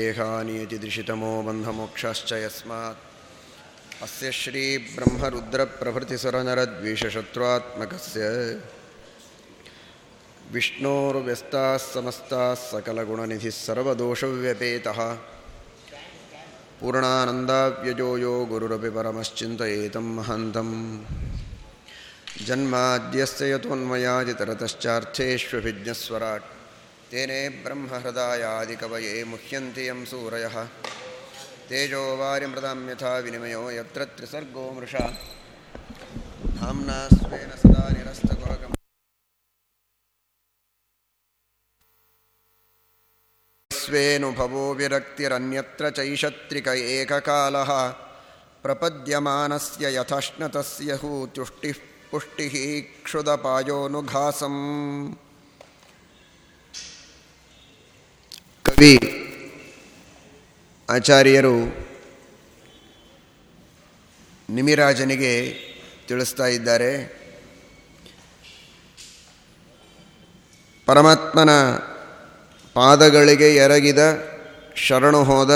देहानीतिदृशितमो बन्धमोक्षाश्च यस्मात्। अस्य श्रीब्रह्मरुद्रप्रभृतिसुरनरद्वेषशत्रुत्मकस्य विष्णोर्व्यस्ताः समस्ताः सकलगुणनिधिः सर्वदोषव्यपेतः। पूर्णानन्दाव्यजो यो गुरुरपि परमश्चिन्तयेतं महान्तम्। जन्माद्यस्य यतोन्मयादितरतश्चार्थेष्वभिज्ञस्वराट्। तेने ब्रह्महृदायादिकवये मुह्यन्ति यं सूरयः। तेजो वारिमृतां यथा विनिमयो यत्र त्रिसर्गो मृषा। धाम्ना स्वेन सदा निरस्तकुहकम् स्वेनुभवो विरक्तिरन्यत्र चैषत्रिक एककालः। प्रपद्यमानस्य यथश्नतस्य हूत्युष्टिः पुष्टिः क्षुदपायोनुघासम् ಕವಿ ಆಚಾರ್ಯರು ನಿಮಿರಾಜನಿಗೆ ತಿಳಿಸ್ತಾ ಇದ್ದಾರೆ. ಪರಮಾತ್ಮನ ಪಾದಗಳಿಗೆ ಎರಗಿದ, ಶರಣು ಹೋದ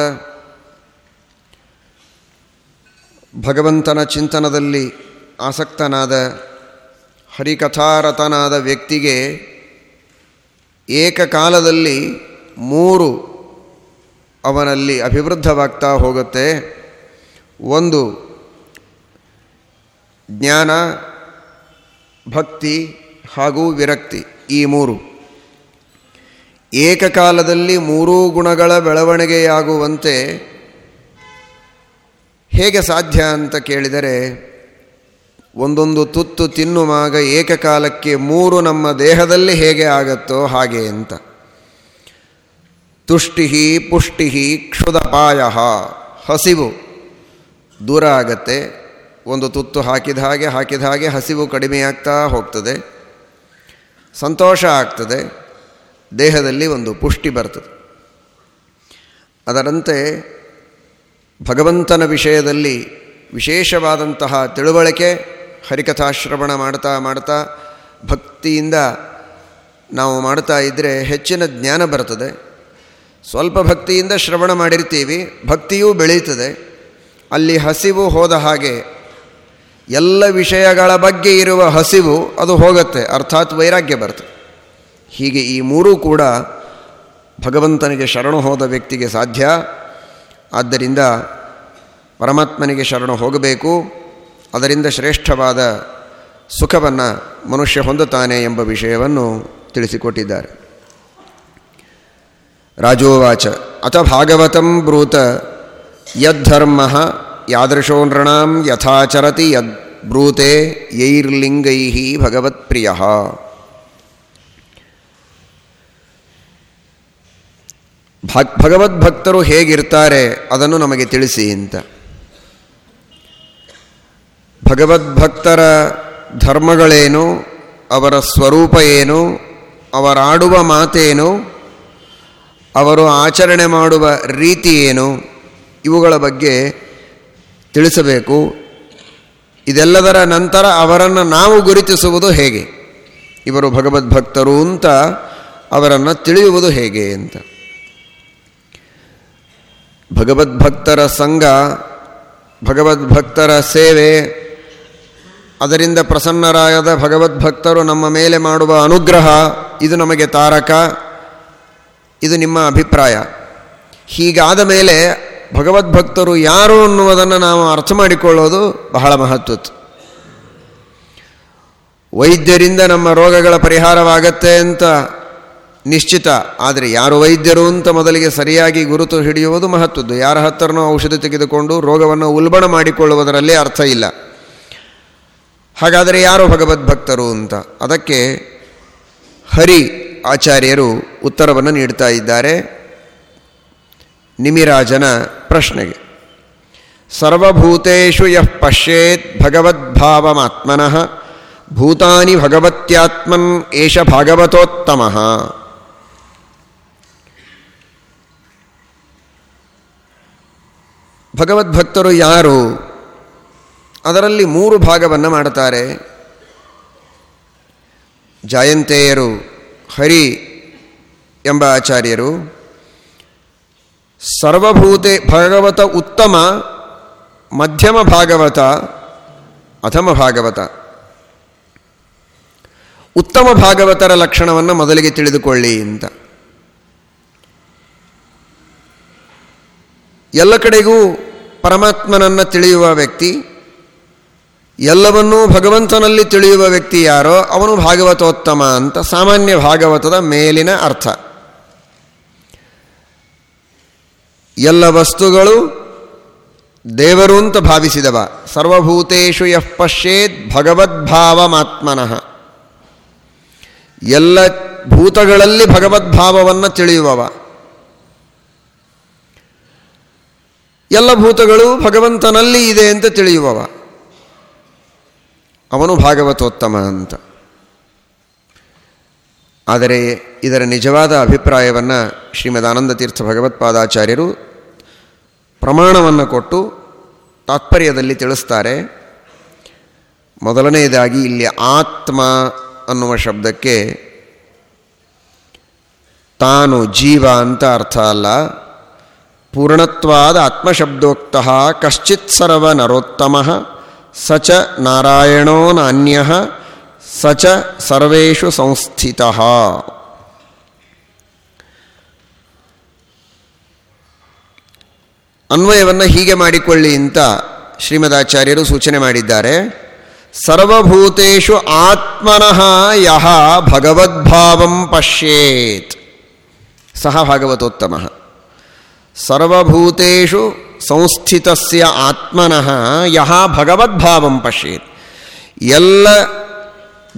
ಭಗವಂತನ ಚಿಂತನದಲ್ಲಿ ಆಸಕ್ತನಾದ, ಹರಿಕಥಾರತನಾದ ವ್ಯಕ್ತಿಗೆ ಏಕಕಾಲದಲ್ಲಿ ಮೂರು ಅವನಲ್ಲಿ ಅಭಿವೃದ್ಧವಾಗ್ತಾ ಹೋಗುತ್ತೆ. ಒಂದು, ಜ್ಞಾನ, ಭಕ್ತಿ ಹಾಗೂ ವಿರಕ್ತಿ, ಈ ಮೂರು. ಏಕಕಾಲದಲ್ಲಿ ಮೂರೂ ಗುಣಗಳ ಬೆಳವಣಿಗೆಯಾಗುವಂತೆ ಹೇಗೆ ಸಾಧ್ಯ ಅಂತ ಕೇಳಿದರೆ, ಒಂದೊಂದು ತುತ್ತು ತಿನ್ನುವಾಗ ಏಕಕಾಲಕ್ಕೆ ಮೂರು ನಮ್ಮ ದೇಹದಲ್ಲಿ ಹೇಗೆ ಆಗತ್ತೋ ಹಾಗೆ ಅಂತ. ತುಷ್ಟಿ ಪುಷ್ಟಿ ಕ್ಷುದಪಾಯ. ಹಸಿವು ದೂರ ಆಗತ್ತೆ. ಒಂದು ತುತ್ತು ಹಾಕಿದ ಹಾಗೆ ಹಾಕಿದ ಹಾಗೆ ಹಸಿವು ಕಡಿಮೆಯಾಗ್ತಾ ಹೋಗ್ತದೆ. ಸಂತೋಷ ಆಗ್ತದೆ. ದೇಹದಲ್ಲಿ ಒಂದು ಪುಷ್ಟಿ ಬರ್ತದೆ. ಅದರಂತೆ ಭಗವಂತನ ವಿಷಯದಲ್ಲಿ ವಿಶೇಷವಾದಂತಹ ತಿಳುವಳಿಕೆ, ಹರಿಕಥಾಶ್ರವಣ ಮಾಡ್ತಾ ಮಾಡ್ತಾ ಭಕ್ತಿಯಿಂದ ನಾವು ಮಾಡ್ತಾ ಇದ್ದರೆ ಹೆಚ್ಚಿನ ಜ್ಞಾನ ಬರ್ತದೆ. ಸ್ವಲ್ಪ ಭಕ್ತಿಯಿಂದ ಶ್ರವಣ ಮಾಡಿರ್ತೀವಿ, ಭಕ್ತಿಯೂ ಬೆಳೀತದೆ. ಅಲ್ಲಿ ಹಸಿವು ಹೋದ ಹಾಗೆ ಎಲ್ಲ ವಿಷಯಗಳ ಬಗ್ಗೆ ಇರುವ ಹಸಿವು ಅದು ಹೋಗುತ್ತೆ, ಅರ್ಥಾತ್ ವೈರಾಗ್ಯ ಬರ್ತದೆ ಹೀಗೆ ಈ ಮೂರೂ ಕೂಡ ಭಗವಂತನಿಗೆ ಶರಣು ಹೋದ ವ್ಯಕ್ತಿಗೆ ಸಾಧ್ಯ. ಆದ್ದರಿಂದ ಪರಮಾತ್ಮನಿಗೆ ಶರಣು ಹೋಗಬೇಕು. ಅದರಿಂದ ಶ್ರೇಷ್ಠವಾದ ಸುಖವನ್ನು ಮನುಷ್ಯ ಹೊಂದುತ್ತಾನೆ ಎಂಬ ವಿಷಯವನ್ನು ತಿಳಿಸಿಕೊಟ್ಟಿದ್ದಾರೆ. ರಾಜೋವಾಚ. ಅಥ ಭಾಗವತಂ ಬ್ರೂತ. ಯದ್ಧರ್ಮ ಯಾದೃಶೋ ನೃಣಾಂ ಯಥಾಚರತಿ ಯದ್ ಬ್ರೂತೆ ಯೈರ್ಲಿಂಗೈ ಭಗವತ್ಪ್ರಿಯ ಭಕ್ ಭಗವದ್ಭಕ್ತರು ಹೇಗಿರ್ತಾರೆ ಅದನ್ನು ನಮಗೆ ತಿಳಿಸಿ ಅಂತ. ಭಗವದ್ಭಕ್ತರ ಧರ್ಮಗಳೇನು, ಅವರ ಸ್ವರೂಪ ಏನು, ಅವರಾಡುವ ಮಾತೇನು ಅವರು ಆಚರಣೆ ಮಾಡುವ ರೀತಿ ಏನು ಇವುಗಳ ಬಗ್ಗೆ ತಿಳಿಸಬೇಕು. ಇದೆಲ್ಲದರ ನಂತರ ಅವರನ್ನು ನಾವು ಗುರುತಿಸುವುದು ಹೇಗೆ? ಇವರು ಭಗವದ್ಭಕ್ತರು ಅಂತ ಅವರನ್ನು ತಿಳಿಯುವುದು ಹೇಗೆ ಅಂತ. ಭಗವದ್ಭಕ್ತರ ಸಂಘ ಭಗವದ್ಭಕ್ತರ ಸೇವೆ, ಅದರಿಂದ ಪ್ರಸನ್ನರಾಯದ ಭಗವದ್ಭಕ್ತರು ನಮ್ಮ ಮೇಲೆ ಮಾಡುವ ಅನುಗ್ರಹ, ಇದು ನಮಗೆ ತಾರಕ. ಇದು ನಿಮ್ಮ ಅಭಿಪ್ರಾಯ. ಹೀಗಾದ ಮೇಲೆ ಭಗವದ್ಭಕ್ತರು ಯಾರು ಅನ್ನುವುದನ್ನು ನಾವು ಅರ್ಥ ಮಾಡಿಕೊಳ್ಳೋದು ಬಹಳ ಮಹತ್ವದ್ದು. ವೈದ್ಯರಿಂದ ನಮ್ಮ ರೋಗಗಳ ಪರಿಹಾರವಾಗತ್ತೆ ಅಂತ ನಿಶ್ಚಿತ, ಆದರೆ ಯಾರು ವೈದ್ಯರು ಅಂತ ಮೊದಲಿಗೆ ಸರಿಯಾಗಿ ಗುರುತು ಹಿಡಿಯುವುದು ಮಹತ್ವದ್ದು. ಯಾರ ಹತ್ತರನೋ ಔಷಧಿ ತೆಗೆದುಕೊಂಡು ರೋಗವನ್ನು ಉಲ್ಬಣ ಮಾಡಿಕೊಳ್ಳುವುದರಲ್ಲಿ ಅರ್ಥ ಇಲ್ಲ. ಹಾಗಾದರೆ ಯಾರು ಭಗವದ್ಭಕ್ತರು ಅಂತ? ಅದಕ್ಕೆ ಹರಿ ಆಚಾರ್ಯರು ಉತ್ತರವನ್ನು ನೀಡ್ತಾ ಇದ್ದಾರೆ. ನಿಮಿರಾಜನ ಪ್ರಶ್ನೆಗೆ ಸರ್ವಭೂತು ಯಃ ಪಶ್ಯೇತ್ ಭಗವದ್ಭಾವಮಾತ್ಮನಃ, ಭೂತಾನಿ ಭಗವತ್ಯಾತ್ಮನ್ ಏಷ ಭಾಗವತೋತ್ತಮ. ಭಗವದ್ಭಕ್ತರು ಯಾರು? ಅದರಲ್ಲಿ ಮೂರು ಭಾಗವನ್ನು ಮಾಡುತ್ತಾರೆ. ಜಾಯಂತೆಯರು ಹರಿ ಎಂಬ ಆಚಾರ್ಯರು, ಸರ್ವಭೂತೆ ಭಾಗವತ ಉತ್ತಮ, ಮಧ್ಯಮ ಭಾಗವತ ಅಧಮ ಭಾಗವತ. ಉತ್ತಮ ಭಾಗವತರ ಲಕ್ಷಣವನ್ನು ಮೊದಲಿಗೆ ತಿಳಿದುಕೊಳ್ಳಿ ಅಂತ. ಎಲ್ಲ ಕಡೆಗೂ ಪರಮಾತ್ಮನನ್ನು ತಿಳಿಯುವ ವ್ಯಕ್ತಿ ಎಲ್ಲವನ್ನೂ ಭಗವಂತನಲ್ಲಿ ತಿಳಿಯುವ ವ್ಯಕ್ತಿ ಯಾರೋ ಅವನು ಭಾಗವತೋತ್ತಮ ಅಂತ ಸಾಮಾನ್ಯ ಭಾಗವತದ ಮೇಲಿನ ಅರ್ಥ. ಎಲ್ಲ ವಸ್ತುಗಳು ದೇವರು ಅಂತ ಭಾವಿಸಿದವ. ಸರ್ವಭೂತೇಶು ಯಃ ಪಶ್ಯೇತ್ ಭಗವದ್ಭಾವಮಾತ್ಮನಃ. ಎಲ್ಲ ಭೂತಗಳಲ್ಲಿ ಭಗವದ್ಭಾವವನ್ನು ತಿಳಿಯುವವ. ಎಲ್ಲ ಭೂತಗಳು ಭಗವಂತನಲ್ಲಿ ಇದೆ ಅಂತ ತಿಳಿಯುವವ. ಅವನು ಭಾಗವತೋತ್ತಮ ಅಂತ. ಆದರೆ ಇದರ ನಿಜವಾದ ಅಭಿಪ್ರಾಯವನ್ನು ಶ್ರೀಮದ್ ಆನಂದತೀರ್ಥ ಭಗವತ್ಪಾದಾಚಾರ್ಯರು ಪ್ರಮಾಣವನ್ನು ಕೊಟ್ಟು ತಾತ್ಪರ್ಯದಲ್ಲಿ ತಿಳಿಸ್ತಾರೆ. ಮೊದಲನೆಯದಾಗಿ ಇಲ್ಲಿ ಆತ್ಮ ಅನ್ನುವ ಶಬ್ದಕ್ಕೆ ತಾನು ಜೀವ ಅಂತ ಅರ್ಥ ಅಲ್ಲ. ಪೂರ್ಣತ್ವಾದ ಆತ್ಮಶಬ್ದೋಕ್ತಃ ಕಶ್ಚಿತ್ ಸರ್ವ ನರೋತ್ತಮ ಸ ಚ ನಾರಾಯಣೋ ನಾನ್ಯ ಸಚ ಚ ಸರ್ವೇಷು ಸಂಸ್ಥಿತ. ಅನ್ವಯವನ್ನು ಹೀಗೆ ಮಾಡಿಕೊಳ್ಳಿ ಅಂತ ಶ್ರೀಮದಾಚಾರ್ಯರು ಸೂಚನೆ ಮಾಡಿದ್ದಾರೆ. ಸರ್ವಭೂತೇಷು ಆತ್ಮನಃ ಯಹ ಭಗವದ್ಭಾವಂ ಪಶ್ಯೇತ್. ಸಹ ಭಾಗವತೋತ್ತಮ. ಸರ್ವಭೂತೇಷು ಸಂಸ್ಥಿತಸ್ಯ ಆತ್ಮನಃ ಯಹ ಭಗವದ್ಭಾವಂ ಪಶೇತ್ ಎಲ್ಲ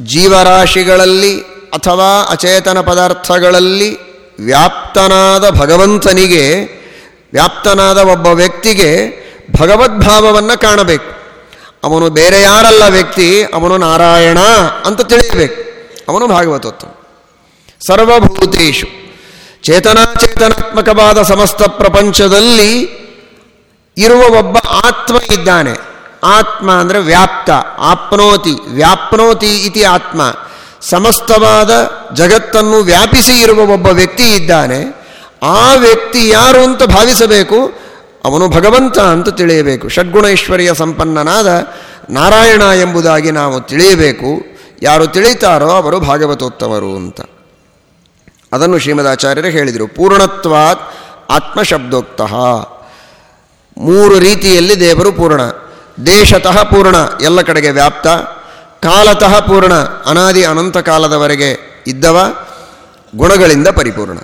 ಜೀವರಾಶಿಗಳಲ್ಲಿ ಅಥವಾ ಅಚೇತನ ಪದಾರ್ಥಗಳಲ್ಲಿ ವ್ಯಾಪ್ತನಾದ ಭಗವಂತನಿಗೆ, ವ್ಯಾಪ್ತನಾದ ಒಬ್ಬ ವ್ಯಕ್ತಿಗೆ ಭಗವದ್ಭಾವವನ್ನು ಕಾಣಬೇಕು. ಅವನು ಬೇರೆ ಯಾರಲ್ಲ ವ್ಯಕ್ತಿ, ಅವನು ನಾರಾಯಣ ಅಂತ ತಿಳಿಯಬೇಕು. ಅವನು ಭಾಗವತತ್ವ ಸರ್ವಭೂತೇಶು ಚೇತನಾಚೇತನಾತ್ಮಕವಾದ ಸಮಸ್ತ ಪ್ರಪಂಚದಲ್ಲಿ ಇರುವ ಒಬ್ಬ ಆತ್ಮ ಇದ್ದಾನೆ. ಆತ್ಮ ಅಂದರೆ ವ್ಯಾಪ್ತ, ಆಪ್ನೋತಿ, ವ್ಯಾಪ್ನೋತಿ ಇತಿ ಆತ್ಮ. ಸಮಸ್ತವಾದ ಜಗತ್ತನ್ನು ವ್ಯಾಪಿಸಿ ಇರುವ ಒಬ್ಬ ವ್ಯಕ್ತಿ ಇದ್ದಾನೆ. ಆ ವ್ಯಕ್ತಿ ಯಾರು ಅಂತ ಭಾವಿಸಬೇಕು? ಅವನು ಭಗವಂತ ಅಂತ ತಿಳಿಯಬೇಕು. ಷಡ್ಗುಣೈಶ್ವರ್ಯ ಸಂಪನ್ನನಾದ ನಾರಾಯಣ ಎಂಬುದಾಗಿ ನಾವು ತಿಳಿಯಬೇಕು. ಯಾರು ತಿಳಿತಾರೋ ಅವರು ಭಾಗವತೋತ್ತಮರು ಅಂತ. ಅದನ್ನು ಶ್ರೀಮದಾಚಾರ್ಯರು ಹೇಳಿದರು. ಪೂರ್ಣತ್ವಾತ್ ಆತ್ಮಶಬ್ದೋಕ್ತ. ಮೂರು ರೀತಿಯಲ್ಲಿ ದೇವರು ಪೂರ್ಣ. ದೇಶತಃ ಪೂರ್ಣ, ಎಲ್ಲ ಕಡೆಗೆ ವ್ಯಾಪ್ತ. ಕಾಲತಃ ಪೂರ್ಣ, ಅನಾದಿ ಅನಂತ ಕಾಲದವರೆಗೆ ಇದ್ದವ, ಗುಣಗಳಿಂದ ಪರಿಪೂರ್ಣ.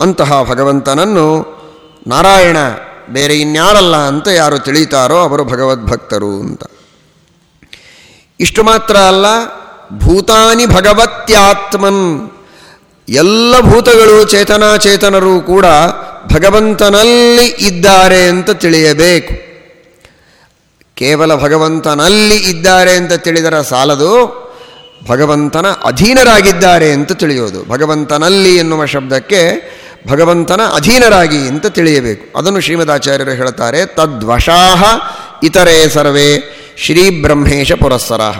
ಅಂತಹ ಭಗವಂತನನ್ನು ನಾರಾಯಣ ಬೇರೆ ಇನ್ಯಾರಲ್ಲ ಅಂತ ಯಾರು ತಿಳಿತಾರೋ ಅವರು ಭಗವದ್ಭಕ್ತರು ಅಂತ. ಇಷ್ಟು ಮಾತ್ರ ಅಲ್ಲ, ಭೂತಾನಿ ಭಗವತ್ಯಾತ್ಮನ್. ಎಲ್ಲ ಭೂತಗಳು ಚೇತನಾಚೇತನರು ಕೂಡ ಭಗವಂತನಲ್ಲಿ ಇದ್ದಾರೆ ಅಂತ ತಿಳಿಯಬೇಕು. ಕೇವಲ ಭಗವಂತನಲ್ಲಿ ಇದ್ದಾರೆ ಅಂತ ತಿಳಿದರ ಸಾಲದು ಭಗವಂತನ ಅಧೀನರಾಗಿದ್ದಾರೆ ಅಂತ ತಿಳಿಯೋದು. ಭಗವಂತನಲ್ಲಿ ಎನ್ನುವ ಶಬ್ದಕ್ಕೆ ಭಗವಂತನ ಅಧೀನರಾಗಿ ಅಂತ ತಿಳಿಯಬೇಕು. ಅದನ್ನು ಶ್ರೀಮದಾಚಾರ್ಯರು ಹೇಳ್ತಾರೆ, ತದ್ವಶಾಹ ಇತರೇ ಸರ್ವೇ ಶ್ರೀ ಬ್ರಹ್ಮೇಶ ಪುರಸ್ಸರಾಹ.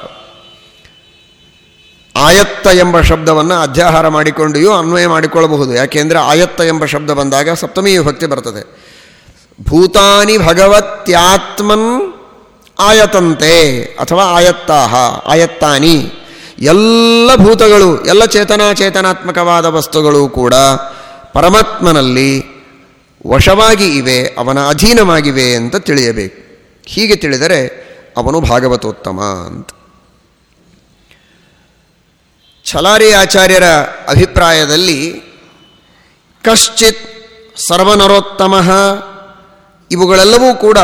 ಆಯತ್ತ ಎಂಬ ಶಬ್ದವನ್ನು ಅಧ್ಯಾಹಾರ ಮಾಡಿಕೊಂಡೆಯೂ ಅನ್ವಯ ಮಾಡಿಕೊಳ್ಳಬಹುದು. ಯಾಕೆಂದರೆ ಆಯತ್ತ ಎಂಬ ಶಬ್ದ ಬಂದಾಗ ಸಪ್ತಮಿ ವಿಭಕ್ತಿ ಬರ್ತದೆ. ಭೂತಾನಿ ಭಗವತ್ಯಾತ್ಮನ್ ಆಯತಂತೆ ಅಥವಾ ಆಯತ್ತಾಹ, ಆಯತ್ತಾನಿ. ಎಲ್ಲ ಭೂತಗಳು, ಎಲ್ಲ ಚೇತನಾಚೇತನಾತ್ಮಕವಾದ ವಸ್ತುಗಳು ಕೂಡ ಪರಮಾತ್ಮನಲ್ಲಿ ವಶವಾಗಿ ಇವೆ, ಅವನ ಅಧೀನವಾಗಿವೆ ಅಂತ ತಿಳಿಯಬೇಕು. ಹೀಗೆ ತಿಳಿದರೆ ಅವನು ಭಾಗವತೋತ್ತಮ ಅಂತ. ಛಲಾರಿ ಆಚಾರ್ಯರ ಅಭಿಪ್ರಾಯದಲ್ಲಿ ಕಶ್ಚಿತ್ ಸರ್ವನರೋತ್ತಮ, ಇವುಗಳೆಲ್ಲವೂ ಕೂಡ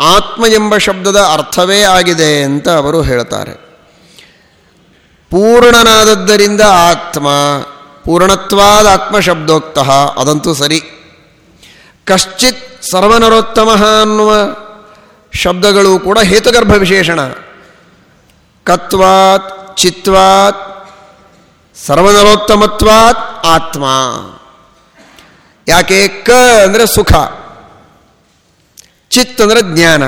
ಆತ್ಮ ಎಂಬ ಶಬ್ದದ ಅರ್ಥವೇ ಆಗಿದೆ ಅಂತ ಅವರು ಹೇಳ್ತಾರೆ ಪೂರ್ಣನಾದದ್ದರಿಂದ ಆತ್ಮ, ಪೂರ್ಣತ್ವಾದ ಆತ್ಮ ಶಬ್ದೋಕ್ತಃ ಅದಂತೂ ಸರಿ. ಕಶ್ಚಿತ್ ಸರ್ವನರೋತ್ತಮ ಅನ್ನುವ ಶಬ್ದಗಳು ಕೂಡ ಹೇತುಗರ್ಭ ವಿಶೇಷಣ. ಕತ್ವಾತ್, ಚಿತ್ವಾತ್ ಸರ್ವನರೋತ್ತಮತ್ವಾತ್ ಆತ್ಮ. ಯಾಕೆ ಕ ಅಂದರೆ ಸುಖ, ಚಿತ್ ಅಂದರೆ ಜ್ಞಾನ.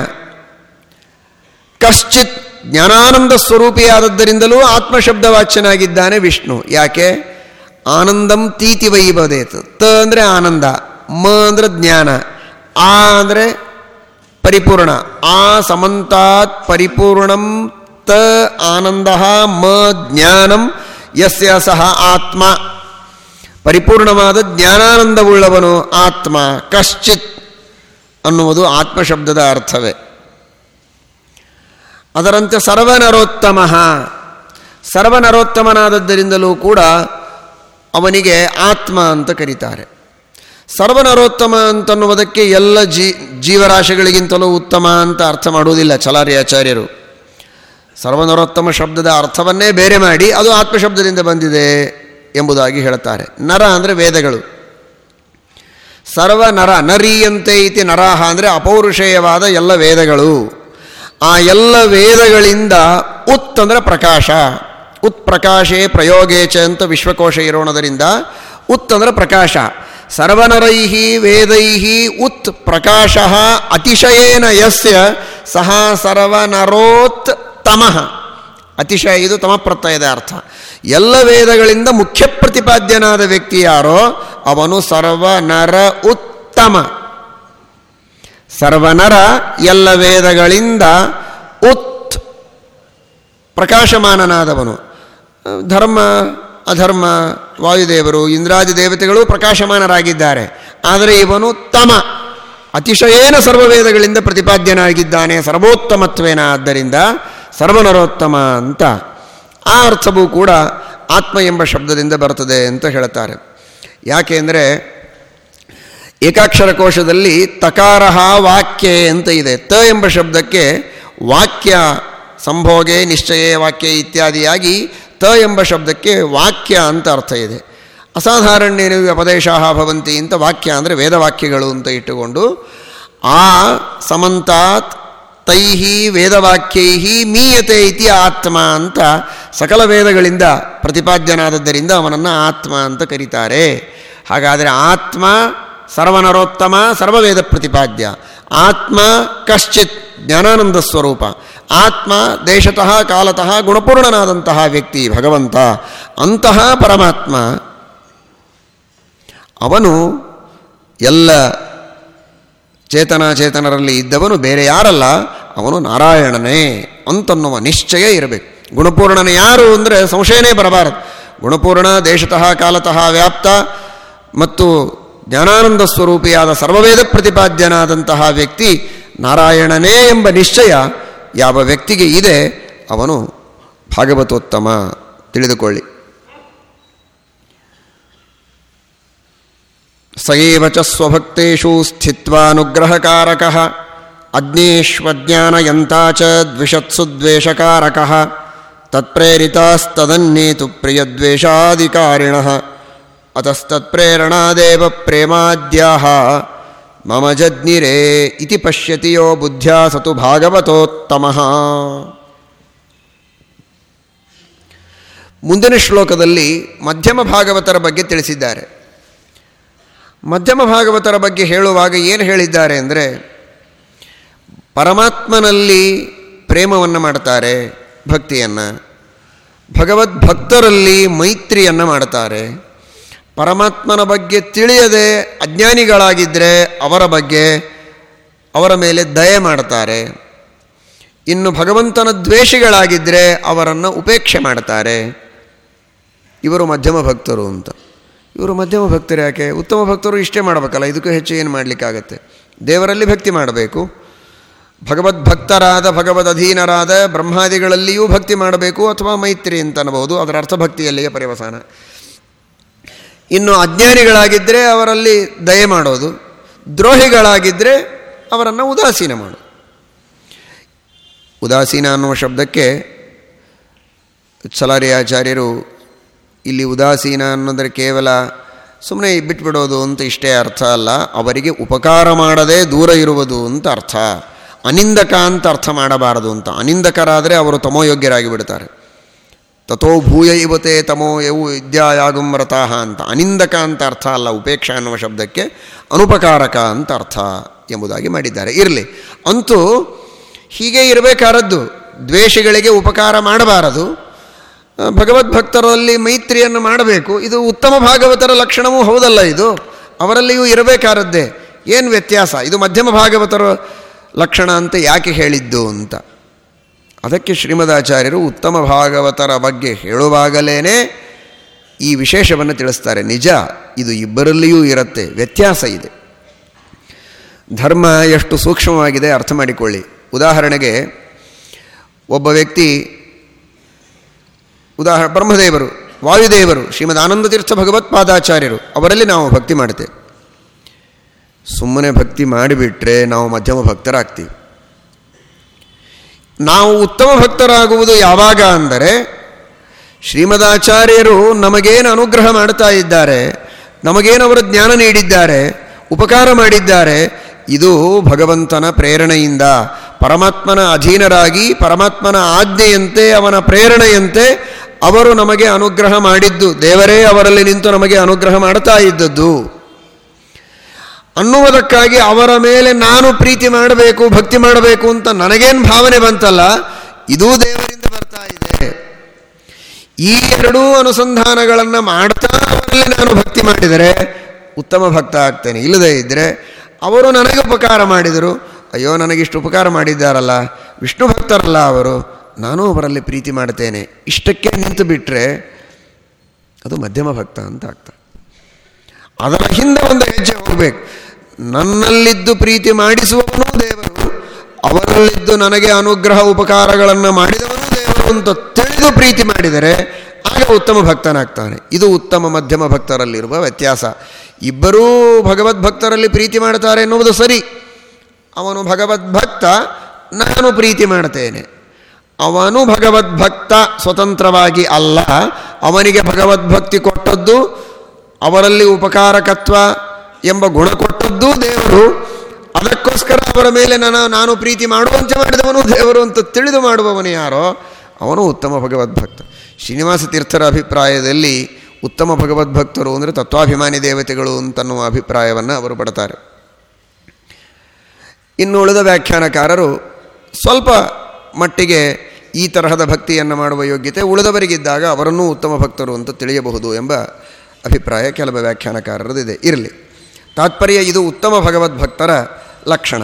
ಕಶ್ಚಿತ್ ಜ್ಞಾನಾನಂದ ಸ್ವರೂಪಿಯಾದದ್ದರಿಂದಲೂ ಆತ್ಮಶಬ್ದವಾಚ್ಯನಾಗಿದ್ದಾನೆ ವಿಷ್ಣು. ಯಾಕೆ? ಆನಂದಂ ತೀತಿ ವೈಬದೇತ್ ತ ಅಂದರೆ ಆನಂದ, ಮ ಅಂದರೆ ಜ್ಞಾನ, ಆ ಅಂದರೆ ಪರಿಪೂರ್ಣ. ಆ ಸಮಂತಾತ್ ಪರಿಪೂರ್ಣಂ ತ ಆನಂದ ಮ ಜ್ಞಾನಂ ಯಸ್ಯ ಸಹ ಆತ್ಮ. ಪರಿಪೂರ್ಣವಾದ ಜ್ಞಾನಾನಂದವುಳ್ಳವನು ಆತ್ಮ. ಕಶ್ಚಿತ್ ಅನ್ನುವುದು ಆತ್ಮಶಬ್ದದ ಅರ್ಥವೇ. ಅದರಂತೆ ಸರ್ವನರೋತ್ತಮ. ಸರ್ವನರೋತ್ತಮನಾದದ್ದರಿಂದಲೂ ಕೂಡ ಅವನಿಗೆ ಆತ್ಮ ಅಂತ ಕರೀತಾರೆ. ಸರ್ವನರೋತ್ತಮ ಅಂತನ್ನುವುದಕ್ಕೆ ಎಲ್ಲ ಜೀವರಾಶಿಗಳಿಗಿಂತಲೂ ಉತ್ತಮ ಅಂತ ಅರ್ಥ ಮಾಡುವುದಿಲ್ಲ ಚಲಾರಿ ಆಚಾರ್ಯರು ಸರ್ವನರೋತ್ತಮ ಶಬ್ದದ ಅರ್ಥವನ್ನೇ ಬೇರೆ ಮಾಡಿ ಅದು ಆತ್ಮಶಬ್ದದಿಂದ ಬಂದಿದೆ ಎಂಬುದಾಗಿ ಹೇಳುತ್ತಾರೆ. ನರ ಅಂದರೆ ವೇದಗಳು. ಸರ್ವನರ ನರಿಯಂತೆ ಇತಿ ನರಾಹ ಅಂದರೆ ಅಪೌರುಷೇಯವಾದ ಎಲ್ಲ ವೇದಗಳು. ಆ ಎಲ್ಲ ವೇದಗಳಿಂದ ಉತ್ ಅಂದರೆ ಪ್ರಕಾಶ. ಉತ್ ಪ್ರಕಾಶೇ ಪ್ರಯೋಗೇಚ ಅಂತ ವಿಶ್ವಕೋಶ ಇರೋಣದರಿಂದ ಉತ್ ಅಂದರೆ ಪ್ರಕಾಶ. ಸರ್ವನರೈ ವೇದೈ ಉತ್ ಪ್ರಕಾಶ ಅತಿಶಯೇನ ಯಸ್ಯ ಸಹ ಸರ್ವನರೋತ್ ತಮಃ. ಅತಿಶಯ, ಇದು ತಮ ಪ್ರತ್ಯಯದ ಅರ್ಥ. ಎಲ್ಲ ವೇದಗಳಿಂದ ಮುಖ್ಯ ಪ್ರತಿಪಾದ್ಯನಾದ ವ್ಯಕ್ತಿ ಯಾರೋ? ಅವನು ಸರ್ವನರ ಉತ್ತಮ. ಸರ್ವನರ ಎಲ್ಲ ವೇದಗಳಿಂದ ಉತ್ ಪ್ರಕಾಶಮಾನನಾದವನು. ಧರ್ಮ, ಅಧರ್ಮ, ವಾಯುದೇವರು, ಇಂದ್ರಾದಿ ದೇವತೆಗಳು ಪ್ರಕಾಶಮಾನರಾಗಿದ್ದಾರೆ. ಆದರೆ ಇವನು ತಮ. ಅತಿಶಯೇನ ಸರ್ವವೇದಗಳಿಂದ ಪ್ರತಿಪಾದ್ಯನಾಗಿದ್ದಾನೆ, ಸರ್ವೋತ್ತಮತ್ವೇನ. ಆದ್ದರಿಂದ ಸರ್ವನರೋತ್ತಮ ಅಂತ ಆ ಅರ್ಥವೂ ಕೂಡ ಆತ್ಮ ಎಂಬ ಶಬ್ದದಿಂದ ಬರ್ತದೆ ಅಂತ ಹೇಳ್ತಾರೆ. ಯಾಕೆಂದರೆ ಏಕಾಕ್ಷರ ಕೋಶದಲ್ಲಿ ತಕಾರಹ ವಾಕ್ಯ ಅಂತ ಇದೆ. ತ ಎಂಬ ಶಬ್ದಕ್ಕೆ ವಾಕ್ಯ ಸಂಭೋಗೆ, ನಿಶ್ಚಯ, ವಾಕ್ಯ ಇತ್ಯಾದಿಯಾಗಿ ತ ಎಂಬ ಶಬ್ದಕ್ಕೆ ವಾಕ್ಯ ಅಂತ ಅರ್ಥ ಇದೆ. ಅಸಾಧಾರಣ್ಯೇನು ವ್ಯಪದೇಶ ಭವಂತಿ ಅಂತ ವಾಕ್ಯ ಅಂದರೆ ವೇದವಾಕ್ಯಗಳು ಅಂತ ಇಟ್ಟುಕೊಂಡು ಆ ಸಮಂತಾತ್ ತೈಹಿ ವೇದವಾಕ್ಯೈಹಿ ಮೀಯತೆ ಇತಿ ಆತ್ಮ ಅಂತ ಸಕಲ ವೇದಗಳಿಂದ ಪ್ರತಿಪಾದ್ಯನಾದದ್ದರಿಂದ ಅವನನ್ನು ಆತ್ಮ ಅಂತ ಕರೀತಾರೆ. ಹಾಗಾದರೆ ಆತ್ಮ ಸರ್ವನರೋತ್ತಮ, ಸರ್ವವೇದ ಪ್ರತಿಪಾದ್ಯ. ಆತ್ಮ ಕಶ್ಚಿತ್ ಜ್ಞಾನಾನಂದ ಸ್ವರೂಪ. ಆತ್ಮ ದೇಶತಃ ಕಾಲತಃ ಗುಣಪೂರ್ಣನಾದಂತಹ ವ್ಯಕ್ತಿ ಭಗವಂತ. ಅಂತಹ ಪರಮಾತ್ಮ ಅವನು ಎಲ್ಲ ಚೇತನಾಚೇತನರಲ್ಲಿ ಇದ್ದವನು ಬೇರೆ ಯಾರಲ್ಲ, ಅವನು ನಾರಾಯಣನೇ ಅಂತನ್ನುವ ನಿಶ್ಚಯ ಇರಬೇಕು. ಗುಣಪೂರ್ಣನ ಯಾರು ಅಂದರೆ ಸಂಶಯನೇ ಬರಬಾರದು. ಗುಣಪೂರ್ಣ, ದೇಶತಃ, ಕಾಲತಃ, ವ್ಯಾಪ್ತ ಮತ್ತು ಜ್ಞಾನಾನಂದ ಸ್ವರೂಪಿಯಾದ ಸರ್ವವೇದ ಪ್ರತಿಪಾದ್ಯನಾದಂತಹ ವ್ಯಕ್ತಿ ನಾರಾಯಣನೇ ಎಂಬ ನಿಶ್ಚಯ ಯಾವ ವ್ಯಕ್ತಿಗೆ ಇದೆ, ಅವನು ಭಾಗವತೋತ್ತಮ. ತಿಳಿದುಕೊಳ್ಳಿ. ಸಯೇವ ಚ ಸ್ವಭಕ್ತೇಷು ಸ್ಥಿತ್ವಾನುಗ್ರಹಕಾರಕ ಅಗ್ನೇಶ್ವಜ್ಞಾನಯಂತ ಚ ದ್ವಿಷತ್ಸು ದ್ವೇಷಕಾರಕ ತತ್ಪ್ರೇರಿತಾಸ್ತದನ್ನೇತು ಪ್ರಿಯದ್ವೇಷಾಧಿಕಾರಿಣ ಅತಸ್ತತ್ಪ್ರೇರಣಾದೇವ ಪ್ರೇಮಾದ್ಯಾಹ ಮಮ ಜಜ್ಞಿರೇ ಇತಿ ಪಶ್ಯತಿ ಯೋ ಬುದ್ಧ್ಯಾ ಸತು ಭಾಗವತೋತ್ತಮಃ ಮುಂದಿನ ಶ್ಲೋಕದಲ್ಲಿ ಮಧ್ಯಮ ಭಾಗವತರ ಬಗ್ಗೆ ತಿಳಿಸಿದ್ದಾರೆ. ಮಧ್ಯಮ ಭಾಗವತರ ಬಗ್ಗೆ ಹೇಳುವಾಗ ಏನು ಹೇಳಿದ್ದಾರೆ ಅಂದರೆ, ಪರಮಾತ್ಮನಲ್ಲಿ ಪ್ರೇಮವನ್ನು ಮಾಡ್ತಾರೆ ಭಕ್ತಿಯನ್ನು, ಭಗವದ್ಭಕ್ತರಲ್ಲಿ ಮೈತ್ರಿಯನ್ನು ಮಾಡ್ತಾರೆ. ಪರಮಾತ್ಮನ ಬಗ್ಗೆ ತಿಳಿಯದೆ ಅಜ್ಞಾನಿಗಳಾಗಿದ್ದರೆ ಅವರ ಬಗ್ಗೆ ಅವರ ಮೇಲೆ ದಯೆ ಮಾಡ್ತಾರೆ. ಇನ್ನು ಭಗವಂತನ ದ್ವೇಷಿಗಳಾಗಿದ್ದರೆ ಅವರನ್ನು ಉಪೇಕ್ಷೆ ಮಾಡ್ತಾರೆ. ಇವರು ಮಧ್ಯಮ ಭಕ್ತರು ಅಂತ. ಇವರು ಮಧ್ಯಮ ಭಕ್ತರು ಯಾಕೆ? ಉತ್ತಮ ಭಕ್ತರು ಇಷ್ಟೇ ಮಾಡಬೇಕಲ್ಲ, ಇದಕ್ಕೂ ಹೆಚ್ಚು ಏನು ಮಾಡಲಿಕ್ಕಾಗತ್ತೆ? ದೇವರಲ್ಲಿ ಭಕ್ತಿ ಮಾಡಬೇಕು. ಭಗವದ್ ಭಕ್ತರಾದ, ಭಗವದ್ ಅಧೀನರಾದ ಬ್ರಹ್ಮಾದಿಗಳಲ್ಲಿಯೂ ಭಕ್ತಿ ಮಾಡಬೇಕು ಅಥವಾ ಮೈತ್ರಿ ಅಂತ ಅನ್ಬೋದು, ಅದರ ಅರ್ಥಭಕ್ತಿಯಲ್ಲಿಯೇ ಪರ್ಯವಸಾನ. ಇನ್ನು ಅಜ್ಞಾನಿಗಳಾಗಿದ್ದರೆ ಅವರಲ್ಲಿ ದಯೆ ಮಾಡೋದು ದ್ರೋಹಿಗಳಾಗಿದ್ದರೆ ಅವರನ್ನು ಉದಾಸೀನ ಮಾಡು. ಉದಾಸೀನ ಅನ್ನುವ ಶಬ್ದಕ್ಕೆ ಸಲಾರಿ ಆಚಾರ್ಯರು ಇಲ್ಲಿ ಉದಾಸೀನ ಅನ್ನೋದ್ರೆ ಕೇವಲ ಸುಮ್ಮನೆ ಬಿಟ್ಬಿಡೋದು ಅಂತ ಇಷ್ಟೇ ಅರ್ಥ ಅಲ್ಲ. ಅವರಿಗೆ ಉಪಕಾರ ಮಾಡದೇ ದೂರ ಇರುವುದು ಅಂತ ಅರ್ಥ. ಅನಿಂದಕ ಅಂತ ಅರ್ಥ ಮಾಡಬಾರದು ಅಂತ. ಅನಿಂದಕರಾದರೆ ಅವರು ತಮೋಯೋಗ್ಯರಾಗಿ ಬಿಡ್ತಾರೆ. ತಥೋ ಭೂಯ ಇವತೆ ತಮೋ ಯವು ವಿದ್ಯಾಯಾಗುಂ ರತಾಹ ಅಂತ. ಅನಿಂದಕ ಅಂತ ಅರ್ಥ ಅಲ್ಲ ಉಪೇಕ್ಷ ಅನ್ನುವ ಶಬ್ದಕ್ಕೆ ಅನುಪಕಾರಕ ಅಂತ ಅರ್ಥ ಎಂಬುದಾಗಿ ಮಾಡಿದ್ದಾರೆ. ಇರಲಿ. ಅಂತೂ ಹೀಗೆ ಇರಬೇಕಾದದ್ದು ದ್ವೇಷಗಳಿಗೆ ಉಪಕಾರ ಮಾಡಬಾರದು. ಭಗವದ್ಭಕ್ತರಲ್ಲಿ ಮೈತ್ರಿಯನ್ನು ಮಾಡಬೇಕು. ಇದು ಉತ್ತಮ ಭಾಗವತರ ಲಕ್ಷಣವೂ ಹೌದಲ್ಲ ಇದು? ಅವರಲ್ಲಿಯೂ ಇರಬೇಕಾದದ್ದೇ ಏನು ವ್ಯತ್ಯಾಸ? ಇದು ಮಧ್ಯಮ ಭಾಗವತರ ಲಕ್ಷಣ ಅಂತ ಯಾಕೆ ಹೇಳಿದ್ದು ಅಂತ. ಅದಕ್ಕೆ ಶ್ರೀಮದಾಚಾರ್ಯರು ಉತ್ತಮ ಭಾಗವತರ ಬಗ್ಗೆ ಹೇಳುವಾಗಲೇ ಈ ವಿಶೇಷವನ್ನು ತಿಳಿಸ್ತಾರೆ. ನಿಜ, ಇದು ಇಬ್ಬರಲ್ಲಿಯೂ ಇರುತ್ತೆ. ವ್ಯತ್ಯಾಸ ಇದೆ. ಧರ್ಮ ಎಷ್ಟು ಸೂಕ್ಷ್ಮವಾಗಿದೆ ಅರ್ಥ ಮಾಡಿಕೊಳ್ಳಿ. ಉದಾಹರಣೆಗೆ, ಒಬ್ಬ ವ್ಯಕ್ತಿ ಉದಾಹರಣೆ ಬ್ರಹ್ಮದೇವರು, ವಾಯುದೇವರು ಶ್ರೀಮದ್ ಆನಂದತೀರ್ಥ ಭಗವತ್ಪಾದಾಚಾರ್ಯರು ಅವರಲ್ಲಿ ನಾವು ಭಕ್ತಿ ಮಾಡ್ತೇವೆ ಸುಮ್ಮನೆ ಭಕ್ತಿ ಮಾಡಿಬಿಟ್ರೆ ನಾವು ಮಧ್ಯಮ ಭಕ್ತರಾಗ್ತೀವಿ. ನಾವು ಉತ್ತಮ ಭಕ್ತರಾಗುವುದು ಯಾವಾಗ ಅಂದರೆ, ಶ್ರೀಮದಾಚಾರ್ಯರು ನಮಗೇನು ಅನುಗ್ರಹ ಮಾಡ್ತಾ ಇದ್ದಾರೆ, ನಮಗೇನು ಅವರು ಜ್ಞಾನ ನೀಡಿದ್ದಾರೆ, ಉಪಕಾರ ಮಾಡಿದ್ದಾರೆ ಇದು ಭಗವಂತನ ಪ್ರೇರಣೆಯಿಂದ. ಪರಮಾತ್ಮನ ಅಧೀನರಾಗಿ, ಪರಮಾತ್ಮನ ಆಜ್ಞೆಯಂತೆ, ಅವನ ಪ್ರೇರಣೆಯಂತೆ ಅವರು ನಮಗೆ ಅನುಗ್ರಹ ಮಾಡಿದ್ದು. ದೇವರೇ ಅವರಲ್ಲಿ ನಿಂತು ನಮಗೆ ಅನುಗ್ರಹ ಮಾಡ್ತಾ ಇದ್ದದ್ದು. ಅನ್ನುವುದಕ್ಕಾಗಿ ಅವರ ಮೇಲೆ ನಾನು ಪ್ರೀತಿ ಮಾಡಬೇಕು, ಭಕ್ತಿ ಮಾಡಬೇಕು ಅಂತ ನನಗೇನು ಭಾವನೆ ಬಂತಲ್ಲ, ಇದೂ ದೇವರಿಂದ ಬರ್ತಾ ಇದೆ. ಈ ಎರಡೂ ಅನುಸಂಧಾನಗಳನ್ನು ಮಾಡ್ತಾ ಅವರಲ್ಲಿ ನಾನು ಭಕ್ತಿ ಮಾಡಿದರೆ ಉತ್ತಮ ಭಕ್ತ ಆಗ್ತೇನೆ. ಇಲ್ಲದೇ ಇದ್ದರೆ ಅವರು ನನಗೆ ಉಪಕಾರ ಮಾಡಿದರು. ಅಯ್ಯೋ, ನನಗಿಷ್ಟು ಉಪಕಾರ ಮಾಡಿದ್ದಾರಲ್ಲ. ವಿಷ್ಣು ಭಕ್ತರಲ್ಲ ಅವರು. ನಾನು ಅವರಲ್ಲಿ ಪ್ರೀತಿ ಮಾಡ್ತೇನೆ ಇಷ್ಟಕ್ಕೆ ನಿಂತು ಬಿಟ್ಟರೆ ಅದು ಮಧ್ಯಮ ಭಕ್ತ ಅಂತ ಆಗ್ತಾ ಅದರ ಹಿಂದೆ ಒಂದು ಹೆಜ್ಜೆ ಹೋಗಬೇಕು. ನನ್ನಲ್ಲಿದ್ದು ಪ್ರೀತಿ ಮಾಡಿಸುವವನು ದೇವರು. ಅವರಲ್ಲಿದ್ದು ನನಗೆ ಅನುಗ್ರಹ ಉಪಕಾರಗಳನ್ನು ಮಾಡಿದವನು ದೇವರು ಅಂತ ತಿಳಿದು ಪ್ರೀತಿ ಮಾಡಿದರೆ ಆಗ ಉತ್ತಮ ಭಕ್ತನಾಗ್ತಾನೆ. ಇದು ಉತ್ತಮ ಮಧ್ಯಮ ಭಕ್ತರಲ್ಲಿರುವ ವ್ಯತ್ಯಾಸ. ಇಬ್ಬರೂ ಭಗವದ್ಭಕ್ತರಲ್ಲಿ ಪ್ರೀತಿ ಮಾಡ್ತಾರೆ ಎನ್ನುವುದು ಸರಿ. ಅವನು ಭಗವದ್ಭಕ್ತ ನಾನು ಪ್ರೀತಿ ಮಾಡ್ತೇನೆ. ಅವನು ಭಗವದ್ಭಕ್ತ ಸ್ವತಂತ್ರವಾಗಿ ಅಲ್ಲ. ಅವನಿಗೆ ಭಗವದ್ಭಕ್ತಿ ಕೊಟ್ಟದ್ದು, ಅವರಲ್ಲಿ ಉಪಕಾರಕತ್ವ ಎಂಬ ಗುಣ ಕೊಟ್ಟದ್ದೂ ದೇವರು. ಅದಕ್ಕೋಸ್ಕರ ಅವರ ಮೇಲೆ ನಾನು ನಾನು ಪ್ರೀತಿ ಮಾಡುವಂತೆ ಮಾಡಿದವನು ದೇವರು ಅಂತ ತಿಳಿದು ಮಾಡುವವನು ಯಾರೋ, ಅವನು ಉತ್ತಮ ಭಗವದ್ಭಕ್ತ ಶ್ರೀನಿವಾಸ ತೀರ್ಥರ ಅಭಿಪ್ರಾಯದಲ್ಲಿ ಉತ್ತಮ ಭಗವದ್ಭಕ್ತರು ಅಂದರೆ ತತ್ವಾಭಿಮಾನಿ ದೇವತೆಗಳು ಅಂತನ್ನುವ ಅಭಿಪ್ರಾಯವನ್ನು ಅವರು ಪಡ್ತಾರೆ. ಇನ್ನು ಉಳಿದ ವ್ಯಾಖ್ಯಾನಕಾರರು ಸ್ವಲ್ಪ ಮಟ್ಟಿಗೆ ಈ ತರಹದ ಭಕ್ತಿಯನ್ನು ಮಾಡುವ ಯೋಗ್ಯತೆ ಉಳಿದವರಿಗಿದ್ದಾಗ ಅವರನ್ನೂ ಉತ್ತಮ ಭಕ್ತರು ಅಂತ ತಿಳಿಯಬಹುದು ಎಂಬ ಅಭಿಪ್ರಾಯ ಕೆಲವು ವ್ಯಾಖ್ಯಾನಕಾರರದಿದೆ. ಇರಲಿ. ತಾತ್ಪರ್ಯ ಇದು ಉತ್ತಮ ಭಗವದ್ಭಕ್ತರ ಲಕ್ಷಣ.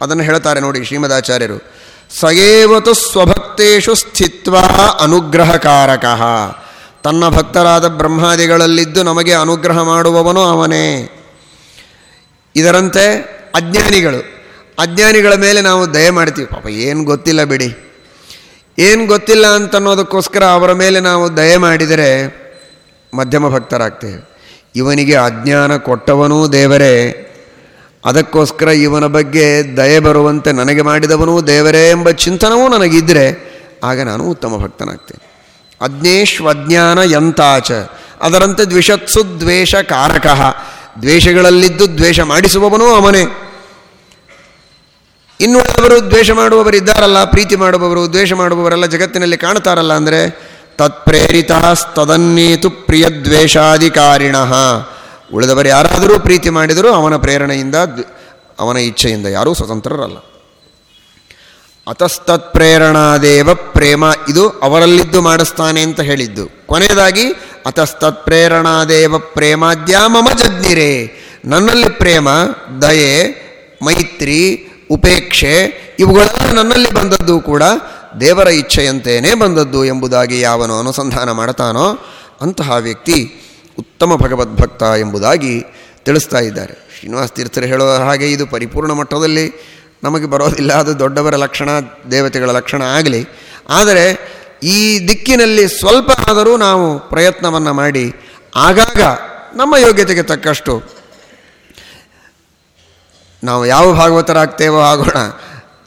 ಅದನ್ನು ಹೇಳ್ತಾರೆ ನೋಡಿ ಶ್ರೀಮದಾಚಾರ್ಯರು ಸಯೇವತು ಸ್ವಭಕ್ತೇಶು ಸ್ಥಿತ್ವ ಅನುಗ್ರಹಕಾರಕ. ತನ್ನ ಭಕ್ತರಾದ ಬ್ರಹ್ಮಾದಿಗಳಲ್ಲಿದ್ದು ನಮಗೆ ಅನುಗ್ರಹ ಮಾಡುವವನು ಅವನೇ. ಇದರಂತೆ ಅಜ್ಞಾನಿಗಳು. ಅಜ್ಞಾನಿಗಳ ಮೇಲೆ ನಾವು ದಯ ಮಾಡ್ತೀವಿ. ಪಾಪ ಏನು ಗೊತ್ತಿಲ್ಲ ಬಿಡಿ. ಏನು ಗೊತ್ತಿಲ್ಲ ಅಂತನ್ನೋದಕ್ಕೋಸ್ಕರ ಅವರ ಮೇಲೆ ನಾವು ದಯ ಮಾಡಿದರೆ ಮಧ್ಯಮ ಭಕ್ತರಾಗ್ತೇವೆ. ಇವನಿಗೆ ಅಜ್ಞಾನ ಕೊಟ್ಟವನೂ ದೇವರೇ. ಅದಕ್ಕೋಸ್ಕರ ಇವನ ಬಗ್ಗೆ ದಯೆ ಬರುವಂತೆ ನನಗೆ ಮಾಡಿದವನು ದೇವರೇ ಎಂಬ ಚಿಂತನವೂ ನನಗಿದ್ದರೆ ಆಗ ನಾನು ಉತ್ತಮ ಭಕ್ತನಾಗ್ತೇನೆ. ಅಜ್ಞೇಶ್ವಜ್ಞಾನ ಯಂತಾಚ. ಅದರಂತೆ ದ್ವಿಷತ್ಸು ದ್ವೇಷ ಕಾರಕ. ದ್ವೇಷಗಳಲ್ಲಿದ್ದು ದ್ವೇಷ ಮಾಡಿಸುವವನು ಅವನೇ. ಇನ್ನು ಅವರು ದ್ವೇಷ ಮಾಡುವವರು ಇದ್ದಾರಲ್ಲ ಪ್ರೀತಿ ಮಾಡುವವರು, ದ್ವೇಷ ಮಾಡುವವರೆಲ್ಲ ಜಗತ್ತಿನಲ್ಲಿ ಕಾಣ್ತಾರಲ್ಲ ಅಂದರೆ ತತ್ಪ್ರೇರಿತ ತದನ್ನೇತು ಪ್ರಿಯದ್ವೇಷಾಧಿಕಾರಿಣ. ಉಳಿದವರು ಯಾರಾದರೂ ಪ್ರೀತಿ ಮಾಡಿದರೂ ಅವನ ಪ್ರೇರಣೆಯಿಂದ ಅವನ ಇಚ್ಛೆಯಿಂದ ಯಾರೂ ಸ್ವತಂತ್ರರಲ್ಲ. ಅತಸ್ತತ್ಪ್ರೇರಣಾದೇವ ಪ್ರೇಮ, ಇದು ಅವರಲ್ಲಿದ್ದು ಮಾಡಿಸ್ತಾನೆ ಅಂತ ಹೇಳಿದ್ದು. ಕೊನೆಯದಾಗಿ ಅತಸ್ತತ್ಪ್ರೇರಣಾದೇವ ಪ್ರೇಮಾದ್ಯ ಮಮ ಜಜ್ಞಿರೆ ನನ್ನಲ್ಲಿ ಪ್ರೇಮ, ದಯೆ, ಮೈತ್ರಿ, ಉಪೇಕ್ಷೆ, ಇವುಗಳೆಲ್ಲ ನನ್ನಲ್ಲಿ ಬಂದದ್ದು ಕೂಡ ದೇವರ ಇಚ್ಛೆಯಂತೆಯೇ ಬಂದದ್ದು ಎಂಬುದಾಗಿ ಯಾವನು ಅನುಸಂಧಾನ ಮಾಡ್ತಾನೋ ಅಂತಹ ವ್ಯಕ್ತಿ ಉತ್ತಮ ಭಗವದ್ಭಕ್ತ ಎಂಬುದಾಗಿ ತಿಳಿಸ್ತಾ ಇದ್ದಾರೆ. ಶ್ರೀನಿವಾಸ ತೀರ್ಥರು ಹೇಳುವ ಹಾಗೆ ಇದು ಪರಿಪೂರ್ಣ ಮಟ್ಟದಲ್ಲಿ ನಮಗೆ ಬರೋದಿಲ್ಲ, ಅದು ದೊಡ್ಡವರ ಲಕ್ಷಣ, ದೇವತೆಗಳ ಲಕ್ಷಣ ಆಗಲಿ. ಆದರೆ ಈ ದಿಕ್ಕಿನಲ್ಲಿ ಸ್ವಲ್ಪ ಆದರೂ ನಾವು ಪ್ರಯತ್ನವನ್ನು ಮಾಡಿ, ಆಗಾಗ ನಮ್ಮ ಯೋಗ್ಯತೆಗೆ ತಕ್ಕಷ್ಟು ನಾವು ಯಾವ ಭಾಗವತರಾಗ್ತೇವೋ ಆಗೋಣ.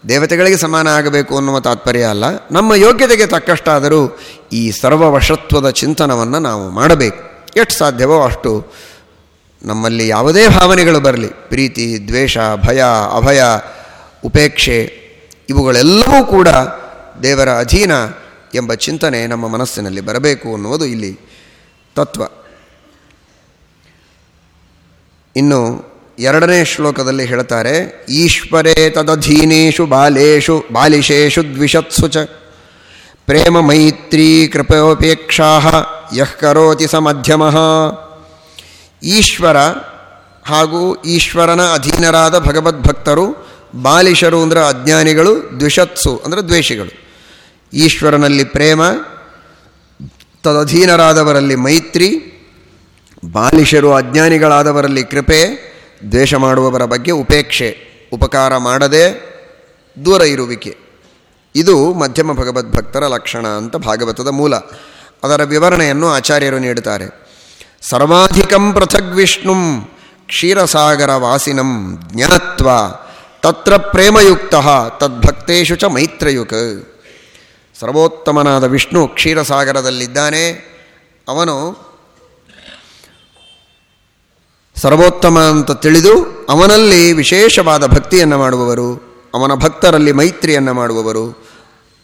ದೇವತೆಗಳಿಗೆ ಸಮಾನ ಆಗಬೇಕು ಅನ್ನುವ ತಾತ್ಪರ್ಯ ಅಲ್ಲ. ನಮ್ಮ ಯೋಗ್ಯತೆಗೆ ತಕ್ಕಷ್ಟಾದರೂ ಈ ಸರ್ವವಶತ್ವದ ಚಿಂತನವನ್ನು ನಾವು ಮಾಡಬೇಕು. ಎಷ್ಟು ಸಾಧ್ಯವೋ ಅಷ್ಟು ನಮ್ಮಲ್ಲಿ ಯಾವುದೇ ಭಾವನೆಗಳು ಬರಲಿ. ಪ್ರೀತಿ, ದ್ವೇಷ, ಭಯ, ಅಭಯ, ಉಪೇಕ್ಷೆ, ಇವುಗಳೆಲ್ಲವೂ ಕೂಡ ದೇವರ ಅಧೀನ ಎಂಬ ಚಿಂತನೆ ನಮ್ಮ ಮನಸ್ಸಿನಲ್ಲಿ ಬರಬೇಕು ಅನ್ನುವುದು ಇಲ್ಲಿ ತತ್ವ. ಇನ್ನು ಎರಡನೇ ಶ್ಲೋಕದಲ್ಲಿ ಹೇಳ್ತಾರೆ, ಈಶ್ವರೇ ತದಧೀನೇಶು ಬಾಲೇಶು, ಬಾಲಿಶೇಷು ದ್ವಿಷತ್ಸುಚ ಪ್ರೇಮ ಮೈತ್ರಿ ಕೃಪೋಪೇಕ್ಷಾ ಯಃ ಕರೋತಿ ಸ ಮಧ್ಯಮ ಈಶ್ವರ ಹಾಗೂ ಈಶ್ವರನ ಅಧೀನರಾದ ಭಗವದ್ಭಕ್ತರು, ಬಾಲಿಶರು ಅಂದರೆ ಅಜ್ಞಾನಿಗಳು, ದ್ವಿಷತ್ಸು ಅಂದರೆ ದ್ವೇಷಿಗಳು. ಈಶ್ವರನಲ್ಲಿ ಪ್ರೇಮ, ತದಧೀನರಾದವರಲ್ಲಿ ಮೈತ್ರಿ, ಬಾಲಿಶರು ಅಜ್ಞಾನಿಗಳಾದವರಲ್ಲಿ ಕೃಪೆ, ದ್ವೇಷ ಮಾಡುವವರ ಬಗ್ಗೆ ಉಪೇಕ್ಷೆ, ಉಪಕಾರ ಮಾಡದೆ ದೂರ ಇರುವಿಕೆ. ಇದು ಮಧ್ಯಮ ಭಗವದ್ಭಕ್ತರ ಲಕ್ಷಣ ಅಂತ ಭಾಗವತದ ಮೂಲ. ಅದರ ವಿವರಣೆಯನ್ನು ಆಚಾರ್ಯರು ನೀಡುತ್ತಾರೆ. ಸರ್ವಾಧಿಕಂ ಪೃಥಗ್ ವಿಷ್ಣುಂ ಕ್ಷೀರಸಾಗರ ವಾಸಿನಂ ಜ್ಞಾತ್ವ ತತ್ರ ಪ್ರೇಮಯುಕ್ತ ತದ್ಭಕ್ತೇಶು ಚ ಮೈತ್ರಯುಕ್. ಸರ್ವೋತ್ತಮನಾದ ವಿಷ್ಣು ಕ್ಷೀರಸಾಗರದಲ್ಲಿದ್ದಾನೆ. ಅವನು ಸರ್ವೋತ್ತಮ ಅಂತ ತಿಳಿದು ಅವನಲ್ಲಿ ವಿಶೇಷವಾದ ಭಕ್ತಿಯನ್ನು ಮಾಡುವವರು. ಅವನ ಭಕ್ತರಲ್ಲಿ ಮೈತ್ರಿಯನ್ನು ಮಾಡುವವರು,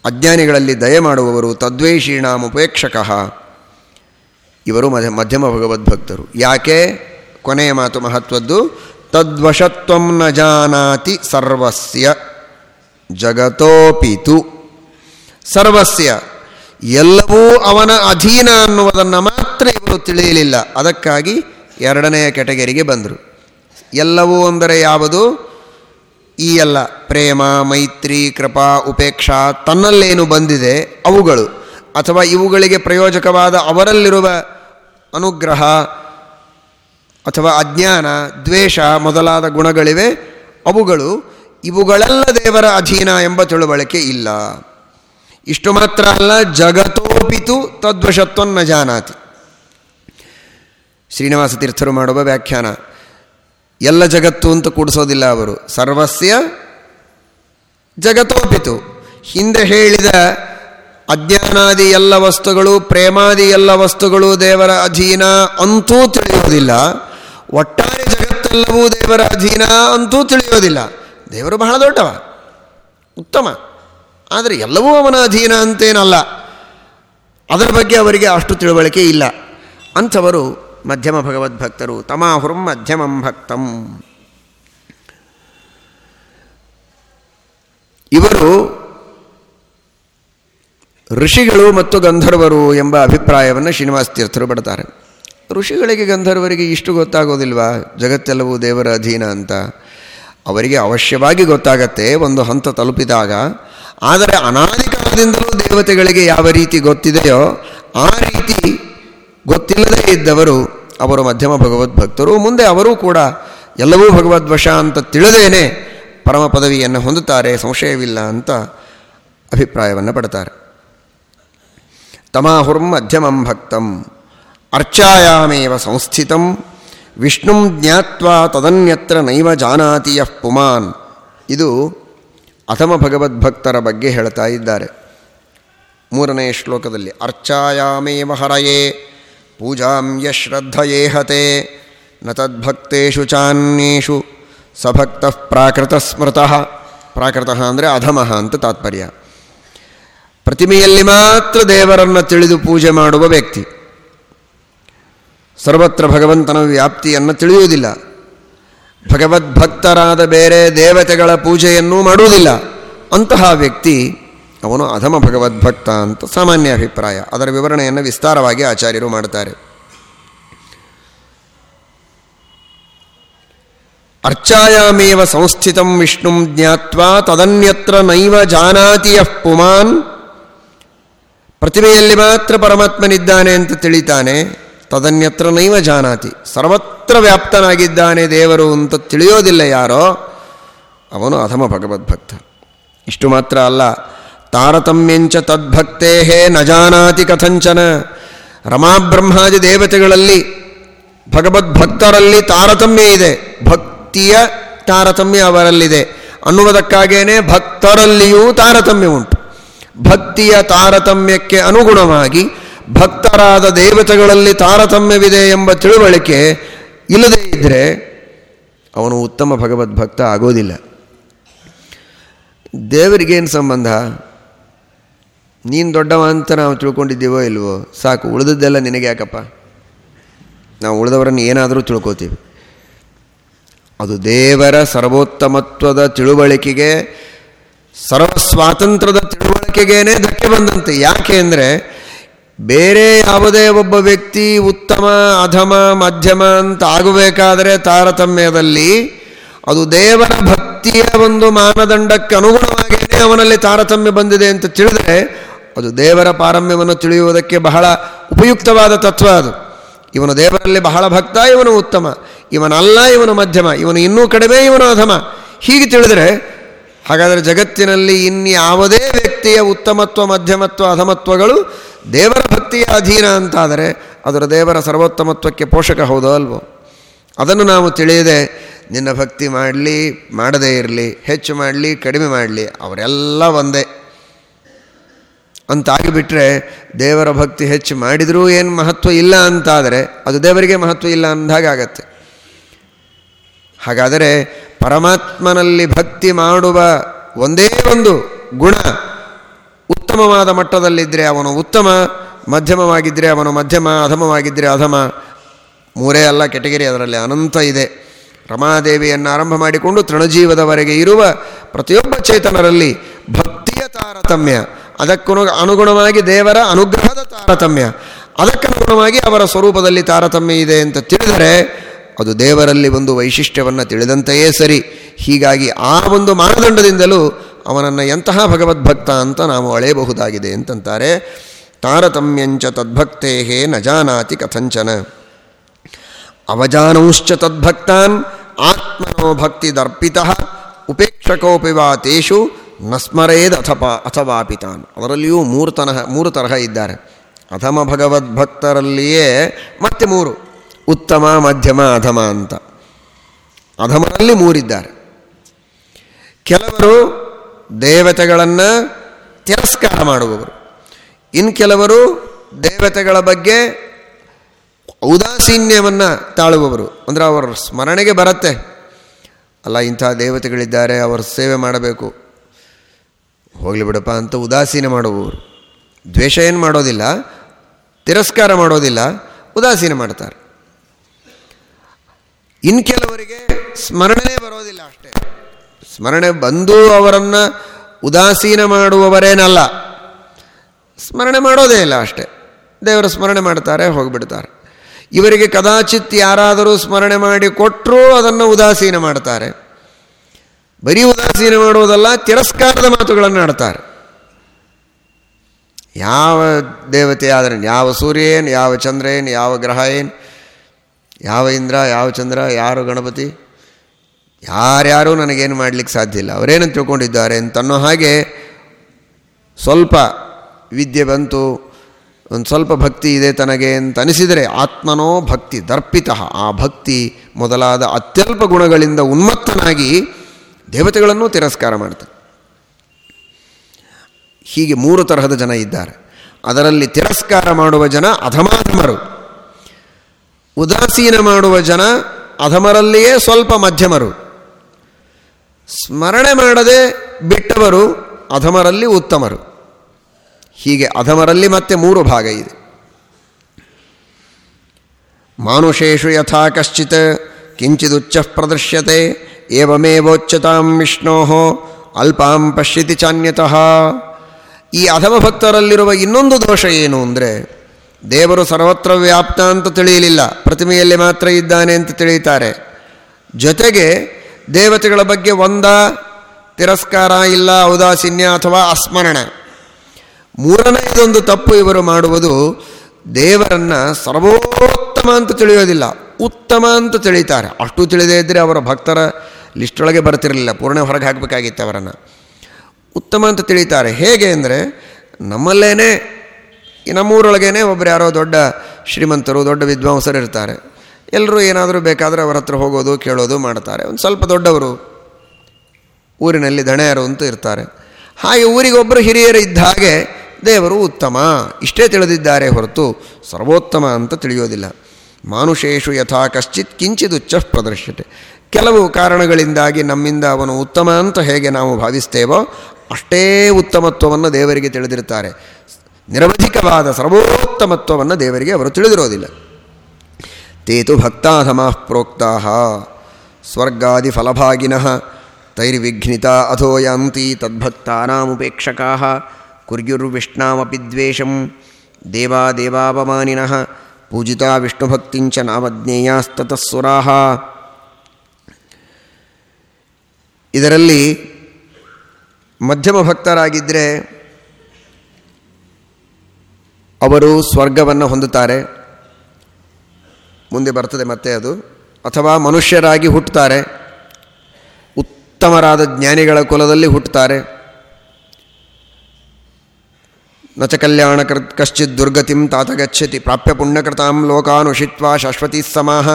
ಅಜ್ಞಾನಿಗಳಲ್ಲಿ ದಯ ಮಾಡುವವರು ತದ್ವೇಷೀಣಾಮ ಉಪೇಕ್ಷಕ. ಇವರು ಮಧ್ಯ, ಮಧ್ಯಮ ಭಗವದ್ಭಕ್ತರು ಯಾಕೆ? ಕೊನೆಯ ಮಾತು ಮಹತ್ವದ್ದು, ತದ್ವಶತ್ವಂ ನ ಜಾನಾತಿ ಸರ್ವಸ್ಯ ಜಗತೋಪಿತು. ಸರ್ವಸ್ಯ, ಎಲ್ಲವೂ ಅವನ ಅಧೀನ ಅನ್ನುವುದನ್ನು ಮಾತ್ರ ಇವರು ತಿಳಿಯಲಿಲ್ಲ. ಅದಕ್ಕಾಗಿ ಎರಡನೆಯ ಕೆಟಗರಿಗೆ ಬಂದರು. ಎಲ್ಲವೂ ಅಂದರೆ ಯಾವುದು? ಈ ಎಲ್ಲ ಪ್ರೇಮ, ಮೈತ್ರಿ, ಕೃಪಾ, ಉಪೇಕ್ಷಾ ತನ್ನಲ್ಲೇನು ಬಂದಿದೆ ಅವುಗಳು. ಅಥವಾ ಇವುಗಳಿಗೆ ಪ್ರಯೋಜಕವಾದ ಅವರಲ್ಲಿರುವ ಅನುಗ್ರಹ ಅಥವಾ ಅಜ್ಞಾನ, ದ್ವೇಷ ಮೊದಲಾದ ಗುಣಗಳಿವೆ ಅವುಗಳು. ಇವುಗಳೆಲ್ಲ ದೇವರ ಅಧೀನ ಎಂಬ ತಿಳುವಳಿಕೆ ಇಲ್ಲ. ಇಷ್ಟು ಮಾತ್ರ ಅಲ್ಲ, ಜಗತೋಪಿತು ತದ್ವಶತ್ವನ್ನ ಜಾನಾತಿ. ಶ್ರೀನಿವಾಸ ತೀರ್ಥರು ಮಾಡುವ ವ್ಯಾಖ್ಯಾನ. ಎಲ್ಲ ಜಗತ್ತು ಅಂತ ಕೂಡಿಸೋದಿಲ್ಲ ಅವರು. ಸರ್ವಸ್ಯ ಜಗತೋಪಿತು. ಹಿಂದೆ ಹೇಳಿದ ಅಜ್ಞಾನಾದಿ ಎಲ್ಲ ವಸ್ತುಗಳು, ಪ್ರೇಮಾದಿ ಎಲ್ಲ ವಸ್ತುಗಳು ದೇವರ ಅಧೀನ ಅಂತೂ ತಿಳಿಯೋದಿಲ್ಲ ಒಟ್ಟಾರೆ ಜಗತ್ತೆಲ್ಲವೂ ದೇವರ ಅಧೀನ ಅಂತೂ ತಿಳಿಯೋದಿಲ್ಲ ದೇವರು ಬಹಳ ದೊಡ್ಡವ, ಉತ್ತಮ. ಆದರೆ ಎಲ್ಲವೂ ಅವನ ಅಧೀನ ಅಂತೇನಲ್ಲ. ಅದರ ಬಗ್ಗೆ ಅವರಿಗೆ ಅಷ್ಟು ತಿಳುವಳಿಕೆ ಇಲ್ಲ. ಅಂಥವರು ಮಧ್ಯಮ ಭಗವದ್ಭಕ್ತರು, ತಮಾಹುರಂ ಮಧ್ಯಮಂ ಭಕ್ತಂ. ಇವರು ಋಷಿಗಳು ಮತ್ತು ಗಂಧರ್ವರು ಎಂಬ ಅಭಿಪ್ರಾಯವನ್ನು ಶ್ರೀನಿವಾಸ ತೀರ್ಥರು ಪಡ್ತಾರೆ. ಋಷಿಗಳಿಗೆ ಗಂಧರ್ವರಿಗೆ ಇಷ್ಟು ಗೊತ್ತಾಗೋದಿಲ್ವಾ? ಜಗತ್ತೆಲ್ಲವೂ ದೇವರ ಅಧೀನ ಅಂತ. ಅವರಿಗೆ ಅವಶ್ಯವಾಗಿ ಗೊತ್ತಾಗತ್ತೆ, ಒಂದು ಹಂತ ತಲುಪಿದಾಗ. ಆದರೆ ಅನಾದಿ ಕಾಲದಿಂದಲೂ ದೇವತೆಗಳಿಗೆ ಯಾವ ರೀತಿ ಗೊತ್ತಿದೆಯೋ, ಆ ರೀತಿ ಗೊತ್ತಿಲ್ಲದೇ ಇದ್ದವರು ಅವರು ಮಧ್ಯಮ ಭಗವದ್ಭಕ್ತರು ಮುಂದೆ ಅವರೂ ಕೂಡ ಎಲ್ಲವೂ ಭಗವದ್ವಶ ಅಂತ ತಿಳಿದೇನೆ ಪರಮ ಪದವಿಯನ್ನು ಹೊಂದುತ್ತಾರೆ, ಸಂಶಯವಿಲ್ಲ ಅಂತ ಅಭಿಪ್ರಾಯವನ್ನು ಪಡ್ತಾರೆ. ತಮಾಹುರ್ಂ ಮಧ್ಯಮಂ ಭಕ್ತಂ, ಅರ್ಚಾಯಾಮೇವ ಸಂಸ್ಥಿತಂ, ವಿಷ್ಣುಂ ಜ್ಞಾತ್ವಾ ತದನ್ಯತ್ರ ನೈವ ಜಾನಾತಿಯ ಪುಮಾನ್. ಇದು ಅಥಮ ಭಗವದ್ಭಕ್ತರ ಬಗ್ಗೆ ಹೇಳ್ತಾ ಇದ್ದಾರೆ. ಮೂರನೇ ಶ್ಲೋಕದಲ್ಲಿ, ಅರ್ಚಾಯಾಮೇವ ಹರಯೇ ಪೂಜಾಂ ಯಶ್ರದ್ಧಯೇ ಹತೆ. ನ ತದ್ಭಕ್ತೇಷು ಚಾನ್ಯೇಷು. ಸಭಕ್ತ ಪ್ರಾಕೃತ ಸ್ಮೃತಃ ಪ್ರಾಕೃತ ಅಂದರೆ ಅಧಮಃ ಅಂತ ತಾತ್ಪರ್ಯ. ಪ್ರತಿಮೆಯಲ್ಲಿ ಮಾತ್ರ ದೇವರನ್ನು ತಿಳಿದು ಪೂಜೆ ಮಾಡುವ ವ್ಯಕ್ತಿ. ಸರ್ವತ್ರ ಭಗವಂತನ ವ್ಯಾಪ್ತಿಯನ್ನು ತಿಳಿಯುವುದಿಲ್ಲ. ಭಗವದ್ಭಕ್ತರಾದ ಬೇರೆ ದೇವತೆಗಳ ಪೂಜೆಯನ್ನೂ ಮಾಡುವುದಿಲ್ಲ. ಅಂತಹ ವ್ಯಕ್ತಿ ಅವನು ಅಧಮ ಭಗವದ್ಭಕ್ತ ಅಂತ ಸಾಮಾನ್ಯ ಅಭಿಪ್ರಾಯ. ಅದರ ವಿವರಣೆಯನ್ನು ವಿಸ್ತಾರವಾಗಿ ಆಚಾರ್ಯರು ಮಾಡುತ್ತಾರೆ. ಅರ್ಚಾಯಾಮೇವ ಸಂಸ್ಥಿತಂ ವಿಷ್ಣುಂ ಜ್ಞಾತ್ವಾ ತದನ್ಯತ್ರ ನೈವ ಜಾನಾತಿ ಯಃ ಪುಮಾನ್. ಪ್ರತಿಮೆಯಲ್ಲಿ ಮಾತ್ರ ಪರಮಾತ್ಮನಿದ್ದಾನೆ ಅಂತ ತಿಳಿತಾನೆ. ತದನ್ಯತ್ರ ನೈವ ಜಾನಾತಿ. ಸರ್ವತ್ರ ವ್ಯಾಪ್ತನಾಗಿದ್ದಾನೆ ದೇವರು ಅಂತ ತಿಳಿಯೋದಿಲ್ಲ ಯಾರೋ. ಅವನು ಅಧಮ ಭಗವದ್ಭಕ್ತ. ಇಷ್ಟು ಮಾತ್ರ ಅಲ್ಲ. ತಾರತಮ್ಯಂಚ ತದ್ಭಕ್ತೇ ನ ಜಾನಾತಿ ಕಥಂಚನ. ರಮಾಬ್ರಹ್ಮಾದಿ ದೇವತೆಗಳಲ್ಲಿ, ಭಗವದ್ಭಕ್ತರಲ್ಲಿ ತಾರತಮ್ಯ ಇದೆ. ಭಕ್ತಿಯ ತಾರತಮ್ಯ ಅವರಲ್ಲಿದೆ. ಅನ್ನುವುದಕ್ಕಾಗೇನೆ ಭಕ್ತರಲ್ಲಿಯೂ ತಾರತಮ್ಯ ಉಂಟು. ಭಕ್ತಿಯ ತಾರತಮ್ಯಕ್ಕೆ ಅನುಗುಣವಾಗಿ ಭಕ್ತರಾದ ದೇವತೆಗಳಲ್ಲಿ ತಾರತಮ್ಯವಿದೆ ಎಂಬ ತಿಳುವಳಿಕೆ ಇಲ್ಲದೇ ಇದ್ದರೆ ಅವನು ಉತ್ತಮ ಭಗವದ್ಭಕ್ತ ಆಗೋದಿಲ್ಲ. ದೇವರಿಗೇನು ಸಂಬಂಧ? ನೀನು ದೊಡ್ಡವ ಅಂತ ನಾವು ತಿಳ್ಕೊಂಡಿದ್ದೀವೋ ಇಲ್ವೋ? ಸಾಕು, ಉಳಿದದ್ದೆಲ್ಲ ನಿನಗೆ ಯಾಕಪ್ಪ? ನಾವು ಉಳಿದವರನ್ನು ಏನಾದರೂ ತಿಳ್ಕೊತೀವಿ. ಅದು ದೇವರ ಸರ್ವೋತ್ತಮತ್ವದ ತಿಳುವಳಿಕೆಗೆ ಸರ್ವ ಸ್ವಾತಂತ್ರ್ಯದ ತಿಳುವಳಿಕೆಗೇನೆ ಧಕ್ಕೆ ಬಂದಂತೆ. ಯಾಕೆ ಅಂದರೆ, ಬೇರೆ ಯಾವುದೇ ಒಬ್ಬ ವ್ಯಕ್ತಿ ಉತ್ತಮ, ಅಧಮ, ಮಧ್ಯಮ ಅಂತ ಆಗಬೇಕಾದರೆ ತಾರತಮ್ಯದಲ್ಲಿ ಅದು ದೇವರ ಭಕ್ತಿಯ ಒಂದು ಮಾನದಂಡಕ್ಕೆ ಅನುಗುಣವಾಗಿಯೇ ಅವನಲ್ಲಿ ತಾರತಮ್ಯ ಬಂದಿದೆ ಅಂತ ತಿಳಿದರೆ ಅದು ದೇವರ ಪಾರಮ್ಯವನ್ನು ತಿಳಿಯುವುದಕ್ಕೆ ಬಹಳ ಉಪಯುಕ್ತವಾದ ತತ್ವ ಅದು. ಇವನು ದೇವರಲ್ಲಿ ಬಹಳ ಭಕ್ತ, ಇವನು ಉತ್ತಮ. ಇವನಲ್ಲ, ಇವನು ಮಧ್ಯಮ. ಇವನು ಇನ್ನೂ ಕಡಿಮೆ, ಇವನು ಅಧಮ. ಹೀಗೆ ತಿಳಿದರೆ ಹಾಗಾದರೆ ಜಗತ್ತಿನಲ್ಲಿ ಇನ್ಯಾವುದೇ ವ್ಯಕ್ತಿಯ ಉತ್ತಮತ್ವ, ಮಧ್ಯಮತ್ವ, ಅಧಮತ್ವಗಳು ದೇವರ ಭಕ್ತಿಯ ಅಧೀನ ಅಂತಾದರೆ ಅದರ ದೇವರ ಸರ್ವೋತ್ತಮತ್ವಕ್ಕೆ ಪೋಷಕ ಹೌದೋ ಅಲ್ವೋ? ಅದನ್ನು ನಾವು ತಿಳಿಯದೆ ನಿನ್ನ ಭಕ್ತಿ ಮಾಡಲಿ, ಮಾಡದೇ ಇರಲಿ, ಹೆಚ್ಚು ಮಾಡಲಿ, ಕಡಿಮೆ ಮಾಡಲಿ, ಅವರೆಲ್ಲ ಒಂದೇ. ಅಂತಾಗಿಬಿಟ್ರೆ ದೇವರ ಭಕ್ತಿ ಹೆಚ್ಚು ಮಾಡಿದರೂ ಏನು ಮಹತ್ವ ಇಲ್ಲ ಅಂತಾದರೆ ಅದು ದೇವರಿಗೆ ಮಹತ್ವ ಇಲ್ಲ ಅಂದಾಗತ್ತೆ ಹಾಗಾದರೆ ಪರಮಾತ್ಮನಲ್ಲಿ ಭಕ್ತಿ ಮಾಡುವ ಒಂದೇ ಒಂದು ಗುಣ ಉತ್ತಮವಾದ ಮಟ್ಟದಲ್ಲಿದ್ದರೆ ಅವನು ಉತ್ತಮ ಮಧ್ಯಮವಾಗಿದ್ದರೆ ಅವನು ಮಧ್ಯಮ ಅಧಮವಾಗಿದ್ದರೆ ಅಧಮ. ಮೂರೇ ಅಲ್ಲ, ಕೆಟಗಿರಿ ಅದರಲ್ಲಿ ಅನಂತ ಇದೆ. ರಮಾದೇವಿಯನ್ನು ಆರಂಭ ಮಾಡಿಕೊಂಡು ತೃಣಜೀವದವರೆಗೆ ಇರುವ ಪ್ರತಿಯೊಬ್ಬ ಚೇತನರಲ್ಲಿ ಭಕ್ತಿಯ ತಾರತಮ್ಯ ಅದಕ್ಕೂ ಅನುಗುಣವಾಗಿ ದೇವರ ಅನುಗ್ರಹದ ತಾರತಮ್ಯ. ಅದಕ್ಕನುಗುಣವಾಗಿ ಅವರ ಸ್ವರೂಪದಲ್ಲಿ ತಾರತಮ್ಯ ಇದೆ ಅಂತ ತಿಳಿದರೆ ಅದು ದೇವರಲ್ಲಿ ಒಂದು ವೈಶಿಷ್ಟ್ಯವನ್ನು ತಿಳಿದಂತೆಯೇ ಸರಿ. ಹೀಗಾಗಿ ಆ ಒಂದು ಮಾನದಂಡದಿಂದಲೂ ಅವನನ್ನು ಎಂತಹ ಭಗವದ್ಭಕ್ತ ಅಂತ ನಾವು ಅಳೆಯಬಹುದಾಗಿದೆ ಅಂತಂತಾರೆ. ತಾರತಮ್ಯಂಚ ತದ್ಭಕ್ತೇ ನ ಜಾನಾತಿ ಕಥಂಚನ. ಅವಜಾನೌಶ್ಚ ತದ್ಭಕ್ತಾನ್, ಆತ್ಮನೋ ಭಕ್ತಿ ದರ್ಪಿತ, ಉಪೇಕ್ಷಕೋಪಿ ತೇಷು ನಸ್ಮರೇದ್ ಅಥವಾ ಪಿತಾನ್ ಅದರಲ್ಲಿಯೂ ಮೂರು ತನಹ ಮೂರು ತರಹ ಇದ್ದಾರೆ. ಅಧಮ ಭಗವದ್ಭಕ್ತರಲ್ಲಿಯೇ ಮತ್ತೆ ಮೂರು. ಉತ್ತಮ, ಮಧ್ಯಮ, ಅಧಮ ಅಂತ. ಅಧಮರಲ್ಲಿ ಮೂರಿದ್ದಾರೆ. ಕೆಲವರು ದೇವತೆಗಳನ್ನು ತಿರಸ್ಕಾರ ಮಾಡುವವರು. ಇನ್ನು ಕೆಲವರು ದೇವತೆಗಳ ಬಗ್ಗೆ ಔದಾಸೀನ್ಯವನ್ನು ತಾಳುವವರು. ಅಂದರೆ ಅವರ ಸ್ಮರಣೆಗೆ ಬರುತ್ತೆ. ಅಲ್ಲ, ಇಂಥ ದೇವತೆಗಳಿದ್ದಾರೆ, ಅವರ ಸೇವೆ ಮಾಡಬೇಕು. ಹೋಗಲಿ ಬಿಡಪ್ಪ ಅಂತ ಉದಾಸೀನ ಮಾಡುವವರು. ದ್ವೇಷ ಏನು ಮಾಡೋದಿಲ್ಲ, ತಿರಸ್ಕಾರ ಮಾಡೋದಿಲ್ಲ, ಉದಾಸೀನ ಮಾಡ್ತಾರೆ. ಇನ್ನು ಕೆಲವರಿಗೆ ಸ್ಮರಣೆ ಬರೋದಿಲ್ಲ ಅಷ್ಟೇ. ಸ್ಮರಣೆ ಬಂದು ಅವರನ್ನು ಉದಾಸೀನ ಮಾಡುವವರೇನಲ್ಲ. ಸ್ಮರಣೆ ಮಾಡೋದೇ ಇಲ್ಲ ಅಷ್ಟೇ. ದೇವರ ಸ್ಮರಣೆ ಮಾಡ್ತಾರೆ, ಹೋಗಿಬಿಡ್ತಾರೆ. ಇವರಿಗೆ ಕದಾಚಿತ್ ಯಾರಾದರೂ ಸ್ಮರಣೆ ಮಾಡಿ ಕೊಟ್ಟರೂ ಅದನ್ನು ಉದಾಸೀನ ಮಾಡ್ತಾರೆ. ಬರೀ ಉದಾಸೀನ ಮಾಡುವುದಲ್ಲ, ತಿರಸ್ಕಾರದ ಮಾತುಗಳನ್ನು ಆಡ್ತಾರೆ. ಯಾವ ದೇವತೆ ಆದರೆ ಯಾವ ಸೂರ್ಯ ಏನು ಯಾವ ಚಂದ್ರ ಏನು ಯಾವ ಗ್ರಹ ಏನು? ಯಾವ ಇಂದ್ರ? ಯಾವ ಚಂದ್ರ? ಯಾರು ಗಣಪತಿ? ಯಾರ್ಯಾರೂ ನನಗೇನು ಮಾಡಲಿಕ್ಕೆ ಸಾಧ್ಯ ಇಲ್ಲ. ಅವರೇನು ತಿಳ್ಕೊಂಡಿದ್ದಾರೆ ಅಂತನ್ನೋ ಹಾಗೆ ಸ್ವಲ್ಪ ವಿದ್ಯೆ ಬಂತು, ಒಂದು ಸ್ವಲ್ಪ ಭಕ್ತಿ ಇದೆ ತನಗೆ ಅಂತ ಅನಿಸಿದರೆ ಆತ್ಮನೋ ಭಕ್ತಿ ದರ್ಪಿತ. ಆ ಭಕ್ತಿ ಮೊದಲಾದ ಅತ್ಯಲ್ಪ ಗುಣಗಳಿಂದ ಉನ್ಮತ್ತನಾಗಿ ದೇವತೆಗಳನ್ನು ತಿರಸ್ಕಾರ ಮಾಡ್ತಾರೆ. ಹೀಗೆ ಮೂರು ತರಹದ ಜನ ಇದ್ದಾರೆ. ಅದರಲ್ಲಿ ತಿರಸ್ಕಾರ ಮಾಡುವ ಜನ ಅಧಮಾಧಮರು. ಉದಾಸೀನ ಮಾಡುವ ಜನ ಅಧಮರಲ್ಲಿಯೇ ಸ್ವಲ್ಪ ಮಧ್ಯಮರು. ಸ್ಮರಣೆ ಮಾಡದೆ ಬಿಟ್ಟವರು ಅಧಮರಲ್ಲಿ ಉತ್ತಮರು. ಹೀಗೆ ಅಧಮರಲ್ಲಿ ಮತ್ತೆ ಮೂರು ಭಾಗ ಇದೆ. ಮಾನುಷೇಷು ಯಥಾ ಕಶ್ಚಿತ್, ಕಿಂಚಿದುಚ್ಚ ಪ್ರದೃಶ್ಯತೆ ಏವಮೇವೋಚ್ಯತಾಂ ವಿಷ್ಣೋ ಅಲ್ಪಾಂ ಪಶ್ಯತಿ ಚಾನ್ಯತಃ ಈ ಭಕ್ತರಲ್ಲಿರುವ ಇನ್ನೊಂದು ದೋಷ ಏನು ಅಂದರೆ, ದೇವರು ಸರ್ವತ್ರ ವ್ಯಾಪ್ತ ಅಂತ ತಿಳಿಯಲಿಲ್ಲ, ಪ್ರತಿಮೆಯಲ್ಲಿ ಮಾತ್ರ ಇದ್ದಾನೆ ಅಂತ ತಿಳಿಯುತ್ತಾರೆ. ಜೊತೆಗೆ ದೇವತೆಗಳ ಬಗ್ಗೆ ಒಂದ ತಿರಸ್ಕಾರ ಇಲ್ಲ, ಔದಾಸೀನ್ಯ ಅಥವಾ ಅಸ್ಮರಣ. ಮೂರನೆಯದೊಂದು ತಪ್ಪು ಇವರು ಮಾಡುವುದು, ದೇವರನ್ನು ಸರ್ವೋತ್ತಮ ಅಂತ ತಿಳಿಯೋದಿಲ್ಲ, ಉತ್ತಮ ಅಂತ ತಿಳಿತಾರೆ. ಅಷ್ಟು ತಿಳಿದೇ ಇದ್ದರೆ ಅವರ ಭಕ್ತರ ಲಿಸ್ಟೊಳಗೆ ಬರ್ತಿರಲಿಲ್ಲ, ಪೂರ್ಣ ಹೊರಗೆ ಹಾಕಬೇಕಾಗಿತ್ತು ಅವರನ್ನು. ಉತ್ತಮ ಅಂತ ತಿಳಿತಾರೆ. ಹೇಗೆ ಅಂದರೆ, ನಮ್ಮಲ್ಲೇನೆ, ಈ ನಮ್ಮೂರೊಳಗೇನೆ ಒಬ್ಬರು ಯಾರೋ ದೊಡ್ಡ ಶ್ರೀಮಂತರು, ದೊಡ್ಡ ವಿದ್ವಾಂಸರು ಇರ್ತಾರೆ. ಎಲ್ಲರೂ ಏನಾದರೂ ಬೇಕಾದರೆ ಅವರ ಹತ್ರ ಹೋಗೋದು, ಕೇಳೋದು ಮಾಡ್ತಾರೆ. ಒಂದು ಸ್ವಲ್ಪ ದೊಡ್ಡವರು, ಊರಿನಲ್ಲಿ ದಣೆಯರು ಅಂತ ಇರ್ತಾರೆ. ಹಾಗೆ ಊರಿಗೊಬ್ಬರು ಹಿರಿಯರು ಇದ್ದ ಹಾಗೆ ದೇವರು ಉತ್ತಮ, ಇಷ್ಟೇ ತಿಳಿದಿದ್ದಾರೆ ಹೊರತು ಸರ್ವೋತ್ತಮ ಅಂತ ತಿಳಿಯೋದಿಲ್ಲ. ಮಾನುಷೇಷು ಯಥಾ ಕಶ್ಚಿತ್ ಕಿಂಚಿದುಚ್ಚ ಪ್ರದರ್ಶತೆ ಕೆಲವು ಕಾರಣಗಳಿಂದಾಗಿ ನಮ್ಮಿಂದ ಅವನು ಉತ್ತಮ ಅಂತ ಹೇಗೆ ನಾವು ಭಾವಿಸ್ತೇವೋ ಅಷ್ಟೇ ಉತ್ತಮತ್ವವನ್ನು ದೇವರಿಗೆ ತಿಳಿದಿರ್ತಾರೆ ನಿರವಧಿಕವಾದ ಸರ್ವೋತ್ತಮತ್ವವನ್ನು ದೇವರಿಗೆ ಅವರು ತಿಳಿದಿರೋದಿಲ್ಲ. ತೇತು ಭಕ್ತಾಧಮಃ ಪ್ರೋಕ್ತಾ. ಸ್ವರ್ಗಾದಿ ಫಲಭಾಗಿನಃ ತೈರ್ವಿಘ್ನಿತ ಅಧೋ ಯಾಂತಿ ತದ್ಭಕ್ತಾನಾಮುಪೇಕ್ಷಕಾ ಕುರ್ಯುರ್ವಿಷ್ಣಾಮಪಿ ದ್ವೇಷಂ ದೇವಾ ದೇವಾಪಮಾನಿನಃ ಪೂಜಿತಾ ವಿಷ್ಣುಭಕ್ತಿಂಚ ನಾಮಜ್ಞೇಯಾಸ್ತತಃಸುರಾಹ ಇದರಲ್ಲಿ ಮಧ್ಯಮ ಭಕ್ತರಾಗಿದ್ದರೆ ಅವರು ಸ್ವರ್ಗವನ್ನು ಹೊಂದುತ್ತಾರೆ. ಮುಂದೆ ಬರ್ತದೆ ಮತ್ತೆ ಅದು. ಅಥವಾ ಮನುಷ್ಯರಾಗಿ ಹುಟ್ಟುತ್ತಾರೆ. ಉತ್ತಮರಾದ ಜ್ಞಾನಿಗಳ ಕುಲದಲ್ಲಿ ಹುಟ್ಟುತ್ತಾರೆ. ನಚ ಕಲ್ಯಾಣ ಕಶ್ಚಿತ್ ದುರ್ಗತಿಂ ತಾತ ಗಚ್ಚತಿ ಪ್ರಾಪ್ಯ ಪುಣ್ಯಕೃತಾಂ ಲೋಕಾನುಷಿತ್ವಾ ಶಾಶ್ವತೀ ಸಮಾಹ.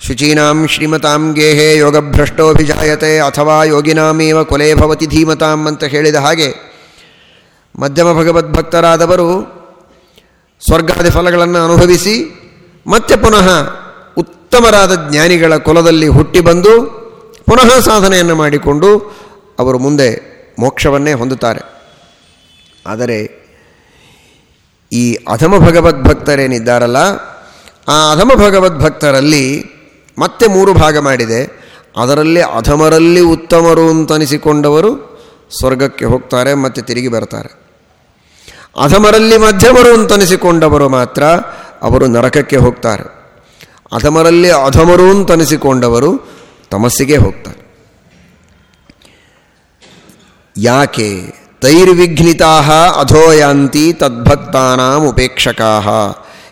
ಶುಚೀನಾಂ ಶ್ರೀಮತಾಂ ಗೇಹೇ ಯೋಗಭ್ರಷ್ಟೋಭಿಜಾಯತೆ ಅಥವಾ ಯೋಗಿನಾಮೇವ ಕೊಲೆ ಭವತಿ ಧೀಮತಾಂ ಅಂತ ಹೇಳಿದ ಹಾಗೆ ಮಧ್ಯಮ ಭಗವದ್ಭಕ್ತರಾದವರು ಸ್ವರ್ಗಾದಿ ಫಲಗಳನ್ನು ಅನುಭವಿಸಿ ಮತ್ತೆ ಪುನಃ ಉತ್ತಮರಾದ ಜ್ಞಾನಿಗಳ ಕುಲದಲ್ಲಿ ಹುಟ್ಟಿ ಬಂದು ಪುನಃ ಸಾಧನೆಯನ್ನು ಮಾಡಿಕೊಂಡು ಅವರು ಮುಂದೆ ಮೋಕ್ಷವನ್ನೇ ಹೊಂದುತ್ತಾರೆ. ಆದರೆ ಈ ಅಧಮ ಭಗವದ್ಭಕ್ತರೇನಿದ್ದಾರಲ್ಲ ಆ ಅಧಮ ಭಗವದ್ಭಕ್ತರಲ್ಲಿ ಮತ್ತೆ ಮೂರು ಭಾಗ ಮಾಡಿದೆ. ಅದರಲ್ಲಿ ಅಧಮರಲ್ಲಿ ಉತ್ತಮರು ಅಂತನಿಸಿಕೊಂಡವರು ಸ್ವರ್ಗಕ್ಕೆ ಹೋಗ್ತಾರೆ, ಮತ್ತೆ ತಿರುಗಿ ಬರ್ತಾರೆ. ಅಧಮರಲ್ಲಿ ಮಧ್ಯಮರು ಅಂತನಿಸಿಕೊಂಡವರು ಮಾತ್ರ ಅವರು ನರಕಕ್ಕೆ ಹೋಗ್ತಾರೆ. ಅಧಮರಲ್ಲಿ ಅಧಮರು ಅಂತನಿಸಿಕೊಂಡವರು ತಮಸ್ಸಿಗೆ ಹೋಗ್ತಾರೆ. ಯಾಕೆ? ತೈರ್ವಿಘ್ನಿತಾ ಅಧೋಯಾಂತಿ ತದ್ಭಕ್ತಾನಾಂ ಉಪೇಕ್ಷಕಾ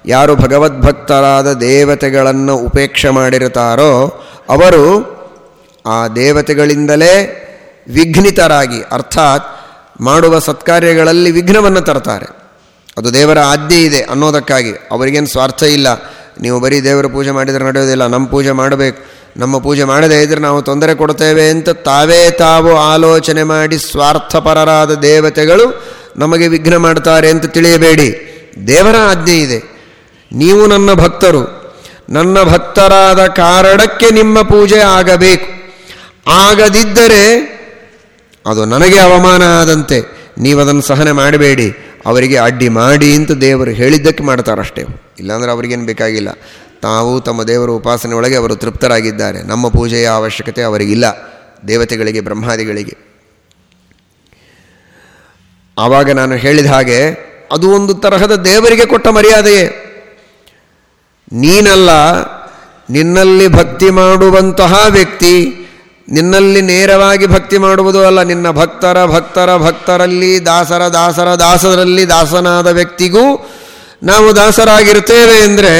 ಯಾರು ಭಗವದ್ಭಕ್ತರಾದ ದೇವತೆಗಳನ್ನು ಉಪೇಕ್ಷೆ ಮಾಡಿರುತ್ತಾರೋ ಅವರು ಆ ದೇವತೆಗಳಿಂದಲೇ ವಿಘ್ನಿತರಾಗಿ, ಅರ್ಥಾತ್ ಮಾಡುವ ಸತ್ಕಾರ್ಯಗಳಲ್ಲಿ ವಿಘ್ನವನ್ನು ತರ್ತಾರೆ ಅದು ದೇವರ ಆಜ್ಞೆ ಇದೆ ಅನ್ನೋದಕ್ಕಾಗಿ. ಅವರಿಗೇನು ಸ್ವಾರ್ಥ ಇಲ್ಲ. ನೀವು ಬರೀ ದೇವರ ಪೂಜೆ ಮಾಡಿದರೆ ನಡೆಯೋದಿಲ್ಲ, ನಮ್ಮ ಪೂಜೆ ಮಾಡಬೇಕು. ನಮ್ಮ ಪೂಜೆ ಮಾಡದೇ ಇದ್ದರೆ ನಾವು ತೊಂದರೆ ಕೊಡ್ತೇವೆ ಅಂತ ತಾವೇ ತಾವು ಆಲೋಚನೆ ಮಾಡಿ ಸ್ವಾರ್ಥಪರರಾದ ದೇವತೆಗಳು ನಮಗೆ ವಿಘ್ನ ಮಾಡ್ತಾರೆ ಅಂತ ತಿಳಿಯಬೇಡಿ. ದೇವರ ಆಜ್ಞೆ ಇದೆ. ನೀವು ನನ್ನ ಭಕ್ತರು. ನನ್ನ ಭಕ್ತರಾದ ಕಾರಣಕ್ಕೆ ನಿಮ್ಮ ಪೂಜೆ ಆಗಬೇಕು. ಆಗದಿದ್ದರೆ ಅದು ನನಗೆ ಅವಮಾನ ಆದಂತೆ. ನೀವು ಅದನ್ನು ಸಹನೆ ಮಾಡಬೇಡಿ. ಅವರಿಗೆ ಅಡ್ಡಿ ಮಾಡಿ ಅಂತ ದೇವರು ಹೇಳಿದ್ದಕ್ಕೆ ಮಾಡ್ತಾರಷ್ಟೇ ಇಲ್ಲಾಂದರೆ ಅವರಿಗೇನು ಬೇಕಾಗಿಲ್ಲ. ತಾವು ತಮ್ಮ ದೇವರ ಉಪಾಸನೆ ಒಳಗೆ ಅವರು ತೃಪ್ತರಾಗಿದ್ದಾರೆ. ನಮ್ಮ ಪೂಜೆಯ ಅವಶ್ಯಕತೆ ಅವರಿಗಿಲ್ಲ. ದೇವತೆಗಳಿಗೆ, ಬ್ರಹ್ಮಾದಿಗಳಿಗೆ. ಆವಾಗ ನಾನು ಹೇಳಿದ ಹಾಗೆ, ಅದು ಒಂದು ತರಹದ ದೇವರಿಗೆ ಕೊಟ್ಟ ಮರ್ಯಾದೆಯೇ. ನೀನಲ್ಲ, ನಿನ್ನಲ್ಲಿ ಭಕ್ತಿ ಮಾಡುವಂತಹ ವ್ಯಕ್ತಿ, ನಿನ್ನಲ್ಲಿ ನೇರವಾಗಿ ಭಕ್ತಿ ಮಾಡುವುದು ಅಲ್ಲ, ನಿನ್ನ ಭಕ್ತರ ಭಕ್ತರ ಭಕ್ತರಲ್ಲಿ, ದಾಸರ ದಾಸರ ದಾಸರಲ್ಲಿ ದಾಸನಾದ ವ್ಯಕ್ತಿಗೂ ನಾವು ದಾಸರಾಗಿರ್ತೇವೆ ಅಂದರೆ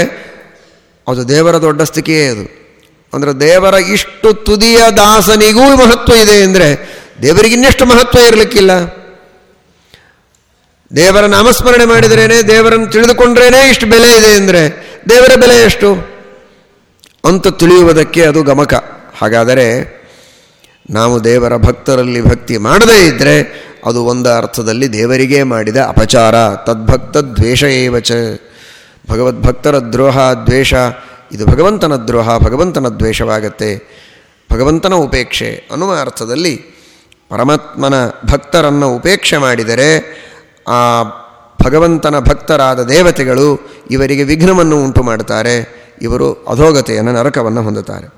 ಅದು ದೇವರ ದೊಡ್ಡ ಸ್ಥಿತಿಯೇ ಅದು. ಅಂದರೆ ದೇವರ ಇಷ್ಟು ತುದಿಯ ದಾಸನಿಗೂ ಮಹತ್ವ ಇದೆ ಅಂದರೆ ದೇವರಿಗೆ ಇನ್ನೆಷ್ಟು ಮಹತ್ವ ಇರಲಿಕ್ಕಿಲ್ಲ. ದೇವರ ನಾಮಸ್ಮರಣೆ ಮಾಡಿದ್ರೇನೆ, ದೇವರನ್ನು ತಿಳಿದುಕೊಂಡ್ರೇನೆ ಇಷ್ಟು ಬೆಲೆ ಇದೆ ಅಂದರೆ ದೇವರ ಬೆಲೆ ಎಷ್ಟು? ಅಂತ ತಿಳಿಯುವುದಕ್ಕೆ ಅದು ಗಮಕ. ಹಾಗಾದರೆ ನಾವು ದೇವರ ಭಕ್ತರಲ್ಲಿ ಭಕ್ತಿ ಮಾಡದೇ ಇದ್ದರೆ ಅದು ಒಂದು ಅರ್ಥದಲ್ಲಿ ದೇವರಿಗೇ ಮಾಡಿದ ಅಪಚಾರ. ತದ್ಭಕ್ತ ದ್ವೇಷ ಏವಚ. ಭಗವದ್ಭಕ್ತರ ದ್ರೋಹ, ದ್ವೇಷ, ಇದು ಭಗವಂತನ ದ್ರೋಹ, ಭಗವಂತನ ದ್ವೇಷವಾಗತ್ತೆ. ಭಗವಂತನ ಉಪೇಕ್ಷೆ ಅನ್ನುವ ಅರ್ಥದಲ್ಲಿ ಪರಮಾತ್ಮನ ಭಕ್ತರನ್ನು ಉಪೇಕ್ಷೆ ಮಾಡಿದರೆ ಆ ಭಗವಂತನ ಭಕ್ತರಾದ ದೇವತೆಗಳು ಇವರಿಗೆ ವಿಘ್ನವನ್ನು ಉಂಟು ಮಾಡುತ್ತಾರೆ ಇವರು ಅಧೋಗತೆಯನ್ನು ನರಕವನ್ನು ಹೊಂದುತ್ತಾರೆ.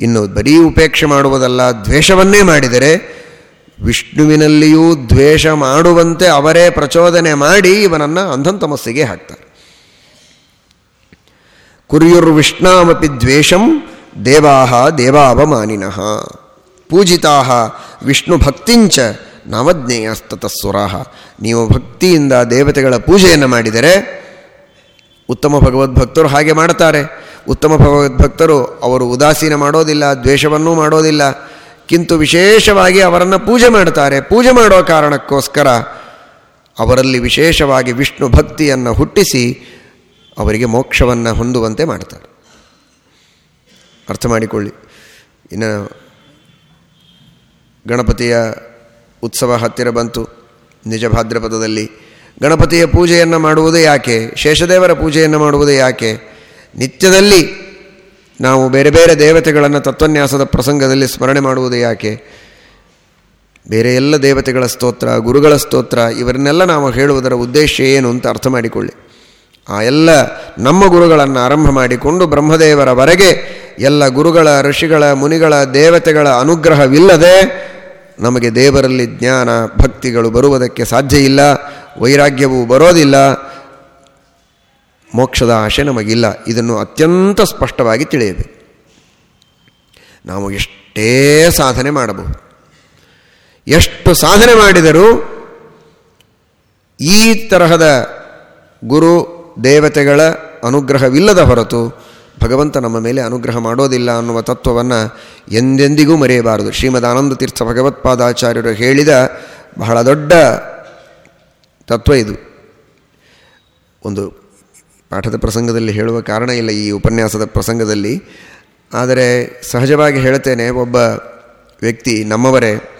ಇನ್ನು ಬರೀ ಉಪೇಕ್ಷೆ ಮಾಡುವುದಲ್ಲ, ದ್ವೇಷವನ್ನೇ ಮಾಡಿದರೆ ವಿಷ್ಣುವಿನಲ್ಲಿಯೂ ದ್ವೇಷ ಮಾಡುವಂತೆ ಅವರೇ ಪ್ರಚೋದನೆ ಮಾಡಿ ಇವನನ್ನು ಅಂಧಂತಮಸ್ಸಿಗೆ ಹಾಕ್ತಾರೆ. ಕುರ್ಯುರ್ವಿಷ್ಣಾಮಪಿ ದ್ವೇಷಂ ದೇವಾ ದೇವಾವಮಾನಿನಃ ಪೂಜಿತಾ ವಿಷ್ಣು ನಾಮಜ್ಞೇಯಸ್ತತಃಸುರಾಹ ನೀವು ಭಕ್ತಿಯಿಂದ ದೇವತೆಗಳ ಪೂಜೆಯನ್ನು ಮಾಡಿದರೆ ಉತ್ತಮ ಭಗವದ್ಭಕ್ತರು ಹಾಗೆ ಮಾಡ್ತಾರೆ ಉತ್ತಮ ಭಗವದ್ಭಕ್ತರು ಅವರು ಉದಾಸೀನ ಮಾಡೋದಿಲ್ಲ, ದ್ವೇಷವನ್ನೂ ಮಾಡೋದಿಲ್ಲ. ಕಿಂತು ವಿಶೇಷವಾಗಿ ಅವರನ್ನು ಪೂಜೆ ಮಾಡ್ತಾರೆ ಪೂಜೆ ಮಾಡೋ ಕಾರಣಕ್ಕೋಸ್ಕರ ಅವರಲ್ಲಿ ವಿಶೇಷವಾಗಿ ವಿಷ್ಣು ಭಕ್ತಿಯನ್ನು ಹುಟ್ಟಿಸಿ ಅವರಿಗೆ ಮೋಕ್ಷವನ್ನು ಹೊಂದುವಂತೆ ಮಾಡ್ತಾರೆ. ಅರ್ಥ ಮಾಡಿಕೊಳ್ಳಿ. ಇನ್ನು ಗಣಪತಿಯ ಉತ್ಸವ ಹತ್ತಿರ ಬಂತು. ನಿಜ ಭಾದ್ರಪದದಲ್ಲಿ ಗಣಪತಿಯ ಪೂಜೆಯನ್ನು ಮಾಡುವುದೇ ಯಾಕೆ? ಶೇಷದೇವರ ಪೂಜೆಯನ್ನು ಮಾಡುವುದೇ ಯಾಕೆ? ನಿತ್ಯದಲ್ಲಿ ನಾವು ಬೇರೆ ಬೇರೆ ದೇವತೆಗಳನ್ನು ತತ್ವನ್ಯಾಸದ ಪ್ರಸಂಗದಲ್ಲಿ ಸ್ಮರಣೆ ಮಾಡುವುದು ಯಾಕೆ? ಬೇರೆ ಎಲ್ಲ ದೇವತೆಗಳ ಸ್ತೋತ್ರ, ಗುರುಗಳ ಸ್ತೋತ್ರ, ಇವರನ್ನೆಲ್ಲ ನಾವು ಹೇಳುವುದರ ಉದ್ದೇಶ ಏನು ಅಂತ ಅರ್ಥ ಮಾಡಿಕೊಳ್ಳಿ. ಆ ಎಲ್ಲ ನಮ್ಮ ಗುರುಗಳನ್ನು ಆರಂಭ ಮಾಡಿಕೊಂಡು ಬ್ರಹ್ಮದೇವರವರೆಗೆ ಎಲ್ಲ ಗುರುಗಳ, ಋಷಿಗಳ, ಮುನಿಗಳ, ದೇವತೆಗಳ ಅನುಗ್ರಹವಿಲ್ಲದೆ ನಮಗೆ ದೇವರಲ್ಲಿ ಜ್ಞಾನ, ಭಕ್ತಿಗಳು ಬರುವುದಕ್ಕೆ ಸಾಧ್ಯ ಇಲ್ಲ, ವೈರಾಗ್ಯವೂ ಬರೋದಿಲ್ಲ, ಮೋಕ್ಷದ ಆಶೆ ನಮಗಿಲ್ಲ. ಇದನ್ನು ಅತ್ಯಂತ ಸ್ಪಷ್ಟವಾಗಿ ತಿಳಿಯಬೇಕು. ನಾವು ಎಷ್ಟೇ ಸಾಧನೆ ಮಾಡಬಹುದು. ಎಷ್ಟು ಸಾಧನೆ ಮಾಡಿದರೂ ಈ ತರಹದ ಗುರು, ದೇವತೆಗಳ ಅನುಗ್ರಹವಿಲ್ಲದ ಹೊರತು ಭಗವಂತ ನಮ್ಮ ಮೇಲೆ ಅನುಗ್ರಹ ಮಾಡೋದಿಲ್ಲ ಅನ್ನುವ ತತ್ವವನ್ನು ಎಂದೆಂದಿಗೂ ಮರೆಯಬಾರದು. ಶ್ರೀಮದ್ ಆನಂದ ತೀರ್ಥ ಭಗವತ್ಪಾದಾಚಾರ್ಯರು ಹೇಳಿದ ಬಹಳ ದೊಡ್ಡ ತತ್ವ ಇದು. ಒಂದು ಪಾಠದ ಪ್ರಸಂಗದಲ್ಲಿ ಹೇಳುವ ಕಾರಣ ಇಲ್ಲ ಈ ಉಪನ್ಯಾಸದ ಪ್ರಸಂಗದಲ್ಲಿ. ಆದರೆ ಸಹಜವಾಗಿ ಹೇಳ್ತೇನೆ, ಒಬ್ಬ ವ್ಯಕ್ತಿ ನಮ್ಮವರೇ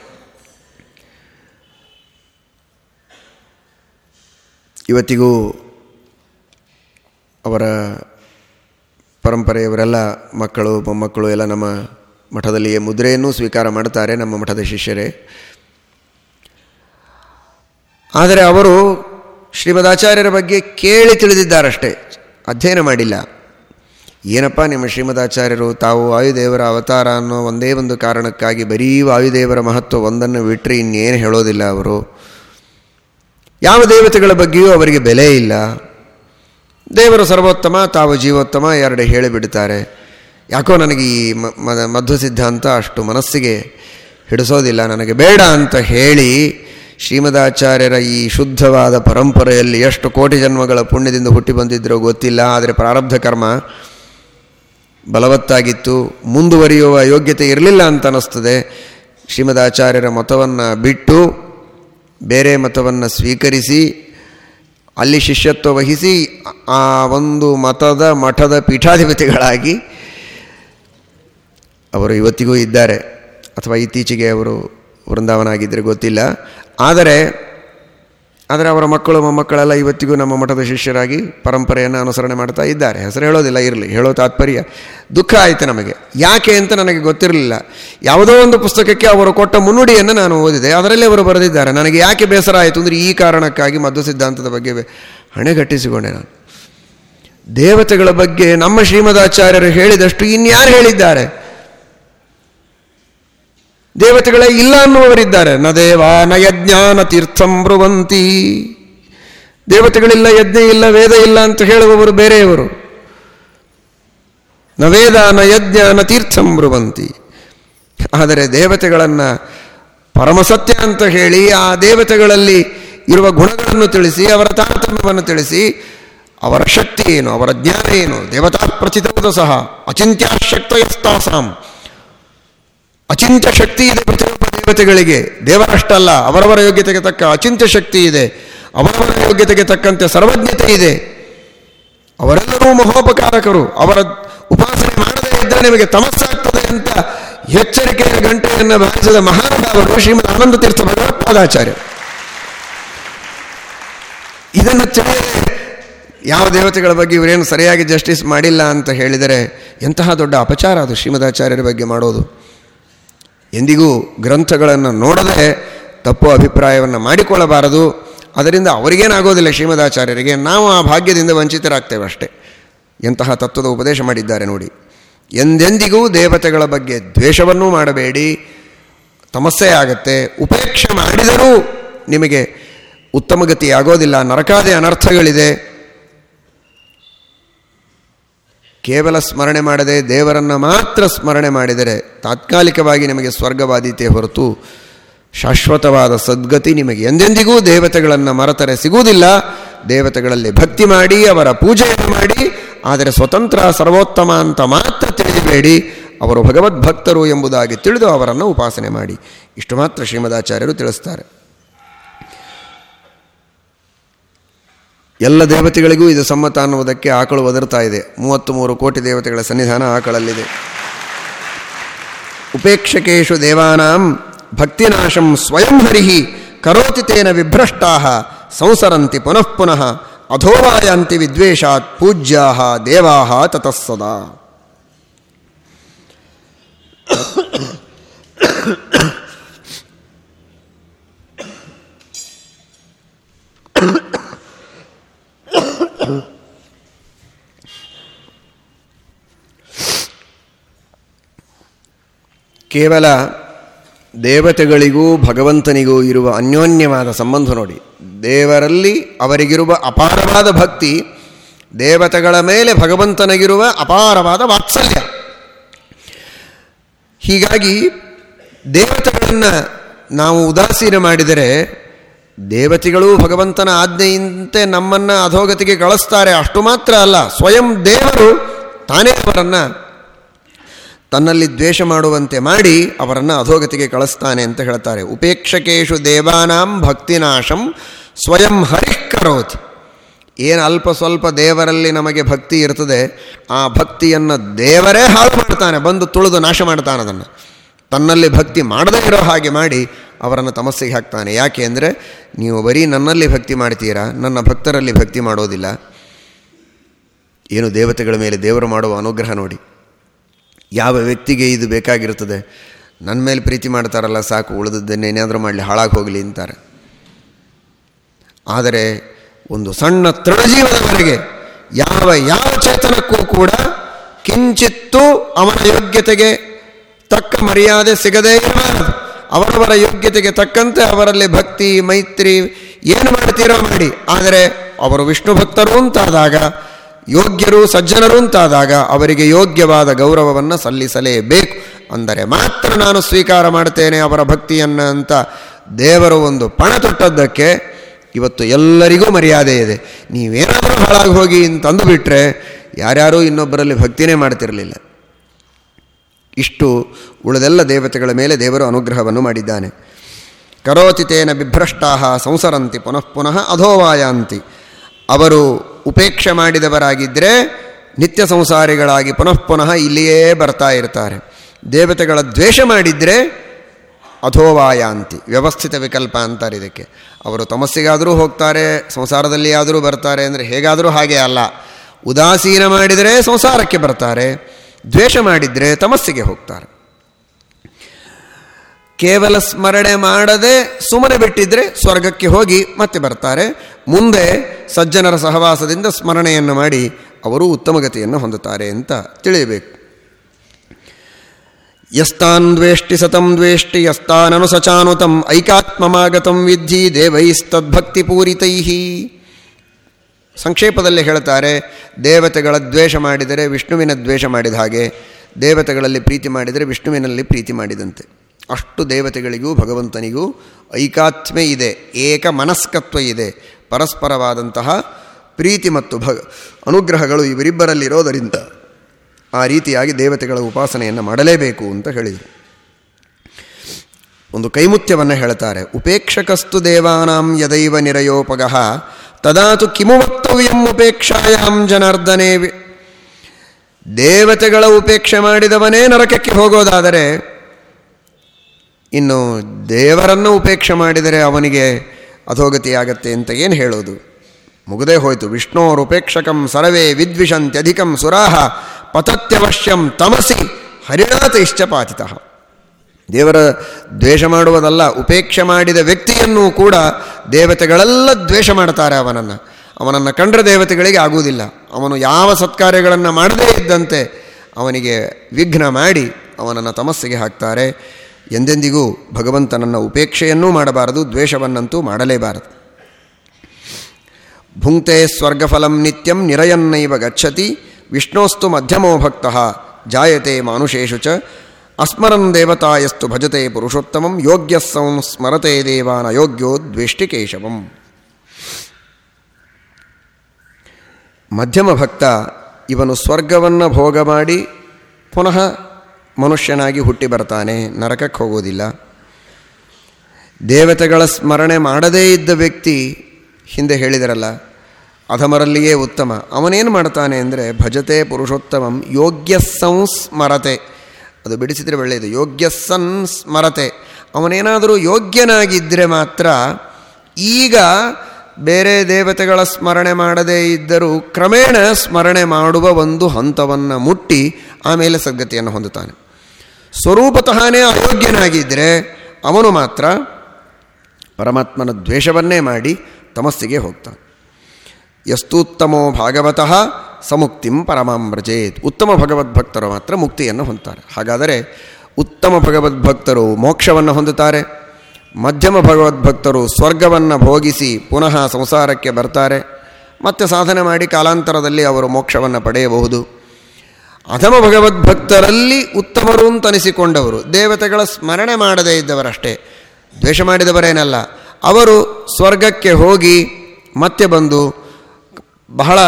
ಇವತ್ತಿಗೂ ಅವರ ಪರಂಪರೆಯವರೆಲ್ಲ ಮಕ್ಕಳು, ಮೊಮ್ಮಕ್ಕಳು ಎಲ್ಲ ನಮ್ಮ ಮಠದಲ್ಲಿಯೇ ಮುದ್ರೆಯನ್ನು ಸ್ವೀಕಾರ ಮಾಡ್ತಾರೆ ನಮ್ಮ ಮಠದ ಶಿಷ್ಯರೇ. ಆದರೆ ಅವರು ಶ್ರೀಮದಾಚಾರ್ಯರ ಬಗ್ಗೆ ಕೇಳಿ ತಿಳಿದಿದ್ದಾರಷ್ಟೇ. ಅಧ್ಯಯನ ಮಾಡಿಲ್ಲ. ಏನಪ್ಪ ನಿಮ್ಮ ಶ್ರೀಮದಾಚಾರ್ಯರು ತಾವು ವಾಯುದೇವರ ಅವತಾರ ಅನ್ನೋ ಒಂದೇ ಒಂದು ಕಾರಣಕ್ಕಾಗಿ ಬರೀ ವಾಯುದೇವರ ಮಹತ್ವ ಒಂದನ್ನು ಬಿಟ್ಟರೆ ಇನ್ನೇನು ಹೇಳೋದಿಲ್ಲ ಅವರು. ಯಾವ ದೇವತೆಗಳ ಬಗ್ಗೆಯೂ ಅವರಿಗೆ ಬೆಲೆ ಇಲ್ಲ. ದೇವರು ಸರ್ವೋತ್ತಮ, ತಾವು ಜೀವೋತ್ತಮ ಎರಡು ಹೇಳಿಬಿಡ್ತಾರೆ ಯಾಕೋ ನನಗೆ ಈ ಮಧ್ವ ಸಿದ್ಧಾಂತ ಅಷ್ಟು ಮನಸ್ಸಿಗೆ ಹಿಡಿಸೋದಿಲ್ಲ, ನನಗೆ ಬೇಡ ಅಂತ ಹೇಳಿ ಶ್ರೀಮದಾಚಾರ್ಯರ ಈ ಶುದ್ಧವಾದ ಪರಂಪರೆಯಲ್ಲಿ ಎಷ್ಟು ಕೋಟಿ ಜನ್ಮಗಳ ಪುಣ್ಯದಿಂದ ಹುಟ್ಟಿ ಬಂದಿದ್ದರೋ ಗೊತ್ತಿಲ್ಲ, ಆದರೆ ಪ್ರಾರಬ್ಧ ಕರ್ಮ ಬಲವತ್ತಾಗಿತ್ತು. ಮುಂದುವರಿಯುವ ಯೋಗ್ಯತೆ ಇರಲಿಲ್ಲ ಅಂತ ಅನ್ನಿಸ್ತದೆ. ಶ್ರೀಮದಾಚಾರ್ಯರ ಮತವನ್ನು ಬಿಟ್ಟು ಬೇರೆ ಮತವನ್ನು ಸ್ವೀಕರಿಸಿ ಅಲ್ಲಿ ಶಿಷ್ಯತ್ವ ವಹಿಸಿ ಆ ಒಂದು ಮತದ ಮಠದ ಪೀಠಾಧಿಪತಿಗಳಾಗಿ ಅವರು ಇವತ್ತಿಗೂ ಇದ್ದಾರೆ. ಅಥವಾ ಇತ್ತೀಚೆಗೆ ಅವರು ವೃಂದಾವನ ಆಗಿದ್ದರೆ ಗೊತ್ತಿಲ್ಲ. ಆದರೆ ಆದರೆ ಅವರ ಮಕ್ಕಳು ಮೊಮ್ಮಕ್ಕಳೆಲ್ಲ ಇವತ್ತಿಗೂ ನಮ್ಮ ಮಠದ ಶಿಷ್ಯರಾಗಿ ಪರಂಪರೆಯನ್ನು ಅನುಸರಣೆ ಮಾಡ್ತಾ ಇದ್ದಾರೆ. ಹೆಸರು ಹೇಳೋದಿಲ್ಲ, ಇರಲಿ. ಹೇಳೋ ತಾತ್ಪರ್ಯ. ದುಃಖ ಆಯಿತು ನಮಗೆ. ಯಾಕೆ ಅಂತ ನನಗೆ ಗೊತ್ತಿರಲಿಲ್ಲ. ಯಾವುದೋ ಒಂದು ಪುಸ್ತಕಕ್ಕೆ ಅವರು ಕೊಟ್ಟ ಮುನ್ನುಡಿಯನ್ನು ನಾನು ಓದಿದೆ. ಅದರಲ್ಲಿ ಅವರು ಬರೆದಿದ್ದಾರೆ. ನನಗೆ ಯಾಕೆ ಬೇಸರ ಆಯಿತು ಅಂದರೆ ಈ ಕಾರಣಕ್ಕಾಗಿ ಮದ್ದು ಸಿದ್ಧಾಂತದ ಬಗ್ಗೆ ಹಣೆಗಟ್ಟಿಸಿಕೊಂಡೆ ನಾನು. ದೇವತೆಗಳ ಬಗ್ಗೆ ನಮ್ಮ ಶ್ರೀಮದಾಚಾರ್ಯರು ಹೇಳಿದಷ್ಟು ಇನ್ಯಾರು ಹೇಳಿದ್ದಾರೆ? ದೇವತೆಗಳೇ ಇಲ್ಲ ಅನ್ನುವವರಿದ್ದಾರೆ. ನ ದೇವ ನ ಯಜ್ಞ ನ ತೀರ್ಥಂ ಬ್ರುವಂತಿ. ದೇವತೆಗಳಿಲ್ಲ, ಯಜ್ಞ ಇಲ್ಲ, ವೇದ ಇಲ್ಲ ಅಂತ ಹೇಳುವವರು ಬೇರೆಯವರು. ನ ವೇದ ನ ಯಜ್ಞ ನ ತೀರ್ಥಂ ಬ್ರುವಂತಿ. ಆದರೆ ದೇವತೆಗಳನ್ನು ಪರಮಸತ್ಯ ಅಂತ ಹೇಳಿ ಆ ದೇವತೆಗಳಲ್ಲಿ ಇರುವ ಗುಣಗಳನ್ನು ತಿಳಿಸಿ, ಅವರ ತಾರತಮ್ಯವನ್ನು ತಿಳಿಸಿ, ಅವರ ಶಕ್ತಿ ಏನು, ಅವರ ಜ್ಞಾನ ಏನು ದೇವತಾ ಪ್ರಚಿತವಾದ ಸಹ ಅಚಿಂತ್ಯಶಕ್ತಯಸ್ತಾಸಾಂ ಅಚಿಂತ್ಯ ಶಕ್ತಿ ಇದೆ ಪ್ರತಿಯೊಬ್ಬ ದೇವತೆಗಳಿಗೆ. ದೇವರಷ್ಟಲ್ಲ, ಅವರವರ ಯೋಗ್ಯತೆಗೆ ತಕ್ಕ ಅಚಿಂತ್ಯ ಶಕ್ತಿ ಇದೆ. ಅವರವರ ಯೋಗ್ಯತೆಗೆ ತಕ್ಕಂತೆ ಸರ್ವಜ್ಞತೆ ಇದೆ. ಅವರೆಲ್ಲರೂ ಮಹೋಪಕಾರಕರು. ಅವರ ಉಪಾಸನೆ ಮಾಡದೇ ಇದ್ದರೆ ನಿಮಗೆ ತಮಸ್ಸಾಗ್ತದೆ ಅಂತ ಎಚ್ಚರಿಕೆಯ ಗಂಟೆಯನ್ನು ಬಾರಿಸಿದ ಮಹಾನುಭಾವರು ಶ್ರೀಮದ್ ಆನಂದ ತೀರ್ಥ ಭಗವತ್ಪಾದಾಚಾರ್ಯ. ಇದನ್ನು ತಿಳಿಯದೆ ಯಾವ ದೇವತೆಗಳ ಬಗ್ಗೆ ಇವರೇನು ಸರಿಯಾಗಿ ಜಸ್ಟಿಸ್ ಮಾಡಿಲ್ಲ ಅಂತ ಹೇಳಿದರೆ ಎಂತಹ ದೊಡ್ಡ ಅಪಚಾರ ಅದು ಶ್ರೀಮದಾಚಾರ್ಯರ ಬಗ್ಗೆ ಮಾಡೋದು. ಎಂದಿಗೂ ಗ್ರಂಥಗಳನ್ನು ನೋಡದೆ ತಪ್ಪು ಅಭಿಪ್ರಾಯವನ್ನು ಮಾಡಿಕೊಳ್ಳಬಾರದು. ಅದರಿಂದ ಅವರಿಗೇನಾಗೋದಿಲ್ಲ ಶ್ರೀಮದಾಚಾರ್ಯರಿಗೆ. ನಾವು ಆ ಭಾಗ್ಯದಿಂದ ವಂಚಿತರಾಗ್ತೇವೆ ಅಷ್ಟೇ. ಎಂತಹ ತತ್ವದ ಉಪದೇಶ ಮಾಡಿದ್ದಾರೆ ನೋಡಿ. ಎಂದೆಂದಿಗೂ ದೇವತೆಗಳ ಬಗ್ಗೆ ದ್ವೇಷವನ್ನೂ ಮಾಡಬೇಡಿ. ತಮಸ್ಸೆ ಆಗತ್ತೆ. ಉಪೇಕ್ಷೆ ಮಾಡಿದರೂ ನಿಮಗೆ ಉತ್ತಮ ಗತಿ ಆಗೋದಿಲ್ಲ ನರಕಾದಿ ಅನರ್ಥಗಳಿದೆ. ಕೇವಲ ಸ್ಮರಣೆ ಮಾಡದೆ ದೇವರನ್ನು ಮಾತ್ರ ಸ್ಮರಣೆ ಮಾಡಿದರೆ ತಾತ್ಕಾಲಿಕವಾಗಿ ನಿಮಗೆ ಸ್ವರ್ಗವಾದೀತೆ ಹೊರತು ಶಾಶ್ವತವಾದ ಸದ್ಗತಿ ನಿಮಗೆ ಎಂದೆಂದಿಗೂ ದೇವತೆಗಳನ್ನು ಮರೆತರೆ ಸಿಗುವುದಿಲ್ಲ. ದೇವತೆಗಳಲ್ಲಿ ಭಕ್ತಿ ಮಾಡಿ, ಅವರ ಪೂಜೆಯನ್ನು ಮಾಡಿ, ಆದರೆ ಸ್ವತಂತ್ರ ಸರ್ವೋತ್ತಮ ಅಂತ ಮಾತ್ರ ತಿಳಿಯಬೇಡಿ. ಅವರು ಭಗವದ್ಭಕ್ತರು ಎಂಬುದಾಗಿ ತಿಳಿದು ಅವರನ್ನು ಉಪಾಸನೆ ಮಾಡಿ. ಇಷ್ಟು ಮಾತ್ರ ಶ್ರೀಮದಾಚಾರ್ಯರು ತಿಳಿಸ್ತಾರೆ. ಎಲ್ಲ ದೇವತೆಗಳಿಗೂ ಇದು ಸಮ್ಮತ ಅನ್ನುವುದಕ್ಕೆ ಆಕಳು ಒದರ್ತಾ ಇದೆ. ಮೂವತ್ತು ಮೂರು ಕೋಟಿ ದೇವತೆಗಳ ಸನ್ನಿಧಾನ ಆಕಳಲ್ಲಿದೆ ಉಪೇಕ್ಷಕೇಶು ದೇವಾನಾಂ ಭಕ್ತಿನಾಶಂ ಸ್ವಯಂ ಹರಿಹಿ ಕರೋತಿ ತೇನ ವಿಭ್ರಷ್ಟಾ ಸಂಸರಂತಿ ಪುನಃ ಪುನಃ ಅಧೋವಾಯಾಂತಿ ವಿದ್ವೇಷಾತ್ ಪೂಜ್ಯಾ ದೇವಾ ತತಸ್ಸದಾ ಕೇವಲ ದೇವತೆಗಳಿಗೂ ಭಗವಂತನಿಗೂ ಇರುವ ಅನ್ಯೋನ್ಯವಾದ ಸಂಬಂಧ ನೋಡಿ. ದೇವರಲ್ಲಿ ಅವರಿಗಿರುವ ಅಪಾರವಾದ ಭಕ್ತಿ, ದೇವತೆಗಳ ಮೇಲೆ ಭಗವಂತನಿಗಿರುವ ಅಪಾರವಾದ ವಾತ್ಸಲ್ಯ. ಹೀಗಾಗಿ ದೇವತೆಗಳನ್ನು ನಾವು ಉದಾಸೀನ ಮಾಡಿದರೆ ದೇವತೆಗಳು ಭಗವಂತನ ಆಜ್ಞೆಯಂತೆ ನಮ್ಮನ್ನು ಅಧೋಗತಿಗೆ ಕಳಿಸ್ತಾರೆ ಅಷ್ಟು ಮಾತ್ರ ಅಲ್ಲ, ಸ್ವಯಂ ದೇವರು ತಾನೇ ಅವರನ್ನು ತನ್ನಲ್ಲಿ ದ್ವೇಷ ಮಾಡುವಂತೆ ಮಾಡಿ ಅವರನ್ನು ಅಧೋಗತಿಗೆ ಕಳಿಸ್ತಾನೆ ಅಂತ ಹೇಳ್ತಾರೆ. ಉಪೇಕ್ಷಕೇಶು ದೇವಾನಾಂ ಭಕ್ತಿನಾಶಂ ಸ್ವಯಂ ಹರಿಃ ಕರೋತಿ. ಏನು ಅಲ್ಪ ಸ್ವಲ್ಪ ದೇವರಲ್ಲಿ ನಮಗೆ ಭಕ್ತಿ ಇರ್ತದೆ, ಆ ಭಕ್ತಿಯನ್ನು ದೇವರೇ ಹಾಳು ಮಾಡ್ತಾನೆ, ಬಂದು ತುಳಿದು ನಾಶ ಮಾಡ್ತಾನೆ ಅದನ್ನು. ತನ್ನಲ್ಲಿ ಭಕ್ತಿ ಮಾಡದೇ ಇರೋ ಹಾಗೆ ಮಾಡಿ ಅವರನ್ನು ತಮಸ್ಸಿಗೆ ಹಾಕ್ತಾನೆ. ಯಾಕೆ ಅಂದರೆ, ನೀವು ಬರೀ ನನ್ನಲ್ಲಿ ಭಕ್ತಿ ಮಾಡ್ತೀರಾ, ನನ್ನ ಭಕ್ತರಲ್ಲಿ ಭಕ್ತಿ ಮಾಡೋದಿಲ್ಲ. ಏನು ದೇವತೆಗಳ ಮೇಲೆ ದೇವರು ಮಾಡುವ ಅನುಗ್ರಹ ನೋಡಿ. ಯಾವ ವ್ಯಕ್ತಿಗೆ ಇದು ಬೇಕಾಗಿರ್ತದೆ ನನ್ನ ಮೇಲೆ ಪ್ರೀತಿ ಮಾಡ್ತಾರಲ್ಲ, ಸಾಕು, ಉಳಿದದ್ದನ್ನು ಏನಾದರೂ ಮಾಡಲಿ, ಹಾಳಾಗಿ ಹೋಗಲಿ ಅಂತಾರೆ. ಆದರೆ ಒಂದು ಸಣ್ಣ ತೃಣಜೀವನವರೆಗೆ ಯಾವ ಯಾವ ಚೇತನಕ್ಕೂ ಕೂಡ ಕಿಂಚಿತ್ತೂ ಅವನ ಯೋಗ್ಯತೆಗೆ ತಕ್ಕ ಮರ್ಯಾದೆ ಸಿಗದೇ ಇರಬಾರದು. ಅವರವರ ಯೋಗ್ಯತೆಗೆ ತಕ್ಕಂತೆ ಅವರಲ್ಲಿ ಭಕ್ತಿ, ಮೈತ್ರಿ, ಏನು ಮಾಡ್ತೀರೋ ಮಾಡಿ. ಆದರೆ ಅವರು ವಿಷ್ಣು ಭಕ್ತರು ಅಂತಾದಾಗ ಯೋಗ್ಯರು ಸಜ್ಜನರು ಅಂತಾದಾಗ ಅವರಿಗೆ ಯೋಗ್ಯವಾದ ಗೌರವವನ್ನು ಸಲ್ಲಿಸಲೇಬೇಕು. ಅಂದರೆ ಮಾತ್ರ ನಾನು ಸ್ವೀಕಾರ ಮಾಡ್ತೇನೆ ಅವರ ಭಕ್ತಿಯನ್ನು ಅಂತ ದೇವರು ಒಂದು ಪಣ ತೊಟ್ಟದ್ದಕ್ಕೆ ಇವತ್ತು ಎಲ್ಲರಿಗೂ ಮರ್ಯಾದೆ ಇದೆ. ನೀವೇನಾದರೂ ಹಾಳಾಗಿ ಹೋಗಿ ಅಂತಂದು ಬಿಟ್ಟರೆ ಯಾರ್ಯಾರೂ ಇನ್ನೊಬ್ಬರಲ್ಲಿ ಭಕ್ತಿನೇ ಮಾಡ್ತಿರಲಿಲ್ಲ. ಇಷ್ಟು ಉಳಿದೆಲ್ಲ ದೇವತೆಗಳ ಮೇಲೆ ದೇವರು ಅನುಗ್ರಹವನ್ನು ಮಾಡಿದ್ದಾನೆ. ಕರೋತಿತೇನ ಬಿಭ್ರಷ್ಟಾ ಸಂಸರಂತಿ ಪುನಃ ಪುನಃ ಅಧೋವಾಯಾಂತಿ. ಅವರು ಉಪೇಕ್ಷೆ ಮಾಡಿದವರಾಗಿದ್ದರೆ ನಿತ್ಯ ಸಂಸಾರಿಗಳಾಗಿ ಪುನಃ ಪುನಃ ಇಲ್ಲಿಯೇ ಬರ್ತಾ ಇರ್ತಾರೆ. ದೇವತೆಗಳ ದ್ವೇಷ ಮಾಡಿದರೆ ಅಧೋವಾಯಾಂತಿ, ವ್ಯವಸ್ಥಿತ ವಿಕಲ್ಪ ಅಂತಾರೆ ಇದಕ್ಕೆ. ಅವರು ತಮಸ್ಸಿಗಾದರೂ ಹೋಗ್ತಾರೆ, ಸಂಸಾರದಲ್ಲಿ ಆದರೂ ಬರ್ತಾರೆ ಅಂದರೆ ಹೇಗಾದರೂ ಹಾಗೆ ಅಲ್ಲ. ಉದಾಸೀನ ಮಾಡಿದರೆ ಸಂಸಾರಕ್ಕೆ ಬರ್ತಾರೆ, ದ್ವೇಷ ಮಾಡಿದರೆ ತಮಸ್ಸಿಗೆ ಹೋಗ್ತಾರೆ. ಕೇವಲ ಸ್ಮರಣೆ ಮಾಡದೆ ಸುಮ್ಮನೆ ಬಿಟ್ಟಿದ್ರೆ ಸ್ವರ್ಗಕ್ಕೆ ಹೋಗಿ ಮತ್ತೆ ಬರ್ತಾರೆ. ಮುಂದೆ ಸಜ್ಜನರ ಸಹವಾಸದಿಂದ ಸ್ಮರಣೆಯನ್ನು ಮಾಡಿ ಅವರು ಉತ್ತಮಗತಿಯನ್ನು ಹೊಂದುತ್ತಾರೆ ಅಂತ ತಿಳಿಯಬೇಕು. ಯಸ್ತಾನ್ ದ್ವೇಷ್ಟಿ ಸತಂ ದ್ವೇಷ್ಟಿ ಯಸ್ತಾನನುಸಚಾನುತಂ ಐಕಾತ್ಮಮಾಗತಂ ವಿದ್ಧಿ ದೇವೈಸ್ತದ್ಭಕ್ತಿಪೂರಿತೈ ಸಂಕ್ಷೇಪದಲ್ಲಿ ಹೇಳ್ತಾರೆ, ದೇವತೆಗಳ ದ್ವೇಷ ಮಾಡಿದರೆ ವಿಷ್ಣುವಿನ ದ್ವೇಷ ಮಾಡಿದ ಹಾಗೆ, ದೇವತೆಗಳಲ್ಲಿ ಪ್ರೀತಿ ಮಾಡಿದರೆ ವಿಷ್ಣುವಿನಲ್ಲಿ ಪ್ರೀತಿ ಮಾಡಿದಂತೆ. ಅಷ್ಟು ದೇವತೆಗಳಿಗೂ, ಭಗವಂತನಿಗೂ ಐಕಾತ್ಮೆ ಇದೆ, ಏಕ ಮನಸ್ಕತ್ವ ಇದೆ, ಪರಸ್ಪರವಾದಂತಹ ಪ್ರೀತಿ ಮತ್ತು ಭ ಅನುಗ್ರಹಗಳು ಇವರಿಬ್ಬರಲ್ಲಿರೋದರಿಂದ ಆ ರೀತಿಯಾಗಿ ದೇವತೆಗಳ ಉಪಾಸನೆಯನ್ನು ಮಾಡಲೇಬೇಕು ಅಂತ ಹೇಳಿದರು. ಒಂದು ಕೈಮುತ್ಯವನ್ನು ಹೇಳ್ತಾರೆ, ಉಪೇಕ್ಷಕಸ್ತು ದೇವಾನಾಂ ಯದೈವ ನಿರಯೋಪಗಃ ತದಾತು ಕಿಮು ವಕ್ತವ್ಯಂ ಉಪೇಕ್ಷಾಯಾಂ ಜನಾರ್ದನೇ ದೇವತೆಗಳ ಉಪೇಕ್ಷೆ ಮಾಡಿದವನೇ ನರಕಕ್ಕೆ ಹೋಗೋದಾದರೆ ಇನ್ನು ದೇವರನ್ನು ಉಪೇಕ್ಷೆ ಮಾಡಿದರೆ ಅವನಿಗೆ ಅಧೋಗತಿಯಾಗತ್ತೆ ಅಂತ ಏನು ಹೇಳೋದು? ಮುಗದೇ ಹೋಯಿತು. ವಿಷ್ಣೋರುಪೇಕ್ಷಕಂ ಸರ್ವೇ ವಿದ್ವಿಷಂತ್ಯಧಿಕಂ ಸುರಾಹ ಪತತ್ಯವಶ್ಯಂ ತಮಸಿ ಹರಿಣಾತ ಇಷ್ಟಪಾತಿತ ದೇವರ ದ್ವೇಷ ಮಾಡುವುದಲ್ಲ, ಉಪೇಕ್ಷೆ ಮಾಡಿದ ವ್ಯಕ್ತಿಯನ್ನೂ ಕೂಡ ದೇವತೆಗಳೆಲ್ಲ ದ್ವೇಷ ಮಾಡ್ತಾರೆ ಅವನನ್ನು. ಅವನನ್ನು ಕಂಡ್ರೆ ದೇವತೆಗಳಿಗೆ ಆಗುವುದಿಲ್ಲ. ಅವನು ಯಾವ ಸತ್ಕಾರ್ಯಗಳನ್ನು ಮಾಡದೇ ಇದ್ದಂತೆ ಅವನಿಗೆ ವಿಘ್ನ ಮಾಡಿ ಅವನನ್ನು ತಮಸ್ಸಿಗೆ ಹಾಕ್ತಾರೆ. ಎಂದೆಂದಿಗೂ ಭಗವಂತನನ್ನು ಉಪೇಕ್ಷೆಯನ್ನೂ ಮಾಡಬಾರದು, ದ್ವೇಷವನ್ನಂತೂ ಮಾಡಲೇಬಾರದು. ಭುಂಕ್ತೆ ಸ್ವರ್ಗಫಲಂ ನಿತ್ಯಂ ನಿರಯನ್ನೈವ ಗಚ್ಚತಿ, ವಿಷ್ಣೋಸ್ತು ಮಧ್ಯಮೋ ಭಕ್ತ, ಜಾಯತೆ ಮಾನುಷೇಶು ಚ ಅಸ್ಮರನ್ ದೇವತಾಯಸ್ತು ಭಜತೆ ಪುರುಷೋತ್ತಮಂ ಯೋಗ್ಯ ಸಂಸ್ಮರತೆ ದೇವಾನ ಯೋಗ್ಯೋ ದ್ವೇಷ್ಟಿ ಕೇಶವಂ ಮಧ್ಯಮ ಭಕ್ತ ಇವನು ಸ್ವರ್ಗವನ್ನು ಭೋಗ ಮಾಡಿ ಪುನಃ ಮನುಷ್ಯನಾಗಿ ಹುಟ್ಟಿ ಬರ್ತಾನೆ, ನರಕಕ್ಕೆ ಹೋಗೋದಿಲ್ಲ. ದೇವತೆಗಳ ಸ್ಮರಣೆ ಮಾಡದೇ ಇದ್ದ ವ್ಯಕ್ತಿ ಹಿಂದೆ ಹೇಳಿದರಲ್ಲ ಅಧಮರಲ್ಲಿಯೇ ಉತ್ತಮ. ಅವನೇನು ಮಾಡ್ತಾನೆ ಅಂದರೆ, ಭಜತೆ ಪುರುಷೋತ್ತಮಂ ಯೋಗ್ಯ ಸಂಸ್ಮರತೆ. ಅದು ಬಿಡಿಸಿದರೆ ಒಳ್ಳೆಯದು, ಯೋಗ್ಯ ಸಂಸ್ಮರತೆ. ಅವನೇನಾದರೂ ಯೋಗ್ಯನಾಗಿದ್ದರೆ ಮಾತ್ರ ಈಗ ಬೇರೆ ದೇವತೆಗಳ ಸ್ಮರಣೆ ಮಾಡದೇ ಇದ್ದರೂ ಕ್ರಮೇಣ ಸ್ಮರಣೆ ಮಾಡುವ ಒಂದು ಹಂತವನ್ನು ಮುಟ್ಟಿ ಆಮೇಲೆ ಸದ್ಗತಿಯನ್ನು ಹೊಂದುತ್ತಾನೆ. ಸ್ವರೂಪತಃನೇ ಅಯೋಗ್ಯನಾಗಿದ್ದರೆ ಅವನು ಮಾತ್ರ ಪರಮಾತ್ಮನ ದ್ವೇಷವನ್ನೇ ಮಾಡಿ ತಮಸ್ಸಿಗೆ ಹೋಗ್ತಾನೆ. ಯಸ್ತೂತ್ತಮೋ ಭಾಗವತಃ ಸಮುಕ್ತಿಂ ಪರಮಾಮ್ರಜೇತ್ ಉತ್ತಮ ಭಗವದ್ಭಕ್ತರು ಮಾತ್ರ ಮುಕ್ತಿಯನ್ನು ಹೊಂದುತ್ತಾರೆ. ಹಾಗಾದರೆ ಉತ್ತಮ ಭಗವದ್ಭಕ್ತರು ಮೋಕ್ಷವನ್ನು ಹೊಂದುತ್ತಾರೆ. ಮಧ್ಯಮ ಭಗವದ್ಭಕ್ತರು ಸ್ವರ್ಗವನ್ನು ಭೋಗಿಸಿ ಪುನಃ ಸಂಸಾರಕ್ಕೆ ಬರ್ತಾರೆ. ಮತ್ತೆ ಸಾಧನೆ ಮಾಡಿ ಕಾಲಾಂತರದಲ್ಲಿ ಅವರು ಮೋಕ್ಷವನ್ನು ಪಡೆಯಬಹುದು. ಅಧಮ ಭಗವದ್ಭಕ್ತರಲ್ಲಿ ಉತ್ತಮರು ಅಂತನಿಸಿಕೊಂಡವರು. ದೇವತೆಗಳ ಸ್ಮರಣೆ ಮಾಡದೇ ಇದ್ದವರಷ್ಟೇ. ದ್ವೇಷ ಮಾಡಿದವರೇನಲ್ಲ. ಅವರು ಸ್ವರ್ಗಕ್ಕೆ ಹೋಗಿ ಮತ್ತೆ ಬಂದು ಬಹಳ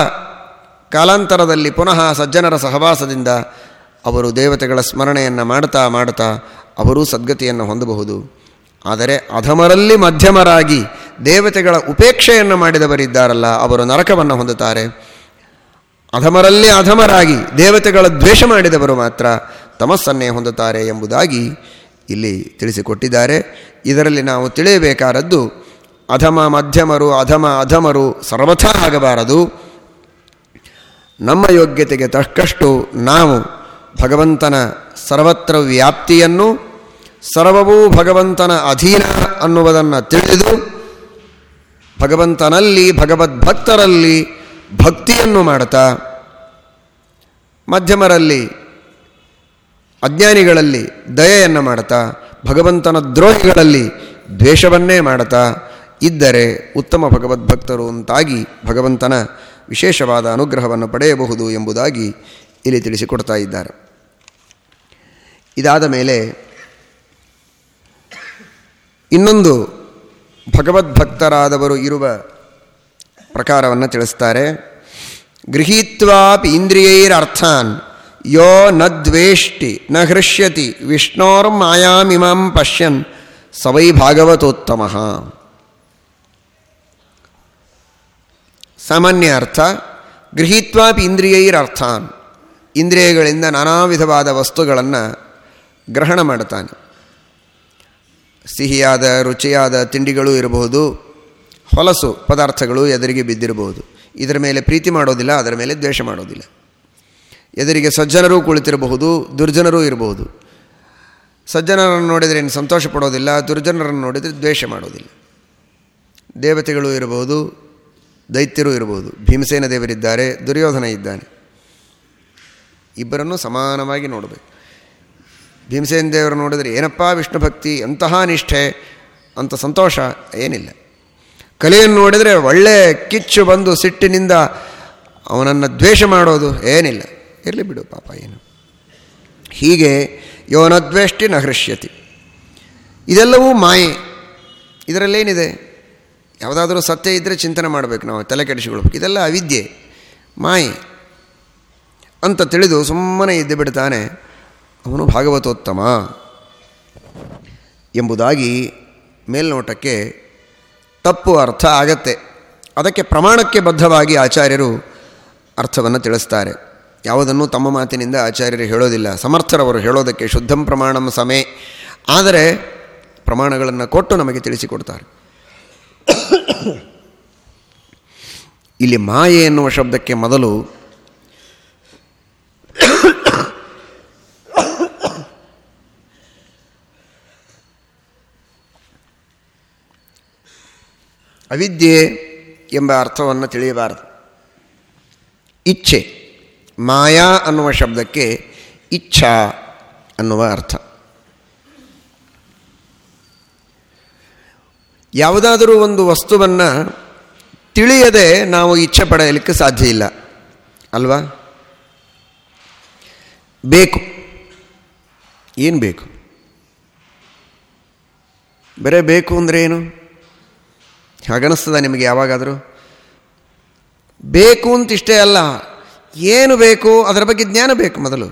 ಕಾಲಾಂತರದಲ್ಲಿ ಪುನಃ ಸಜ್ಜನರ ಸಹವಾಸದಿಂದ ಅವರು ದೇವತೆಗಳ ಸ್ಮರಣೆಯನ್ನು ಮಾಡ್ತಾ ಮಾಡ್ತಾ ಅವರೂ ಸದ್ಗತಿಯನ್ನು ಹೊಂದಬಹುದು. ಆದರೆ ಅಧಮರಲ್ಲಿ ಮಧ್ಯಮರಾಗಿ ದೇವತೆಗಳ ಉಪೇಕ್ಷೆಯನ್ನು ಮಾಡಿದವರಿದ್ದಾರಲ್ಲ, ಅವರು ನರಕವನ್ನು ಹೊಂದುತ್ತಾರೆ. ಅಧಮರಲ್ಲಿ ಅಧಮರಾಗಿ ದೇವತೆಗಳ ದ್ವೇಷ ಮಾಡಿದವರು ಮಾತ್ರ ತಮಸ್ಸನ್ನೇ ಹೊಂದುತ್ತಾರೆ ಎಂಬುದಾಗಿ ಇಲ್ಲಿ ತಿಳಿಸಿಕೊಟ್ಟಿದ್ದಾರೆ. ಇದರಲ್ಲಿ ನಾವು ತಿಳಿಯಬೇಕಾದದ್ದು, ಅಧಮ ಮಧ್ಯಮರು, ಅಧಮ ಅಧಮರು ಸರ್ವಥಾ ಆಗಬಾರದು. ನಮ್ಮ ಯೋಗ್ಯತೆಗೆ ತಕ್ಕಷ್ಟು ನಾವು ಭಗವಂತನ ಸರ್ವತ್ರ ವ್ಯಾಪ್ತಿಯನ್ನು, ಸರ್ವವೂ ಭಗವಂತನ ಅಧೀನ ಅನ್ನುವುದನ್ನು ತಿಳಿದು, ಭಗವಂತನಲ್ಲಿ, ಭಗವದ್ಭಕ್ತರಲ್ಲಿ ಭಕ್ತಿಯನ್ನು ಮಾಡ್ತಾ ಮಧ್ಯಮರಲ್ಲಿ, ಅಜ್ಞಾನಿಗಳಲ್ಲಿ ದಯೆಯನ್ನು ಮಾಡ್ತಾ ಭಗವಂತನ ದ್ರೋಹಿಗಳಲ್ಲಿ ದ್ವೇಷವನ್ನೇ ಮಾಡ್ತಾ ಇದ್ದರೆ ಉತ್ತಮ ಭಗವದ್ಭಕ್ತರು ಅಂತಾಗಿ ಭಗವಂತನ ವಿಶೇಷವಾದ ಅನುಗ್ರಹವನ್ನು ಪಡೆಯಬಹುದು ಎಂಬುದಾಗಿ ಇಲ್ಲಿ ತಿಳಿಸಿಕೊಡ್ತಾ ಇದ್ದಾರೆ. ಇದಾದ ಮೇಲೆ ಇನ್ನೊಂದು ಭಗವದ್ಭಕ್ತರಾದವರು ಇರುವ ಪ್ರಕಾರವನ್ನು ತಿಳಿಸ್ತಾರೆ. ಗೃಹೀತ್ವಾಪಿ ಇಂದ್ರಿಯೈರರ್ಥಾನ್. ಯೋ ನ ದ್ವೇಷ್ಟಿ, ನ ಹೃಷ್ಯತಿ ವಿಷ್ಣೋರ್ಮಾಯಾಮಿಮಾಂ ಪಶ್ಯನ್. ಸವೈ ಭಾಗವತೋತ್ತಮ. ಸಾಮಾನ್ಯ ಅರ್ಥ, ಗೃಹೀತ್ವಾಪಿ ಇಂದ್ರಿಯೈರರ್ಥಾನ್. ಇಂದ್ರಿಯಗಳಿಂದ ನಾನಾ ವಿಧವಾದ ವಸ್ತುಗಳನ್ನು ಗ್ರಹಣ ಮಾಡುತ್ತಾನೆ ಸಿಹಿಯಾದ, ರುಚಿಯಾದ ತಿಂಡಿಗಳು ಇರಬಹುದು ಹೊಲಸು ಪದಾರ್ಥಗಳು ಎದುರಿಗೆ ಬಿದ್ದಿರಬಹುದು. ಇದರ ಮೇಲೆ ಪ್ರೀತಿ ಮಾಡೋದಿಲ್ಲ, ಅದರ ಮೇಲೆ ದ್ವೇಷ ಮಾಡೋದಿಲ್ಲ. ಎದುರಿಗೆ ಸಜ್ಜನರು ಕುಳಿತಿರಬಹುದು, ದುರ್ಜನರೂ ಇರಬಹುದು. ಸಜ್ಜನರನ್ನು ನೋಡಿದರೆ ಏನು ಸಂತೋಷ ಪಡೋದಿಲ್ಲ, ದುರ್ಜನರನ್ನು ನೋಡಿದರೆ ದ್ವೇಷ ಮಾಡೋದಿಲ್ಲ. ದೇವತೆಗಳು ಇರಬಹುದು, ದೈತ್ಯರು ಇರಬಹುದು. ಭೀಮಸೇನ ದೇವರಿದ್ದಾರೆ, ದುರ್ಯೋಧನ ಇದ್ದಾನೆ. ಇಬ್ಬರನ್ನು ಸಮಾನವಾಗಿ ನೋಡಬೇಕು. ಭೀಮಸೇನ ದೇವರು ನೋಡಿದರೆ ಏನಪ್ಪ ವಿಷ್ಣು ಭಕ್ತಿ ಎಂತಹ ನಿಷ್ಠೆ ಅಂತ ಸಂತೋಷ ಏನಿಲ್ಲ. ಕಲೆಯನ್ನು ನೋಡಿದರೆ ಒಳ್ಳೆ ಕಿಚ್ಚು ಬಂದು ಸಿಟ್ಟಿನಿಂದ ಅವನನ್ನು ದ್ವೇಷ ಮಾಡೋದು ಏನಿಲ್ಲ. ಇರಲಿ ಬಿಡು ಪಾಪ ಏನು. ಹೀಗೆ ಯೋನದ್ವೇಷ್ಟಿ ನ ಹೃಷ್ಯತಿ. ಇದೆಲ್ಲವೂ ಮಾಯೆ. ಇದರಲ್ಲೇನಿದೆ? ಯಾವುದಾದ್ರೂ ಸತ್ಯ ಇದ್ದರೆ ಚಿಂತನೆ ಮಾಡಬೇಕು ನಾವು, ತಲೆ ಕೆಡಿಸಿಕೊಳ್ಬೇಕು ಇದೆಲ್ಲ ಅವಿದ್ಯೆ, ಮಾಯೆ. ಅಂತ ತಿಳಿದು ಸುಮ್ಮನೆ ಇದ್ದು ಬಿಡ್ತಾನೆ, ಅವನು ಭಾಗವತೋತ್ತಮ ಎಂಬುದಾಗಿ ಮೇಲ್ನೋಟಕ್ಕೆ ತಪ್ಪು ಅರ್ಥ ಆಗತ್ತೆ. ಅದಕ್ಕೆ ಪ್ರಮಾಣಕ್ಕೆ ಬದ್ಧವಾಗಿ ಆಚಾರ್ಯರು ಅರ್ಥವನ್ನು ತಿಳಿಸ್ತಾರೆ. ಯಾವುದನ್ನು ತಮ್ಮ ಮಾತಿನಿಂದ ಆಚಾರ್ಯರು ಹೇಳೋದಿಲ್ಲ. ಸಮರ್ಥರವರು ಹೇಳೋದಕ್ಕೆ ಶುದ್ಧಂ ಪ್ರಮಾಣಂ ಸಮೇ. ಆದರೆ ಪ್ರಮಾಣಗಳನ್ನು ಕೊಟ್ಟು ನಮಗೆ ತಿಳಿಸಿಕೊಡ್ತಾರೆ. ಇಲ್ಲಿ ಮಾಯೆ ಎನ್ನುವ ಶಬ್ದಕ್ಕೆ ಮೊದಲು ಅವಿದ್ಯೆ ಎಂಬ ಅರ್ಥವನ್ನು ತಿಳಿಯಬಾರದು. ಇಚ್ಛೆ, ಮಾಯಾ ಅನ್ನುವ ಶಬ್ದಕ್ಕೆ ಇಚ್ಛಾ ಅನ್ನುವ ಅರ್ಥ. ಯಾವುದಾದರೂ ಒಂದು ವಸ್ತುವನ್ನು ತಿಳಿಯದೆ ನಾವು ಇಚ್ಛೆ ಪಡೆಯಲಿಕ್ಕೆ ಸಾಧ್ಯ ಇಲ್ಲ, ಅಲ್ವಾ? ಬೇಕು. ಏನು ಬೇಕು? ಬರೇ ಬೇಕು ಅಂದರೆ ಏನು? ಹಾಗನ್ನಿಸ್ತದ ನಿಮಗೆ ಯಾವಾಗಾದರೂ? ಬೇಕು ಅಂತ ಇಷ್ಟೇ ಅಲ್ಲ. ಏನು ಬೇಕು? ಅದರ ಬಗ್ಗೆ ಜ್ಞಾನ ಬೇಕು ಮೊದಲು.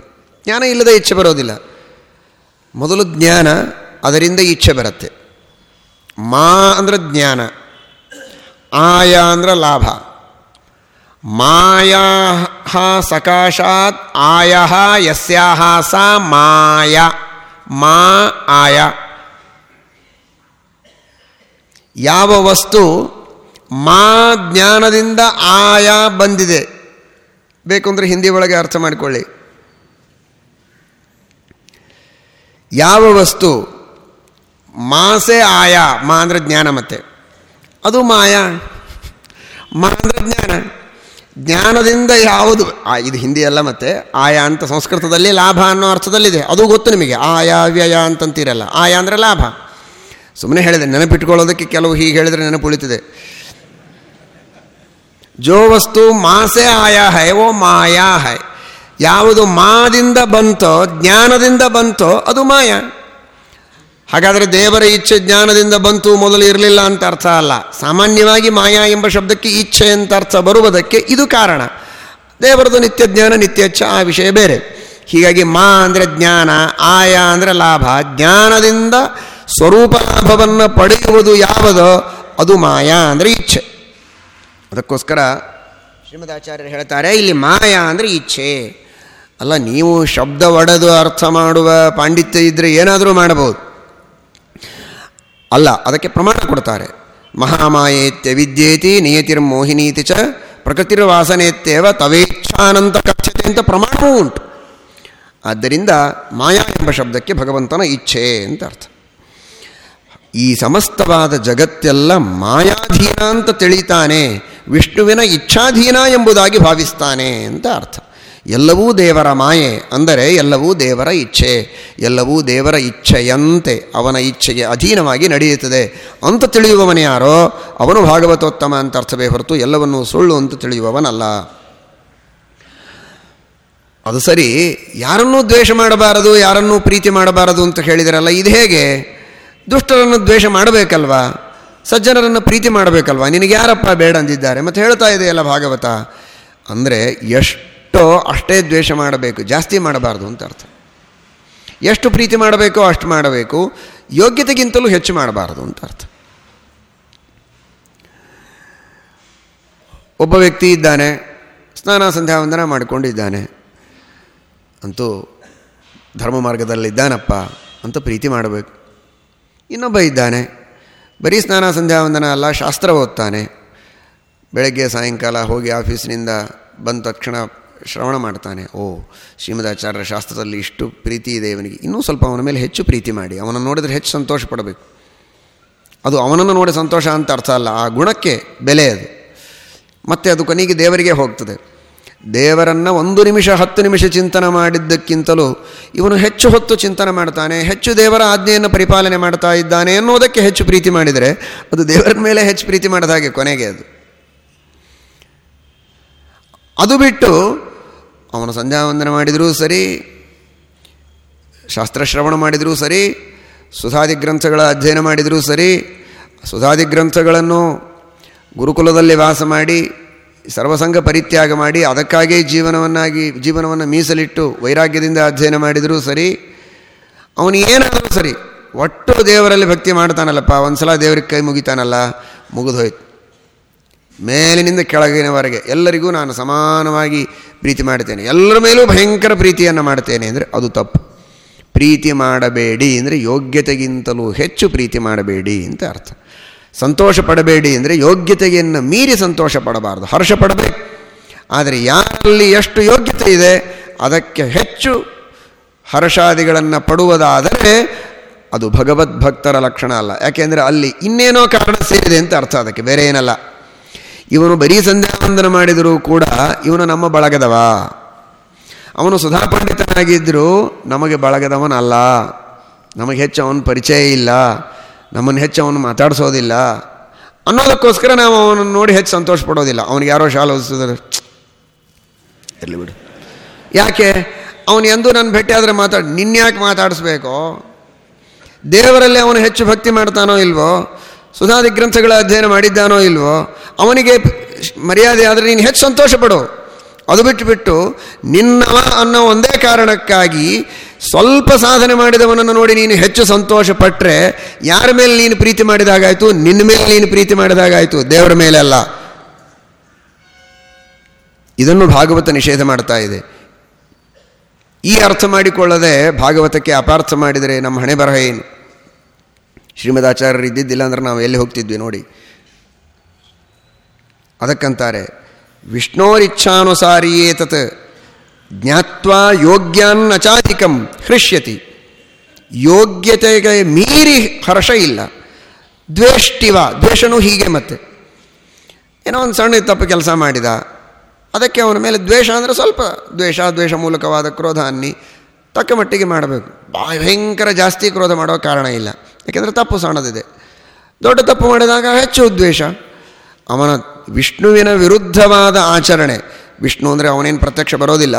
ಜ್ಞಾನ ಇಲ್ಲದೆ ಇಚ್ಛೆ ಬರೋದಿಲ್ಲ. ಮೊದಲು ಜ್ಞಾನ, ಅದರಿಂದ ಇಚ್ಛೆ ಬರುತ್ತೆ. ಮಾ ಅಂದ್ರೆ ಜ್ಞಾನ. ಆಯ ಅಂದ್ರೆ ಲಾಭ. ಮಾಯಾ ಸಕಾಶಾತ್, ಆಯ ಯಸ್ಯಾಹ ಸಾ ಮಾಯ. ಮಾ ಆಯ. ಯಾವ ವಸ್ತು ಮಾ ಜ್ಞಾನದಿಂದ ಆಯ ಬಂದಿದೆ. ಬೇಕು ಅಂದರೆ ಹಿಂದಿ ಒಳಗೆ ಅರ್ಥ ಮಾಡಿಕೊಳ್ಳಿ. ಯಾವ ವಸ್ತು ಮಾಸೆ ಆಯ, ಮಾ ಅಂದರೆ ಜ್ಞಾನ ಮತ್ತೆ. ಅದು ಮಾಯಾ? ಮಾ ಅಂದರೆ ಜ್ಞಾನ. ಜ್ಞಾನದಿಂದ ಯಾವುದು ಇದು ಹಿಂದಿ ಅಲ್ಲ ಮತ್ತೆ, ಆಯ ಅಂತ ಸಂಸ್ಕೃತದಲ್ಲಿ ಲಾಭ ಅನ್ನೋ ಅರ್ಥದಲ್ಲಿದೆ. ಅದು ಗೊತ್ತು ನಿಮಗೆ. ಆಯಾ ವ್ಯಯ ಅಂತಂತೀರಲ್ಲ. ಆಯಾ ಅಂದರೆ ಲಾಭ. ಸುಮ್ಮನೆ ಹೇಳಿದೆ, ನೆನಪಿಟ್ಕೊಳ್ಳೋದಕ್ಕೆ ಕೆಲವು ಹೀಗೆ ಹೇಳಿದರೆ ನೆನಪು ಉಳಿತಿದೆ ಜೋ ವಸ್ತು ಮಾಸೆ ಆಯಾ ಹೈ, ಓ ಮಾಯಾ ಹೈ. ಯಾವುದು ಮಾದಿಂದ ಬಂತೋ, ಜ್ಞಾನದಿಂದ ಬಂತೋ, ಅದು ಮಾಯ. ಹಾಗಾದರೆ ದೇವರ ಇಚ್ಛೆ ಜ್ಞಾನದಿಂದ ಬಂತು ಮೊದಲು ಇರಲಿಲ್ಲ ಅಂತ ಅರ್ಥ ಅಲ್ಲ. ಸಾಮಾನ್ಯವಾಗಿ ಮಾಯಾ ಎಂಬ ಶಬ್ದಕ್ಕೆ ಇಚ್ಛೆ ಅಂತ ಅರ್ಥ ಬರುವುದಕ್ಕೆ ಇದು ಕಾರಣ. ದೇವರದು ನಿತ್ಯ ಜ್ಞಾನ, ನಿತ್ಯ ಇಚ್ಛೆ, ಆ ವಿಷಯ ಬೇರೆ. ಹೀಗಾಗಿ ಮಾ ಅಂದರೆ ಜ್ಞಾನ, ಆಯ ಅಂದರೆ ಲಾಭ. ಜ್ಞಾನದಿಂದ ಸ್ವರೂಪ ಲಾಭವನ್ನು ಪಡೆಯುವುದು ಯಾವುದೋ ಅದು ಮಾಯಾ ಅಂದರೆ ಇಚ್ಛೆ. ಅದಕ್ಕೋಸ್ಕರ ಶ್ರೀಮದಾಚಾರ್ಯರು ಹೇಳ್ತಾರೆ, ಇಲ್ಲಿ ಮಾಯಾ ಅಂದರೆ ಇಚ್ಛೆ. ಅಲ್ಲ, ನೀವು ಶಬ್ದ ಒಡೆದು ಅರ್ಥ ಮಾಡುವ ಪಾಂಡಿತ್ಯ ಇದ್ದರೆ ಏನಾದರೂ ಮಾಡಬಹುದು. ಅಲ್ಲ, ಅದಕ್ಕೆ ಪ್ರಮಾಣ ಕೊಡ್ತಾರೆ. ಮಹಾಮಾಯೇತ್ಯ ವಿದ್ಯೇತಿ ನಿಯತಿರ್ಮೋಹಿನೀತಿ ಚ ಪ್ರಕೃತಿರ್ ಪ್ರಕೃತಿರ್ವಾಸನೇತ್ಯವ ತವೇಚ್ಛಾನಂತ ಕಥ್ಯತೆ ಅಂತ ಪ್ರಮಾಣವೂ ಉಂಟು. ಆದ್ದರಿಂದ ಮಾಯಾ ಎಂಬ ಶಬ್ದಕ್ಕೆ ಭಗವಂತನ ಇಚ್ಛೆ ಅಂತ ಅರ್ಥ. ಈ ಸಮಸ್ತವಾದ ಜಗತ್ತೆಲ್ಲ ಮಾಯಾಧೀನ ಅಂತ ತಿಳಿತಾನೆ, ವಿಷ್ಣುವಿನ ಇಚ್ಛಾಧೀನ ಎಂಬುದಾಗಿ ಭಾವಿಸ್ತಾನೆ ಅಂತ ಅರ್ಥ. ಎಲ್ಲವೂ ದೇವರ ಮಾಯೆ ಅಂದರೆ ಎಲ್ಲವೂ ದೇವರ ಇಚ್ಛೆ, ಎಲ್ಲವೂ ದೇವರ ಇಚ್ಛೆಯಂತೆ ಅವನ ಇಚ್ಛೆಗೆ ಅಧೀನವಾಗಿ ನಡೆಯುತ್ತದೆ ಅಂತ ತಿಳಿಯುವವನು ಯಾರೋ, ಅವನು ಭಾಗವತೋತ್ತಮ ಅಂತ ಅರ್ಥವೇ ಹೊರತು ಎಲ್ಲವನ್ನೂ ಸುಳ್ಳು ಅಂತ ತಿಳಿಯುವವನಲ್ಲ. ಅದು ಸರಿ, ಯಾರನ್ನೂ ದ್ವೇಷ ಮಾಡಬಾರದು, ಯಾರನ್ನೂ ಪ್ರೀತಿ ಮಾಡಬಾರದು ಅಂತ ಹೇಳಿದರಲ್ಲ, ಇದು ಹೇಗೆ? ದುಷ್ಟರನ್ನು ದ್ವೇಷ ಮಾಡಬೇಕಲ್ವಾ? ಸಜ್ಜನರನ್ನು ಪ್ರೀತಿ ಮಾಡಬೇಕಲ್ವಾ? ನಿನಗೆ ಯಾರಪ್ಪ ಬೇಡ ಅಂದಿದ್ದಾರೆ? ಮತ್ತು ಹೇಳ್ತಾ ಇದೆಯಲ್ಲ ಭಾಗವತ. ಅಂದರೆ ಎಷ್ಟೋ ಅಷ್ಟೇ ದ್ವೇಷ ಮಾಡಬೇಕು, ಜಾಸ್ತಿ ಮಾಡಬಾರ್ದು ಅಂತ ಅರ್ಥ. ಎಷ್ಟು ಪ್ರೀತಿ ಮಾಡಬೇಕೋ ಅಷ್ಟು ಮಾಡಬೇಕು, ಯೋಗ್ಯತೆಗಿಂತಲೂ ಹೆಚ್ಚು ಮಾಡಬಾರ್ದು ಅಂತ ಅರ್ಥ. ಒಬ್ಬ ವ್ಯಕ್ತಿ ಇದ್ದಾನೆ, ಸ್ನಾನ ಸಂಧ್ಯಾ ವಂದನ ಮಾಡಿಕೊಂಡಿದ್ದಾನೆ. ಅಂತೂ ಧರ್ಮ ಮಾರ್ಗದಲ್ಲಿದ್ದಾನಪ್ಪ ಅಂತ ಪ್ರೀತಿ ಮಾಡಬೇಕು. ಇನ್ನೊಬ್ಬ ಇದ್ದಾನೆ. ಬರೀ ಸ್ನಾನ ಸಂಧ್ಯಾ ವಂದನ ಅಲ್ಲ, ಶಾಸ್ತ್ರ ಓದ್ತಾನೆ. ಬೆಳಗ್ಗೆ, ಸಾಯಂಕಾಲ ಹೋಗಿ ಆಫೀಸಿನಿಂದ ಬಂದ ತಕ್ಷಣ ಶ್ರವಣ ಮಾಡ್ತಾನೆ. ಓ, ಶ್ರೀಮದಾಚಾರ್ಯರ ಶಾಸ್ತ್ರದಲ್ಲಿ ಇಷ್ಟು ಪ್ರೀತಿ ಇದೆ ಇವನಿಗೆ. ಇನ್ನೂ ಸ್ವಲ್ಪ ಅವನ ಮೇಲೆ ಹೆಚ್ಚು ಪ್ರೀತಿ ಮಾಡಿ. ಅವನನ್ನು ನೋಡಿದರೆ ಹೆಚ್ಚು ಸಂತೋಷ ಪಡಬೇಕು. ಅದು ಅವನನ್ನು ನೋಡಿ ಸಂತೋಷ ಅಂತ ಅರ್ಥ ಅಲ್ಲ. ಆ ಗುಣಕ್ಕೆ ಬೆಲೆ ಅದು. ಮತ್ತು ಅದು ಕೊನೆಗೆ ದೇವರಿಗೆ ಹೋಗ್ತದೆ. ದೇವರನ್ನು ಒಂದು ನಿಮಿಷ, ಹತ್ತು ನಿಮಿಷ ಚಿಂತನೆ ಮಾಡಿದ್ದಕ್ಕಿಂತಲೂ ಇವನು ಹೆಚ್ಚು ಹೊತ್ತು ಚಿಂತನೆ ಮಾಡ್ತಾನೆ, ಹೆಚ್ಚು ದೇವರ ಆಜ್ಞೆಯನ್ನು ಪರಿಪಾಲನೆ ಮಾಡ್ತಾ ಇದ್ದಾನೆ ಅನ್ನೋದಕ್ಕೆ ಹೆಚ್ಚು ಪ್ರೀತಿ ಮಾಡಿದರೆ ಅದು ದೇವರ ಮೇಲೆ ಹೆಚ್ಚು ಪ್ರೀತಿ ಮಾಡಿದ ಹಾಗೆ ಕೊನೆಗೆ ಅದು. ಅದು ಬಿಟ್ಟು ಅವನು ಸಂಧ್ಯಾವಂದನ ಮಾಡಿದರೂ ಸರಿ ಶಾಸ್ತ್ರಶ್ರವಣ ಮಾಡಿದರೂ ಸರಿ ಸುಧಾದಿ ಗ್ರಂಥಗಳ ಅಧ್ಯಯನ ಮಾಡಿದರೂ ಸರಿ ಸುಧಾದಿ ಗ್ರಂಥಗಳನ್ನು ಗುರುಕುಲದಲ್ಲಿ ವಾಸ ಮಾಡಿ ಸರ್ವಸಂಗ ಪರಿತ್ಯಾಗ ಮಾಡಿ ಅದಕ್ಕಾಗೇ ಜೀವನವನ್ನಾಗಿ, ಜೀವನವನ್ನು ಮೀಸಲಿಟ್ಟು ವೈರಾಗ್ಯದಿಂದ ಅಧ್ಯಯನ ಮಾಡಿದರೂ ಸರಿ, ಅವನು ಏನಾದರೂ ಸರಿ, ಒಟ್ಟು ದೇವರಲ್ಲಿ ಭಕ್ತಿ ಮಾಡ್ತಾನಲ್ಲಪ್ಪ ಒಂದು ಸಲ ದೇವರಿಗೆ ಕೈ ಮುಗಿತಾನಲ್ಲ, ಮುಗಿದೋಯ್ತು. ಮೇಲಿನಿಂದ ಕೆಳಗಿನವರೆಗೆ ಎಲ್ಲರಿಗೂ ನಾನು ಸಮಾನವಾಗಿ ಪ್ರೀತಿ ಮಾಡ್ತೇನೆ. ಎಲ್ಲರ ಮೇಲೂ ಭಯಂಕರ ಪ್ರೀತಿಯನ್ನು ಮಾಡ್ತೇನೆ ಅಂದರೆ ಅದು ತಪ್ಪು. ಪ್ರೀತಿ ಮಾಡಬೇಡಿ ಅಂದರೆ ಯೋಗ್ಯತೆಗಿಂತಲೂ ಹೆಚ್ಚು ಪ್ರೀತಿ ಮಾಡಬೇಡಿ ಅಂತ ಅರ್ಥ. ಸಂತೋಷ ಪಡಬೇಡಿ ಅಂದರೆ ಯೋಗ್ಯತೆಯನ್ನು ಮೀರಿ ಸಂತೋಷ ಪಡಬಾರ್ದು ಹರ್ಷ ಪಡಬೇಕು. ಆದರೆ ಯಾರಲ್ಲಿ ಎಷ್ಟು ಯೋಗ್ಯತೆ ಇದೆ, ಅದಕ್ಕೆ ಹೆಚ್ಚು ಹರ್ಷಾದಿಗಳನ್ನು ಪಡುವುದಾದರೆ ಅದು ಭಗವದ್ಭಕ್ತರ ಲಕ್ಷಣ ಅಲ್ಲ. ಯಾಕೆಂದರೆ ಅಲ್ಲಿ ಇನ್ನೇನೋ ಕಾರಣ ಸೇರಿದೆ ಅಂತ ಅರ್ಥ ಅದಕ್ಕೆ, ಬೇರೆ ಏನಲ್ಲ. ಇವನು ಬರೀ ಸಂಧ್ಯಾವಂದನ ಮಾಡಿದರೂ ಕೂಡ ಇವನು ನಮ್ಮ ಬಳಗದವ. ಅವನು ಸುಧಾ ಪಂಡಿತನಾಗಿದ್ದರೂ ನಮಗೆ ಬಳಗದವನಲ್ಲ. ನಮಗೆ ಹೆಚ್ಚು ಅವನ ಪರಿಚಯ ಇಲ್ಲ. ನಮ್ಮನ್ನು ಹೆಚ್ಚು ಅವನು ಮಾತಾಡಿಸೋದಿಲ್ಲ. ಅನ್ನೋದಕ್ಕೋಸ್ಕರ ನಾವು ಅವನನ್ನು ನೋಡಿ ಹೆಚ್ಚು ಸಂತೋಷ ಪಡೋದಿಲ್ಲ ಅವನಿಗೆ ಯಾರೋ ಶಾಲೆ ಓದಿಸಿದ್ರೆ ಇರಲಿ ಬಿಡು. ಯಾಕೆ? ಅವನು ಎಂದೂ ನನ್ನ ಭೇಟಿಯಾದರೆ ಮಾತಾಡಿ ನಿನ್ಯಾಕೆ ಮಾತಾಡಿಸ್ಬೇಕು? ದೇವರಲ್ಲಿ ಅವನು ಹೆಚ್ಚು ಭಕ್ತಿ ಮಾಡ್ತಾನೋ ಇಲ್ವೋ? ಸುಧಾದಿ ಗ್ರಂಥಗಳ ಅಧ್ಯಯನ ಮಾಡಿದ್ದಾನೋ ಇಲ್ವೋ? ಅವನಿಗೆ ಮರ್ಯಾದೆ ಆದರೆ ನೀನು ಹೆಚ್ಚು ಸಂತೋಷ ಪಡು ಅದು ಬಿಟ್ಟುಬಿಟ್ಟು ನಿನ್ನವ ಅನ್ನೋ ಒಂದೇ ಕಾರಣಕ್ಕಾಗಿ ಸ್ವಲ್ಪ ಸಾಧನೆ ಮಾಡಿದವನನ್ನು ನೋಡಿ ನೀನು ಹೆಚ್ಚು ಸಂತೋಷ ಪಟ್ಟರೆ ಯಾರ ಮೇಲೆ ನೀನು ಪ್ರೀತಿ ಮಾಡಿದಾಗಾಯಿತು? ನಿನ್ನ ಮೇಲೆ ನೀನು ಪ್ರೀತಿ ಮಾಡಿದಾಗಾಯಿತು? ದೇವರ ಮೇಲೆ ಅಲ್ಲ. ಇದನ್ನು ಭಾಗವತ ನಿಷೇಧ ಮಾಡ್ತಾ ಇದೆ. ಈ ಅರ್ಥ ಮಾಡಿಕೊಳ್ಳದೆ ಭಾಗವತಕ್ಕೆ ಅಪಾರ್ಥ ಮಾಡಿದರೆ ನಮ್ಮ ಹಣೆ ಬರಹ ಏನು? ಶ್ರೀಮದಾಚಾರ್ಯರು ಇದ್ದಿದ್ದಿಲ್ಲ ಅಂದ್ರೆ ನಾವು ಎಲ್ಲಿ ಹೋಗ್ತಿದ್ವಿ ನೋಡಿ. ಅದಕ್ಕಂತಾರೆ ವಿಷ್ಣೋರಿಚ್ಛಾನುಸಾರಿಯೇ ತತ್ ಜ್ಞಾತ್ವಾ ಯೋಗ್ಯಾನ್ ಅಚಾಧಿಕಂ ಹೃಷ್ಯತಿ. ಯೋಗ್ಯತೆಗೆ ಮೀರಿ ಹರ್ಷ ಇಲ್ಲ. ದ್ವೇಷ್ಟಿವ, ದ್ವೇಷನೂ ಹೀಗೆ ಮತ್ತೆ. ಏನೋ ಒಂದು ಸಣ್ಣ ತಪ್ಪು ಕೆಲಸ ಮಾಡಿದ. ಅದಕ್ಕೆ ಅವನ ಮೇಲೆ ದ್ವೇಷ ಅಂದರೆ ಸ್ವಲ್ಪ ದ್ವೇಷ ದ್ವೇಷ ಮೂಲಕವಾದ ಕ್ರೋಧ ಅನ್ನಿ ತಕ್ಕ ಮಟ್ಟಿಗೆ ಮಾಡಬೇಕು. ಭಯಂಕರ ಜಾಸ್ತಿ ಕ್ರೋಧ ಮಾಡೋ ಕಾರಣ ಇಲ್ಲ. ಯಾಕೆಂದರೆ ತಪ್ಪು ಸಣ್ಣದಿದೆ. ದೊಡ್ಡ ತಪ್ಪು ಮಾಡಿದಾಗ ಹೆಚ್ಚು ದ್ವೇಷ. ಅವನ ವಿಷ್ಣುವಿನ ವಿರುದ್ಧವಾದ ಆಚರಣೆ. ವಿಷ್ಣು ಅಂದರೆ ಅವನೇನು ಪ್ರತ್ಯಕ್ಷ ಬರೋದಿಲ್ಲ.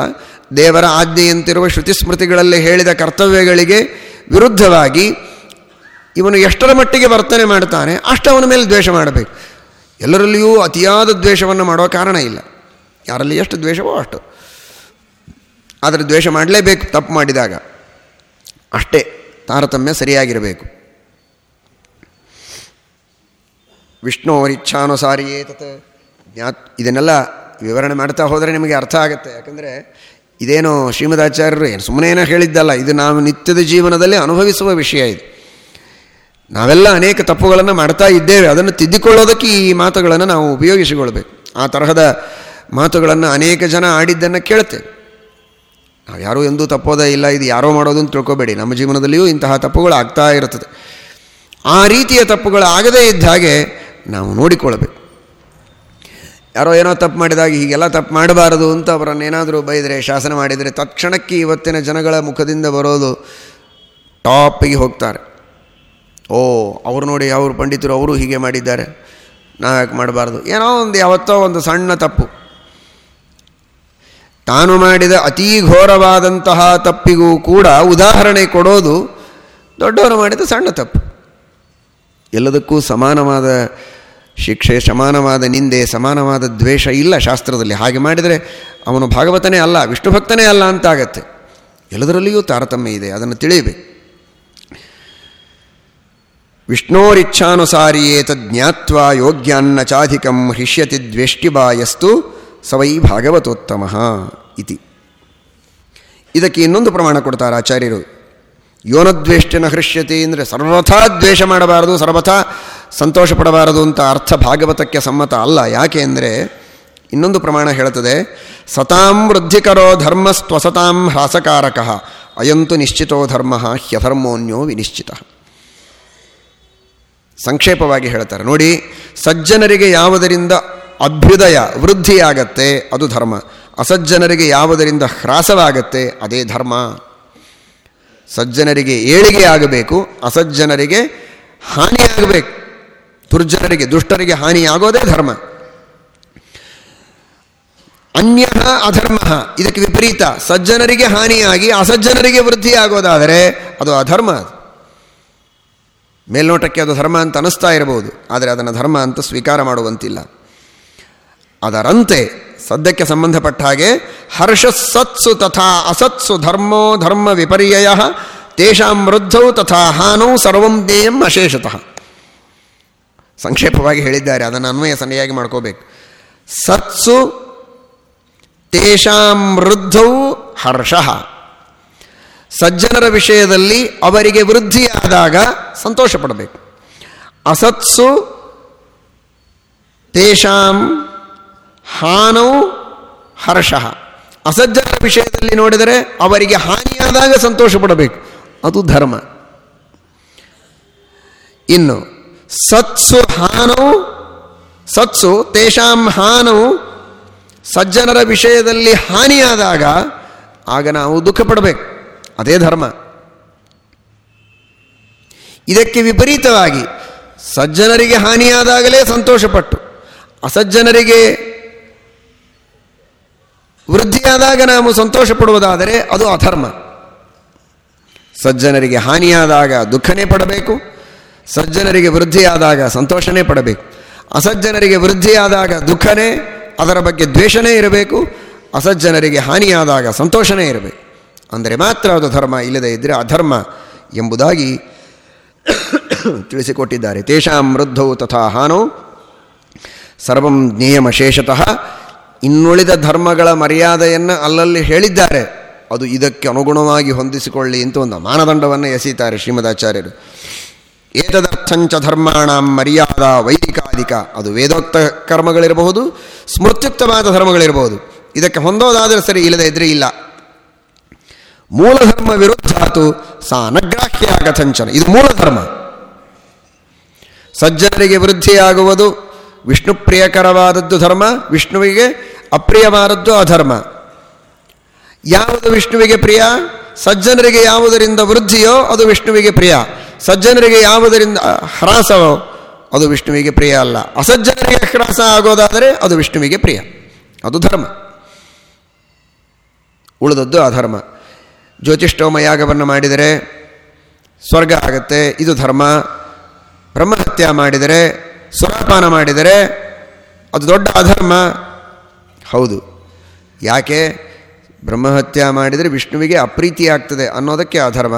ದೇವರ ಆಜ್ಞೆಯಂತಿರುವ ಶ್ರುತಿಸ್ಮೃತಿಗಳಲ್ಲಿ ಹೇಳಿದ ಕರ್ತವ್ಯಗಳಿಗೆ ವಿರುದ್ಧವಾಗಿ ಇವನು ಎಷ್ಟರ ಮಟ್ಟಿಗೆ ವರ್ತನೆ ಮಾಡ್ತಾನೆ, ಅಷ್ಟು ಅವನ ಮೇಲೆ ದ್ವೇಷ ಮಾಡಬೇಕು. ಎಲ್ಲರಲ್ಲಿಯೂ ಅತಿಯಾದ ದ್ವೇಷವನ್ನು ಮಾಡುವ ಕಾರಣ ಇಲ್ಲ. ಯಾರಲ್ಲಿ ಎಷ್ಟು ದ್ವೇಷವೋ ಅಷ್ಟು. ಆದರೆ ದ್ವೇಷ ಮಾಡಲೇಬೇಕು ತಪ್ಪು ಮಾಡಿದಾಗ. ಅಷ್ಟೇ ತಾರತಮ್ಯ ಸರಿಯಾಗಿರಬೇಕು. ವಿಷ್ಣುವರಿಚ್ಛಾನುಸಾರಿಯೇ ತತ್. ಜ್ಞಾತ್, ಇದನ್ನೆಲ್ಲ ವಿವರಣೆ ಮಾಡ್ತಾ ಹೋದರೆ ನಿಮಗೆ ಅರ್ಥ ಆಗುತ್ತೆ. ಯಾಕಂದರೆ ಇದೇನು ಶ್ರೀಮದಾಚಾರ್ಯರು ಏನು ಸುಮ್ಮನೆ ಏನೋ ಹೇಳಿದ್ದಲ್ಲ, ಇದು ನಾವು ನಿತ್ಯದ ಜೀವನದಲ್ಲಿ ಅನುಭವಿಸುವ ವಿಷಯ ಇದು. ನಾವೆಲ್ಲ ಅನೇಕ ತಪ್ಪುಗಳನ್ನು ಮಾಡ್ತಾ ಇದ್ದೇವೆ. ಅದನ್ನು ತಿದ್ದಿಕೊಳ್ಳೋದಕ್ಕೆ ಈ ಮಾತುಗಳನ್ನು ನಾವು ಉಪಯೋಗಿಸಿಕೊಳ್ಬೇಕು. ಆ ತರಹದ ಮಾತುಗಳನ್ನು ಅನೇಕ ಜನ ಆಡಿದ್ದನ್ನು ಕೇಳುತ್ತೆ. ನಾವು ಯಾರೂ ಎಂದೂ ತಪ್ಪೋದೇ ಇಲ್ಲ, ಇದು ಯಾರೋ ಮಾಡೋದು ಅಂತ ತಿಳ್ಕೊಬೇಡಿ. ನಮ್ಮ ಜೀವನದಲ್ಲಿಯೂ ಇಂತಹ ತಪ್ಪುಗಳು ಆಗ್ತಾ ಇರುತ್ತದೆ. ಆ ರೀತಿಯ ತಪ್ಪುಗಳು ಆಗದೇ ಇದ್ದ ಹಾಗೆ ನಾವು ನೋಡಿಕೊಳ್ಳಬೇಕು. ಯಾರೋ ಏನೋ ತಪ್ಪು ಮಾಡಿದಾಗ ಹೀಗೆಲ್ಲ ತಪ್ಪು ಮಾಡಬಾರದು ಅಂತ ಅವರನ್ನು ಏನಾದರೂ ಬೈದರೆ, ಶಾಸನ ಮಾಡಿದರೆ ತಕ್ಷಣಕ್ಕೆ ಇವತ್ತಿನ ಜನಗಳ ಮುಖದಿಂದ ಬರೋದು ಟಾಪಿಗೆ ಹೋಗ್ತಾರೆ. ಓ, ಅವ್ರು ನೋಡಿ ಅವರು ಪಂಡಿತರು ಅವರು ಹೀಗೆ ಮಾಡಿದ್ದಾರೆ. ನಾವು ಯಾಕೆ ಮಾಡಬಾರ್ದು? ಏನೋ ಒಂದು ಯಾವತ್ತೋ ಒಂದು ಸಣ್ಣ ತಪ್ಪು. ತಾನು ಮಾಡಿದ ಅತೀ ಘೋರವಾದಂತಹ ತಪ್ಪಿಗೂ ಕೂಡ ಉದಾಹರಣೆ ಕೊಡೋದು ದೊಡ್ಡವರು ಮಾಡಿದ ಸಣ್ಣ ತಪ್ಪು. ಎಲ್ಲದಕ್ಕೂ ಸಮಾನವಾದ ಶಿಕ್ಷೆ ಸಮಾನವಾದ ನಿಂದೆ, ಸಮಾನವಾದ ದ್ವೇಷ ಇಲ್ಲ ಶಾಸ್ತ್ರದಲ್ಲಿ. ಹಾಗೆ ಮಾಡಿದರೆ ಅವನು ಭಾಗವತನೇ ಅಲ್ಲ, ವಿಷ್ಣು ಭಕ್ತನೇ ಅಲ್ಲ ಅಂತಾಗತ್ತೆ. ಎಲ್ಲದರಲ್ಲಿಯೂ ತಾರತಮ್ಯ ಇದೆ, ಅದನ್ನು ತಿಳಿಯಬೇಕು. ವಿಷ್ಣೋರಿಚ್ಛಾನುಸಾರಿಯೇ ತಜ್ಞಾತ್ವ ಯೋಗ್ಯಾನ್ನ ಚಾಧಿಕಂ ಹೃಷ್ಯತಿ ದ್ವೇಷ್ಟಿಬಾಯಸ್ತು ಸವೈ ಭಾಗವತೋತ್ತಮ ಇತಿ. ಇದಕ್ಕೆ ಇನ್ನೊಂದು ಪ್ರಮಾಣ ಕೊಡ್ತಾರೆ ಆಚಾರ್ಯರು. ಯೋನದ್ವೇಷ್ಟನ ಹೃಷ್ಯತೆ ಅಂದರೆ ಸರ್ವಥಾ ದ್ವೇಷ ಮಾಡಬಾರದು, ಸರ್ವಥಾ ಸಂತೋಷ ಪಡಬಾರದು ಅಂತ ಅರ್ಥ ಭಾಗವತಕ್ಕೆ ಸಮ್ಮತ ಅಲ್ಲ. ಯಾಕೆ ಅಂದರೆ ಇನ್ನೊಂದು ಪ್ರಮಾಣ ಹೇಳುತ್ತದೆ, ಸತಾಂ ವೃದ್ಧಿಕರೋ ಧರ್ಮಸ್ತ್ವಸತಾಂ ಹ್ರಾಸಕಾರಕ, ಅಯಂತು ನಿಶ್ಚಿತೋ ಧರ್ಮ ಹ್ಯಧರ್ಮೋನ್ಯೋ ವಿನಿಶ್ಚಿತ. ಸಂಕ್ಷೇಪವಾಗಿ ಹೇಳ್ತಾರೆ, ನೋಡಿ, ಸಜ್ಜನರಿಗೆ ಯಾವುದರಿಂದ ಅಭ್ಯುದಯ, ವೃದ್ಧಿಯಾಗತ್ತೆ ಅದು ಧರ್ಮ, ಅಸಜ್ಜನರಿಗೆ ಯಾವುದರಿಂದ ಹ್ರಾಸವಾಗತ್ತೆ ಅದೇ ಧರ್ಮ. ಸಜ್ಜನರಿಗೆ ಏಳಿಗೆ ಆಗಬೇಕು, ಅಸಜ್ಜನರಿಗೆ ಹಾನಿಯಾಗಬೇಕು. ದುರ್ಜನರಿಗೆ ದುಷ್ಟರಿಗೆ ಹಾನಿಯಾಗೋದೇ ಧರ್ಮ. ಅನ್ಯ ಅಧರ್ಮ ಇದಕ್ಕೆ ವಿಪರೀತ. ಸಜ್ಜನರಿಗೆ ಹಾನಿಯಾಗಿ ಅಸಜ್ಜನರಿಗೆ ವೃದ್ಧಿಯಾಗೋದಾದರೆ ಅದು ಅಧರ್ಮ ಅದು. ಮೇಲ್ನೋಟಕ್ಕೆ ಅದು ಧರ್ಮ ಅಂತ ಅನಿಸ್ತಾ ಇರಬಹುದು, ಆದರೆ ಅದನ್ನು ಧರ್ಮ ಅಂತ ಸ್ವೀಕಾರ ಮಾಡುವಂತಿಲ್ಲ. ಅದರಂತೆ ಸದ್ಯಕ್ಕೆ ಸಂಬಂಧಪಟ್ಟ ಹಾಗೆ ಹರ್ಷ ಸತ್ಸು ತಥಾ ಅಸತ್ಸು ಧರ್ಮೋ ಧರ್ಮ ವಿಪರ್ಯಯ ತೇಷಾಂ ವೃದ್ಧೌ ತಥಾ ಹಾನೌ ಸರ್ವಂ ದೇಯಂ ಅಶೇಷತಃ. ಸಂಕ್ಷೇಪವಾಗಿ ಹೇಳಿದ್ದಾರೆ, ಅದನ್ನು ಅನ್ವಯ ಸರಿಯಾಗಿ ಮಾಡ್ಕೋಬೇಕು. ಸತ್ಸು ತೇಷಾಂ ವೃದ್ಧೌ ಹರ್ಷ. ಸಜ್ಜನರ ವಿಷಯದಲ್ಲಿ ಅವರಿಗೆ ವೃದ್ಧಿಯಾದಾಗ ಸಂತೋಷ ಪಡಬೇಕು ಅಸತ್ಸು ತೇಷಾಂ ಹಾನೌ ಹರ್ಷ. ಅಸಜ್ಜನರ ವಿಷಯದಲ್ಲಿ ನೋಡಿದರೆ ಅವರಿಗೆ ಹಾನಿಯಾದಾಗ ಸಂತೋಷ ಪಡಬೇಕು ಅದು ಧರ್ಮ. ಇನ್ನು, ಸತ್ಸು ಹಾನವು ಸತ್ಸು ತೇಷಾಂ ಹಾನವು ಸಜ್ಜನರ ವಿಷಯದಲ್ಲಿ ಹಾನಿಯಾದಾಗ ಆಗ ನಾವು ದುಃಖ ಪಡಬೇಕು ಅದೇ ಧರ್ಮ. ಇದಕ್ಕೆ ವಿಪರೀತವಾಗಿ ಸಜ್ಜನರಿಗೆ ಹಾನಿಯಾದಾಗಲೇ ಸಂತೋಷಪಟ್ಟು, ಅಸಜ್ಜನರಿಗೆ ವೃದ್ಧಿಯಾದಾಗ ನಾವು ಸಂತೋಷ ಪಡುವುದಾದರೆ ಅದು ಅಧರ್ಮ. ಸಜ್ಜನರಿಗೆ ಹಾನಿಯಾದಾಗ ದುಃಖನೇ ಪಡಬೇಕು. ಸಜ್ಜನರಿಗೆ ವೃದ್ಧಿಯಾದಾಗ ಸಂತೋಷನೇ ಪಡಬೇಕು. ಅಸಜ್ಜನರಿಗೆ ವೃದ್ಧಿಯಾದಾಗ ದುಃಖನೇ, ಅದರ ಬಗ್ಗೆ ದ್ವೇಷನೇ ಇರಬೇಕು. ಅಸಜ್ಜನರಿಗೆ ಹಾನಿಯಾದಾಗ ಸಂತೋಷನೇ ಇರಬೇಕು. ಅಂದರೆ ಮಾತ್ರ ಅದು ಧರ್ಮ, ಇಲ್ಲದೇ ಇದ್ದರೆ ಅಧರ್ಮ ಎಂಬುದಾಗಿ ತಿಳಿಸಿಕೊಟ್ಟಿದ್ದಾರೆ. ತೇಷಾಂ ವೃದ್ಧೌ ತಥಾ ಹಾನೋ. ಸರ್ವಂ ಜ್ಞೇಯಮಶೇಷತಃ. ಇನ್ನುಳಿದ ಧರ್ಮಗಳ ಮರ್ಯಾದೆಯನ್ನು ಅಲ್ಲಲ್ಲಿ ಹೇಳಿದ್ದಾರೆ. ಅದು ಇದಕ್ಕೆ ಅನುಗುಣವಾಗಿ ಹೊಂದಿಸಿಕೊಳ್ಳಿ ಅಂತ ಒಂದು ಮಾನದಂಡವನ್ನು ಎಸೆಯುತ್ತಾರೆ ಶ್ರೀಮದಾಚಾರ್ಯರು. ಏತದರ್ಥಂಚ ಧರ್ಮಾಣ ಮರ್ಯಾದ ವೈದಿಕಾಧಿಕ. ಅದು ವೇದೋಕ್ತ ಕರ್ಮಗಳಿರಬಹುದು, ಸ್ಮೃತ್ಯುಕ್ತವಾದ ಧರ್ಮಗಳಿರಬಹುದು. ಇದಕ್ಕೆ ಹೊಂದೋದಾದರೆ ಸರಿ, ಇಲ್ಲದೆ ಇದ್ರೆ ಇಲ್ಲ. ಮೂಲಧರ್ಮ ವಿರುದ್ಧಾತು ಸಾನಗ್ರಾಹ್ಯ ಕಥಂಚನ ಇದು ಮೂಲಧರ್ಮ. ಸಜ್ಜನರಿಗೆ ವೃದ್ಧಿಯಾಗುವುದು ವಿಷ್ಣು ಪ್ರಿಯಕರವಾದದ್ದು ಧರ್ಮ, ವಿಷ್ಣುವಿಗೆ ಅಪ್ರಿಯವಾದದ್ದು ಅಧರ್ಮ. ಯಾವುದು ವಿಷ್ಣುವಿಗೆ ಪ್ರಿಯ? ಸಜ್ಜನರಿಗೆ ಯಾವುದರಿಂದ ವೃದ್ಧಿಯೋ ಅದು ವಿಷ್ಣುವಿಗೆ ಪ್ರಿಯ. ಸಜ್ಜನರಿಗೆ ಯಾವುದರಿಂದ ಹ್ರಾಸವೋ ಅದು ವಿಷ್ಣುವಿಗೆ ಪ್ರಿಯ ಅಲ್ಲ. ಅಸಜ್ಜನರಿಗೆ ಹ್ರಾಸ ಆಗೋದಾದರೆ ಅದು ವಿಷ್ಣುವಿಗೆ ಪ್ರಿಯ. ಅದು ಧರ್ಮ. ಉಳಿದದ್ದು ಅಧರ್ಮ. ಜ್ಯೋತಿಷ್ಠೋಮ ಯಾಗವನ್ನು ಮಾಡಿದರೆ ಸ್ವರ್ಗ ಆಗತ್ತೆ, ಇದು ಧರ್ಮ. ಬ್ರಹ್ಮಹತ್ಯ ಮಾಡಿದರೆ ಸುರಾಪಾನ ಮಾಡಿದರೆ ಅದು ದೊಡ್ಡ ಅಧರ್ಮ. ಹೌದು. ಯಾಕೆ? ಬ್ರಹ್ಮಹತ್ಯ ಮಾಡಿದರೆ ವಿಷ್ಣುವಿಗೆ ಅಪ್ರೀತಿ ಆಗ್ತದೆ ಅನ್ನೋದಕ್ಕೆ ಅಧರ್ಮ.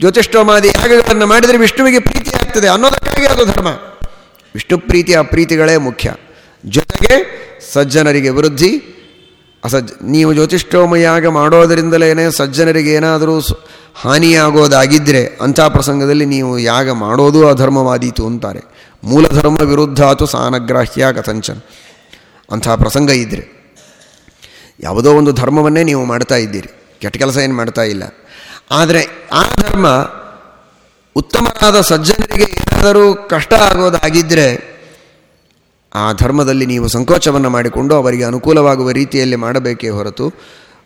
ಜ್ಯೋತಿಷ್ಠೋಮಾದಿ ಯಾಗಗಳನ್ನು ಮಾಡಿದರೆ ವಿಷ್ಣುವಿಗೆ ಪ್ರೀತಿ ಆಗ್ತದೆ ಅನ್ನೋದಕ್ಕಾಗಿ ಅದು ಧರ್ಮ. ವಿಷ್ಣು ಪ್ರೀತಿ ಅಪ್ರೀತಿಗಳೇ ಮುಖ್ಯ. ಜೊತೆಗೆ ಸಜ್ಜನರಿಗೆ ವೃದ್ಧಿ ಅಸಜ್ಜ ನೀವು ಜ್ಯೋತಿಷ್ಠೋಮಯಾಗ ಮಾಡೋದರಿಂದಲೇ ಸಜ್ಜನರಿಗೆ ಏನಾದರೂ ಹಾನಿಯಾಗೋದಾಗಿದ್ದರೆ ಅಂಥ ಪ್ರಸಂಗದಲ್ಲಿ ನೀವು ಯಾಗ ಮಾಡೋದು ಅಧರ್ಮವಾದೀತು ಅಂತಾರೆ. ಮೂಲಧರ್ಮ ವಿರುದ್ಧಾತು ಸಾನಗ್ರಾಹ್ಯ ಕಥಂಚನ್. ಅಂಥ ಪ್ರಸಂಗ ಇದ್ದರೆ ಯಾವುದೋ ಒಂದು ಧರ್ಮವನ್ನೇ ನೀವು ಮಾಡ್ತಾ ಇದ್ದೀರಿ. ಕೆಟ್ಟ ಕೆಲಸ ಏನು ಮಾಡ್ತಾ ಇಲ್ಲ. ಆದರೆ ಆ ಧರ್ಮ ಉತ್ತಮರಾದ ಸಜ್ಜನರಿಗೆ ಏನಾದರೂ ಕಷ್ಟ ಆಗೋದಾಗಿದ್ದರೆ ಆ ಧರ್ಮದಲ್ಲಿ ನೀವು ಸಂಕೋಚವನ್ನು ಮಾಡಿಕೊಂಡು ಅವರಿಗೆ ಅನುಕೂಲವಾಗುವ ರೀತಿಯಲ್ಲಿ ಮಾಡಬೇಕೇ ಹೊರತು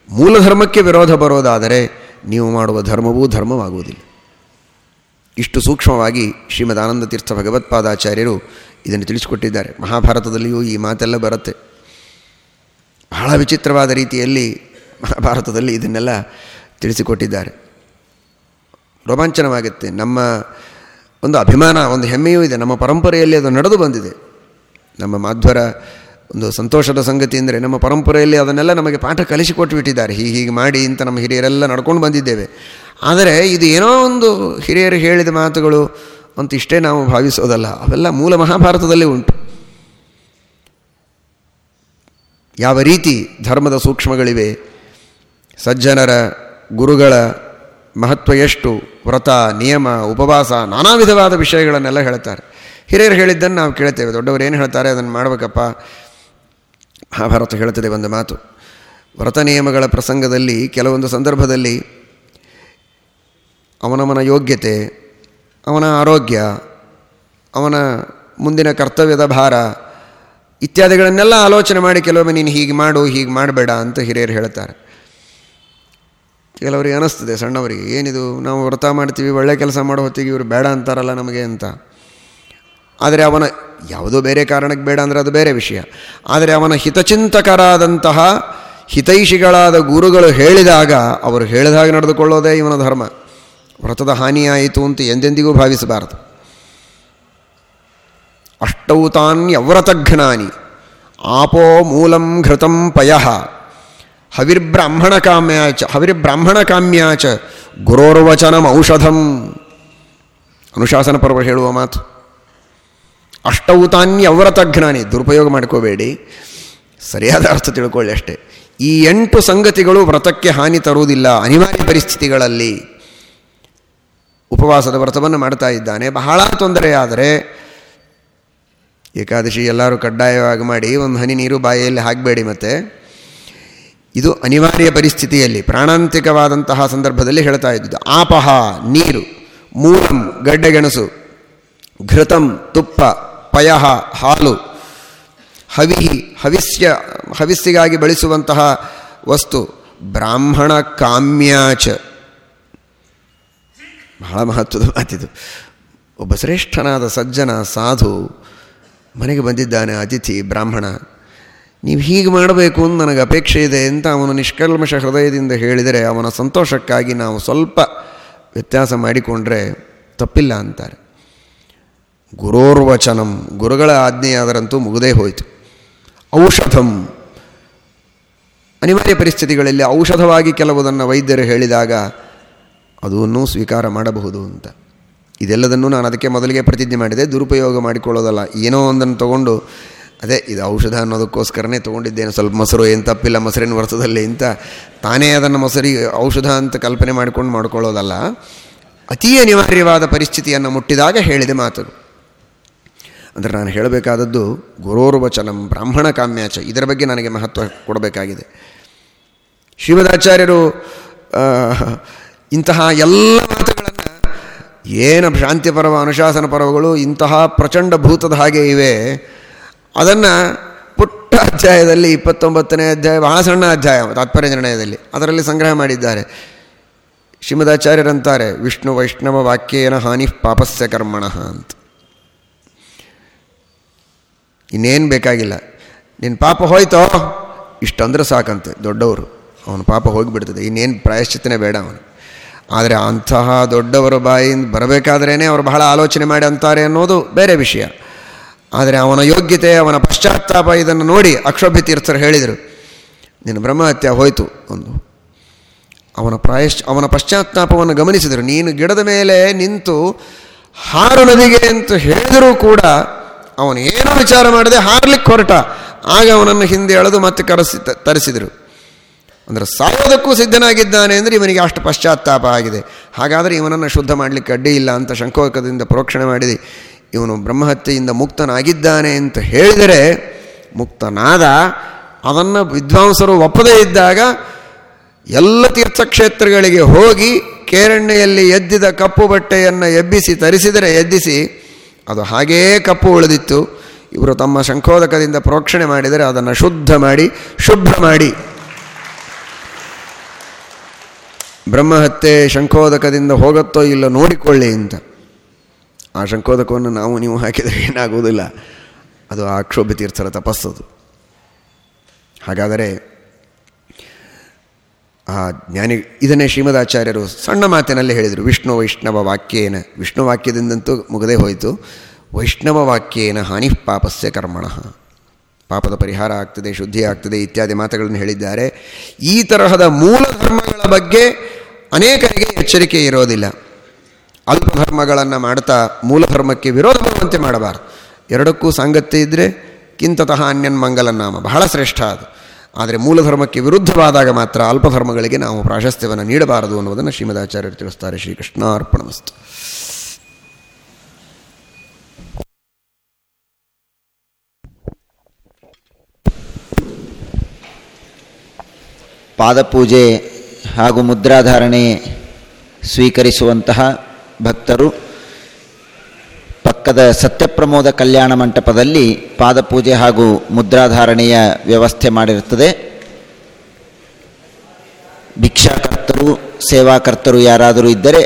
ಮೂಲ ಧರ್ಮಕ್ಕೆ ವಿರೋಧ ಬರೋದಾದರೆ ನೀವು ಮಾಡುವ ಧರ್ಮವೂ ಧರ್ಮವಾಗುವುದಿಲ್ಲ. ಇಷ್ಟು ಸೂಕ್ಷ್ಮವಾಗಿ ಶ್ರೀಮದ್ ಆನಂದ ತೀರ್ಥ ಭಗವತ್ಪಾದಾಚಾರ್ಯರು ಇದನ್ನು ತಿಳಿಸಿಕೊಟ್ಟಿದ್ದಾರೆ. ಮಹಾಭಾರತದಲ್ಲಿಯೂ ಈ ಮಾತೆಲ್ಲ ಬರುತ್ತೆ. ಬಹಳ ವಿಚಿತ್ರವಾದ ರೀತಿಯಲ್ಲಿ ಮಹಾಭಾರತದಲ್ಲಿ ಇದನ್ನೆಲ್ಲ ತಿಳಿಸಿಕೊಟ್ಟಿದ್ದಾರೆ. ರೋಮಾಂಚನವಾಗುತ್ತೆ. ನಮ್ಮ ಒಂದು ಅಭಿಮಾನ, ಒಂದು ಹೆಮ್ಮೆಯೂ ಇದೆ. ನಮ್ಮ ಪರಂಪರೆಯಲ್ಲಿ ಅದು ನಡೆದು ಬಂದಿದೆ. ನಮ್ಮ ಮಾಧ್ವರ ಒಂದು ಸಂತೋಷದ ಸಂಗತಿ ಅಂದರೆ ನಮ್ಮ ಪರಂಪರೆಯಲ್ಲಿ ಅದನ್ನೆಲ್ಲ ನಮಗೆ ಪಾಠ ಕಲಿಸಿಕೊಟ್ಟು ಬಿಟ್ಟಿದ್ದಾರೆ ಹೀಗೆ ಹೀಗೆ ಮಾಡಿ ಅಂತ ನಮ್ಮ ಹಿರಿಯರೆಲ್ಲ ನಡ್ಕೊಂಡು ಬಂದಿದ್ದೇವೆ. ಆದರೆ ಇದು ಏನೋ ಒಂದು ಹಿರಿಯರು ಹೇಳಿದ ಮಾತುಗಳು ಅಂತ ಇಷ್ಟೇ ನಾವು ಭಾವಿಸೋದಲ್ಲ. ಅವೆಲ್ಲ ಮೂಲ ಮಹಾಭಾರತದಲ್ಲಿ ಉಂಟು. ಯಾವ ರೀತಿ ಧರ್ಮದ ಸೂಕ್ಷ್ಮಗಳಿವೆ, ಸಜ್ಜನರ ಗುರುಗಳ ಮಹತ್ವ ಎಷ್ಟು, ವ್ರತ, ನಿಯಮ, ಉಪವಾಸ, ನಾನಾ ವಿಧವಾದ ವಿಷಯಗಳನ್ನೆಲ್ಲ ಹೇಳ್ತಾರೆ. ಹಿರಿಯರು ಹೇಳಿದ್ದನ್ನು ನಾವು ಕೇಳ್ತೇವೆ. ದೊಡ್ಡವರು ಏನು ಹೇಳ್ತಾರೆ? ಅದನ್ನು ಮಾಡಬೇಕಪ್ಪ. ಮಹಾಭಾರತ ಹೇಳ್ತದೆ ಒಂದು ಮಾತು. ವ್ರತ ನಿಯಮಗಳ ಪ್ರಸಂಗದಲ್ಲಿ, ಕೆಲವೊಂದು ಸಂದರ್ಭದಲ್ಲಿ ಅವನವನ ಯೋಗ್ಯತೆ, ಅವನ ಆರೋಗ್ಯ, ಅವನ ಮುಂದಿನ ಕರ್ತವ್ಯದ ಭಾರ ಇತ್ಯಾದಿಗಳನ್ನೆಲ್ಲ ಆಲೋಚನೆ ಮಾಡಿ ಕೆಲವೊಮ್ಮೆ ನೀನು ಹೀಗೆ ಮಾಡು, ಹೀಗೆ ಮಾಡಬೇಡ ಅಂತ ಹಿರಿಯರು ಹೇಳ್ತಾರೆ. ಕೆಲವರಿಗೆ ಅನ್ನಿಸ್ತದೆ ಸಣ್ಣವರಿಗೆ, ಏನಿದು ನಾವು ವ್ರತ ಮಾಡ್ತೀವಿ, ಒಳ್ಳೆ ಕೆಲಸ ಮಾಡೋ ಹೊತ್ತಿಗೆ ಇವರು ಬೇಡ ಅಂತಾರಲ್ಲ ನಮಗೆ ಅಂತ. ಆದರೆ ಅವನ ಯಾವುದೋ ಬೇರೆ ಕಾರಣಕ್ಕೆ ಬೇಡ ಅಂದರೆ ಅದು ಬೇರೆ ವಿಷಯ. ಆದರೆ ಅವನ ಹಿತಚಿಂತಕರಾದಂತಹ ಹಿತೈಷಿಗಳಾದ ಗುರುಗಳು ಹೇಳಿದಾಗ, ಅವರು ಹೇಳಿದಾಗ ನಡೆದುಕೊಳ್ಳೋದೇ ಇವನ ಧರ್ಮ. ವ್ರತದ ಹಾನಿಯಾಯಿತು ಅಂತ ಎಂದೆಂದಿಗೂ ಭಾವಿಸಬಾರದು. ಅಷ್ಟೌ ತಾನ್ಯವ್ರತಘ್ನಾನಿ ಆಪೋ ಮೂಲಂ ಘೃತಂ ಪಯ, ಹವಿರ್ಬ್ರಾಹ್ಮಣ ಕಾಮ್ಯಾಚ ಹವಿರ್ಬ್ರಾಹ್ಮಣ ಕಾಮ್ಯಾಚ ಗುರೋರ್ವಚನಂ ಔಷಧಂ. ಅನುಶಾಸನ ಪರ್ವ ಹೇಳುವ ಮಾತು. ಅಷ್ಟೌ ತಾನ್ಯವ್ರತಘ್ನಾನಿ ದುರುಪಯೋಗ ಮಾಡ್ಕೋಬೇಡಿ. ಸರಿಯಾದ ಅರ್ಥ ತಿಳ್ಕೊಳ್ಳಿ ಅಷ್ಟೇ. ಈ ಎಂಟು ಸಂಗತಿಗಳು ವ್ರತಕ್ಕೆ ಹಾನಿ ತರುವುದಿಲ್ಲ. ಅನಿವಾರ್ಯ ಪರಿಸ್ಥಿತಿಗಳಲ್ಲಿ ಉಪವಾಸದ ವ್ರತವನ್ನು ಮಾಡ್ತಾ ಇದ್ದಾನೆ. ಬಹಳ ತೊಂದರೆಯಾದರೆ ಏಕಾದಶಿ ಎಲ್ಲರೂ ಕಡ್ಡಾಯವಾಗಿ ಮಾಡಿ ಒಂದು ಹನಿ ನೀರು ಬಾಯಿಯಲ್ಲಿ ಹಾಕಬೇಡಿ ಮತ್ತೆ. ಇದು ಅನಿವಾರ್ಯ ಪರಿಸ್ಥಿತಿಯಲ್ಲಿ ಪ್ರಾಣಾಂತಿಕವಾದಂತಹ ಸಂದರ್ಭದಲ್ಲಿ ಹೇಳ್ತಾ ಇದ್ದಿದ್ದು. ಆಪಹ, ನೀರು ಮೂಲಂ ಗಡ್ಡೆಗೆಣಸು, ಘೃತಂ, ತುಪ್ಪ ಪಯ ಹಾಲು, ಹವಿಹಿ ಹವಿಸ್ಯ ಹವಿಸ್ಸಿಗಾಗಿ ಬಳಸುವಂತಹ ವಸ್ತು, ಬ್ರಾಹ್ಮಣ ಕಾಮ್ಯಾಚ ಬಹಳ ಮಹತ್ವದ ಮಾತಿದು ಒಬ್ಬ ಶ್ರೇಷ್ಠನಾದ ಸಜ್ಜನ ಸಾಧು ಮನೆಗೆ ಬಂದಿದ್ದಾನೆ, ಅತಿಥಿ, ಬ್ರಾಹ್ಮಣ, ನೀವು ಹೀಗೆ ಮಾಡಬೇಕು ಅಂತ ನನಗೆ ಅಪೇಕ್ಷೆ ಇದೆ ಅಂತ ಅವನು ನಿಷ್ಕಲ್ಮಶ ಹೃದಯದಿಂದ ಹೇಳಿದರೆ ಅವನ ಸಂತೋಷಕ್ಕಾಗಿ ನಾವು ಸ್ವಲ್ಪ ವ್ಯತ್ಯಾಸ ಮಾಡಿಕೊಂಡ್ರೆ ತಪ್ಪಿಲ್ಲ ಅಂತಾರೆ. ಗುರೋರ್ವಚನಂ. ಗುರುಗಳ ಆಜ್ಞೆಯಾದರಂತೂ ಮುಗದೇ ಹೋಯಿತು. ಔಷಧಂ. ಅನಿವಾರ್ಯ ಪರಿಸ್ಥಿತಿಗಳಲ್ಲಿ ಔಷಧವಾಗಿ ಕೆಲವುದನ್ನು ವೈದ್ಯರು ಹೇಳಿದಾಗ ಅದನ್ನು ಸ್ವೀಕಾರ ಮಾಡಬಹುದು ಅಂತ. ಇದೆಲ್ಲದನ್ನು ನಾನು ಅದಕ್ಕೆ ಮೊದಲಿಗೆ ಪ್ರತಿಜ್ಞೆ ಮಾಡಿದೆ. ದುರುಪಯೋಗ ಮಾಡಿಕೊಳ್ಳೋದಲ್ಲ. ಏನೋ ಒಂದನ್ನು ತಗೊಂಡು, ಅದೇ ಇದು ಔಷಧ ಅನ್ನೋದಕ್ಕೋಸ್ಕರನೇ ತೊಗೊಂಡಿದ್ದೇನೆ. ಸ್ವಲ್ಪ ಮೊಸರು ಏನು ತಪ್ಪಿಲ್ಲ, ಮೊಸರಿನ ವರ್ಷದಲ್ಲಿ ಅಂತ. ತಾನೇ ಅದನ್ನು ಮೊಸರಿ, ಔಷಧ ಅಂತ ಕಲ್ಪನೆ ಮಾಡಿಕೊಂಡು ಮಾಡ್ಕೊಳ್ಳೋದಲ್ಲ. ಅತೀ ಅನಿವಾರ್ಯವಾದ ಪರಿಸ್ಥಿತಿಯನ್ನು ಮುಟ್ಟಿದಾಗ ಹೇಳಿದೆ ಮಾತುಗಳು. ಅಂದರೆ ನಾನು ಹೇಳಬೇಕಾದದ್ದು ಗುರೋರ್ವಚನಂ ಬ್ರಾಹ್ಮಣ ಕಾಮ್ಯಾಚ ಇದರ ಬಗ್ಗೆ ನನಗೆ ಮಹತ್ವ ಕೊಡಬೇಕಾಗಿದೆ. ಶ್ರೀಮದಾಚಾರ್ಯರು ಇಂತಹ ಎಲ್ಲ ಮಾತುಗಳನ್ನು ಏನು ಶಾಂತಿ ಪರ್ವ, ಅನುಶಾಸನ ಪರ್ವಗಳು ಇಂತಹ ಪ್ರಚಂಡ ಭೂತದ ಹಾಗೆ ಇವೆ. ಅದನ್ನು ಪುಟ್ಟ ಅಧ್ಯಾಯದಲ್ಲಿ ಇಪ್ಪತ್ತೊಂಬತ್ತನೇ ಅಧ್ಯಾಯ, ಬಹಳ ಸಣ್ಣ ಅಧ್ಯಾಯ, ತಾತ್ಪರ್ಯ ನಿರ್ಣಯದಲ್ಲಿ ಅದರಲ್ಲಿ ಸಂಗ್ರಹ ಮಾಡಿದ್ದಾರೆ. ಶ್ರೀಮದಾಚಾರ್ಯರಂತಾರೆ, ವಿಷ್ಣು ವೈಷ್ಣವ ವಾಕ್ಯೇನ ಹಾನಿ ಪಾಪಸ್ಯ ಕರ್ಮಣ ಅಂತ. ಇನ್ನೇನು ಬೇಕಾಗಿಲ್ಲ. ನಿನ್ನ ಪಾಪ ಹೋಯ್ತೋ? ಇಷ್ಟಂದ್ರೆ ಸಾಕಂತೆ, ದೊಡ್ಡವರು. ಅವನ ಪಾಪ ಹೋಗಿಬಿಡ್ತದೆ, ಇನ್ನೇನು ಪ್ರಾಯಶ್ಚಿತ್ತನೇ ಬೇಡ ಅವನು. ಆದರೆ ಅಂತಹ ದೊಡ್ಡವರ ಬಾಯಿಂದ ಬರಬೇಕಾದ್ರೇ ಅವರು ಬಹಳ ಆಲೋಚನೆ ಮಾಡಿ ಅಂತಾರೆ ಅನ್ನೋದು ಬೇರೆ ವಿಷಯ. ಆದರೆ ಅವನ ಯೋಗ್ಯತೆ, ಅವನ ಪಶ್ಚಾತ್ತಾಪ ಇದನ್ನು ನೋಡಿ ಅಕ್ಷೋಭ್ಯ ತೀರ್ಥರು ಹೇಳಿದರು, ನಿನ್ನ ಬ್ರಹ್ಮಹತ್ಯೆ ಹೋಯಿತು ಒಂದು ಅವನ ಪ್ರಾಯಶ್, ಅವನ ಪಶ್ಚಾತ್ತಾಪವನ್ನು ಗಮನಿಸಿದರು. ನೀನು ಗಿಡದ ಮೇಲೆ ನಿಂತು ಹಾರು ನದಿಗೆ ಅಂತ ಹೇಳಿದರೂ ಕೂಡ ಅವನು ಏನೂ ವಿಚಾರ ಮಾಡದೆ ಹಾರ್ಲಿಕ್ಕೆ ಹೊರಟ. ಆಗ ಅವನನ್ನು ಹಿಂದೆ ಎಳೆದು ಮತ್ತೆ ಕರೆಸಿ ತರಿಸಿದರು. ಅಂದರೆ ಸಾಯೋದಕ್ಕೂ ಸಿದ್ಧನಾಗಿದ್ದಾನೆ ಅಂದರೆ ಇವನಿಗೆ ಅಷ್ಟು ಪಶ್ಚಾತ್ತಾಪ ಆಗಿದೆ. ಹಾಗಾದರೆ ಇವನನ್ನು ಶುದ್ಧ ಮಾಡಲಿಕ್ಕೆ ಅಡ್ಡಿ ಇಲ್ಲ ಅಂತ ಶಂಕೋಕದಿಂದ ಪ್ರೋಕ್ಷಣೆ ಮಾಡಿದೆ. ಇವನು ಬ್ರಹ್ಮಹತ್ಯೆಯಿಂದ ಮುಕ್ತನಾಗಿದ್ದಾನೆ ಅಂತ ಹೇಳಿದರೆ ಮುಕ್ತನಾದ ಅದನ್ನು ವಿದ್ವಾಂಸರು ಒಪ್ಪದೇ ಇದ್ದಾಗ ಎಲ್ಲ ತೀರ್ಥಕ್ಷೇತ್ರಗಳಿಗೆ ಹೋಗಿ ಕೇರಣ್ಣೆಯಲ್ಲಿ ಎದ್ದಿದ ಕಪ್ಪು ಬಟ್ಟೆಯನ್ನು ಎಬ್ಬಿಸಿ ತರಿಸಿದರೆ ಎದ್ದಿಸಿ ಅದು ಹಾಗೇ ಕಪ್ಪು ಉಳಿದಿತ್ತು. ಇವರು ತಮ್ಮ ಶಂಕೋದಕದಿಂದ ಪ್ರೋಕ್ಷಣೆ ಮಾಡಿದರೆ ಅದನ್ನು ಶುದ್ಧ ಮಾಡಿ, ಶುಭ್ರ ಮಾಡಿ. ಬ್ರಹ್ಮಹತ್ಯೆ ಶಂಕೋದಕದಿಂದ ಹೋಗುತ್ತೋ ಇಲ್ಲ ನೋಡಿಕೊಳ್ಳಿ ಅಂತ. ಆ ಶಂಖೋದಕವನ್ನು ನಾವು ನೀವು ಹಾಕಿದರೆ ಏನಾಗುವುದಿಲ್ಲ. ಅದು ಆ ಕ್ಷೋಭ್ಯ ತೀರ್ಥರ ತಪಸ್ಸದು. ಹಾಗಾದರೆ ಆ, ಜ್ಞಾನಿ, ಇದನ್ನೇ ಶ್ರೀಮದಾಚಾರ್ಯರು ಸಣ್ಣ ಮಾತಿನಲ್ಲಿ ಹೇಳಿದರು. ವಿಷ್ಣು ವೈಷ್ಣವ ವಾಕ್ಯೇನ. ವಿಷ್ಣು ವಾಕ್ಯದಿಂದಂತೂ ಮುಗದೇ ಹೋಯಿತು. ವೈಷ್ಣವ ವಾಕ್ಯೇನ ಹಾನಿ ಪಾಪಸ್ಯ ಕರ್ಮಣ. ಪಾಪದ ಪರಿಹಾರ ಆಗ್ತದೆ, ಶುದ್ಧಿ ಆಗ್ತದೆ ಇತ್ಯಾದಿ ಮಾತುಗಳನ್ನು ಹೇಳಿದ್ದಾರೆ. ಈ ತರಹದ ಮೂಲ ಧರ್ಮಗಳ ಬಗ್ಗೆ ಅನೇಕರಿಗೆ ಎಚ್ಚರಿಕೆ ಇರೋದಿಲ್ಲ. ಅಲ್ಪ ಧರ್ಮಗಳನ್ನು ಮಾಡ್ತಾ ಮೂಲ ಧರ್ಮಕ್ಕೆ ವಿರೋಧ ಬರುವಂತೆ ಮಾಡಬಾರ್ದು. ಎರಡಕ್ಕೂ ಸಾಂಗತ್ಯ ಇದ್ದರೆ ಕಿಂತತಃ ಅನ್ಯನ್ ಮಂಗಲನಾಮ. ಬಹಳ ಶ್ರೇಷ್ಠ ಅದು. ಆದರೆ ಮೂಲ ಧರ್ಮಕ್ಕೆ ವಿರುದ್ಧವಾದಾಗ ಮಾತ್ರ ಅಲ್ಪಧರ್ಮಗಳಿಗೆ ನಾವು ಪ್ರಾಶಸ್ತ್ಯವನ್ನು ನೀಡಬಾರದು ಅನ್ನುವುದನ್ನು ಶ್ರೀಮದಾಚಾರ್ಯರು ತಿಳಿಸ್ತಾರೆ. ಶ್ರೀಕೃಷ್ಣಾರ್ಪಣಮಸ್ತು. ಪಾದಪೂಜೆ ಹಾಗೂ ಮುದ್ರಾಧಾರಣೆ ಸ್ವೀಕರಿಸುವಂತಹ ಭಕ್ತರು ಪಕ್ಕದ ಸತ್ಯಪ್ರಮೋದ ಕಲ್ಯಾಣ ಮಂಟಪದಲ್ಲಿ ಪಾದಪೂಜೆ ಹಾಗೂ ಮುದ್ರಾಧಾರಣೆಯ ವ್ಯವಸ್ಥೆ ಮಾಡಿರುತ್ತದೆ. ಭಿಕ್ಷಾಕರ್ತರು, ಸೇವಾಕರ್ತರು ಯಾರಾದರೂ ಇದ್ದರೆ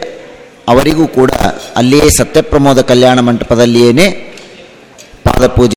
ಅವರಿಗೂ ಕೂಡ ಅಲ್ಲಿಯೇ ಸತ್ಯಪ್ರಮೋದ ಕಲ್ಯಾಣ ಮಂಟಪದಲ್ಲಿಯೇ ಪಾದಪೂಜೆ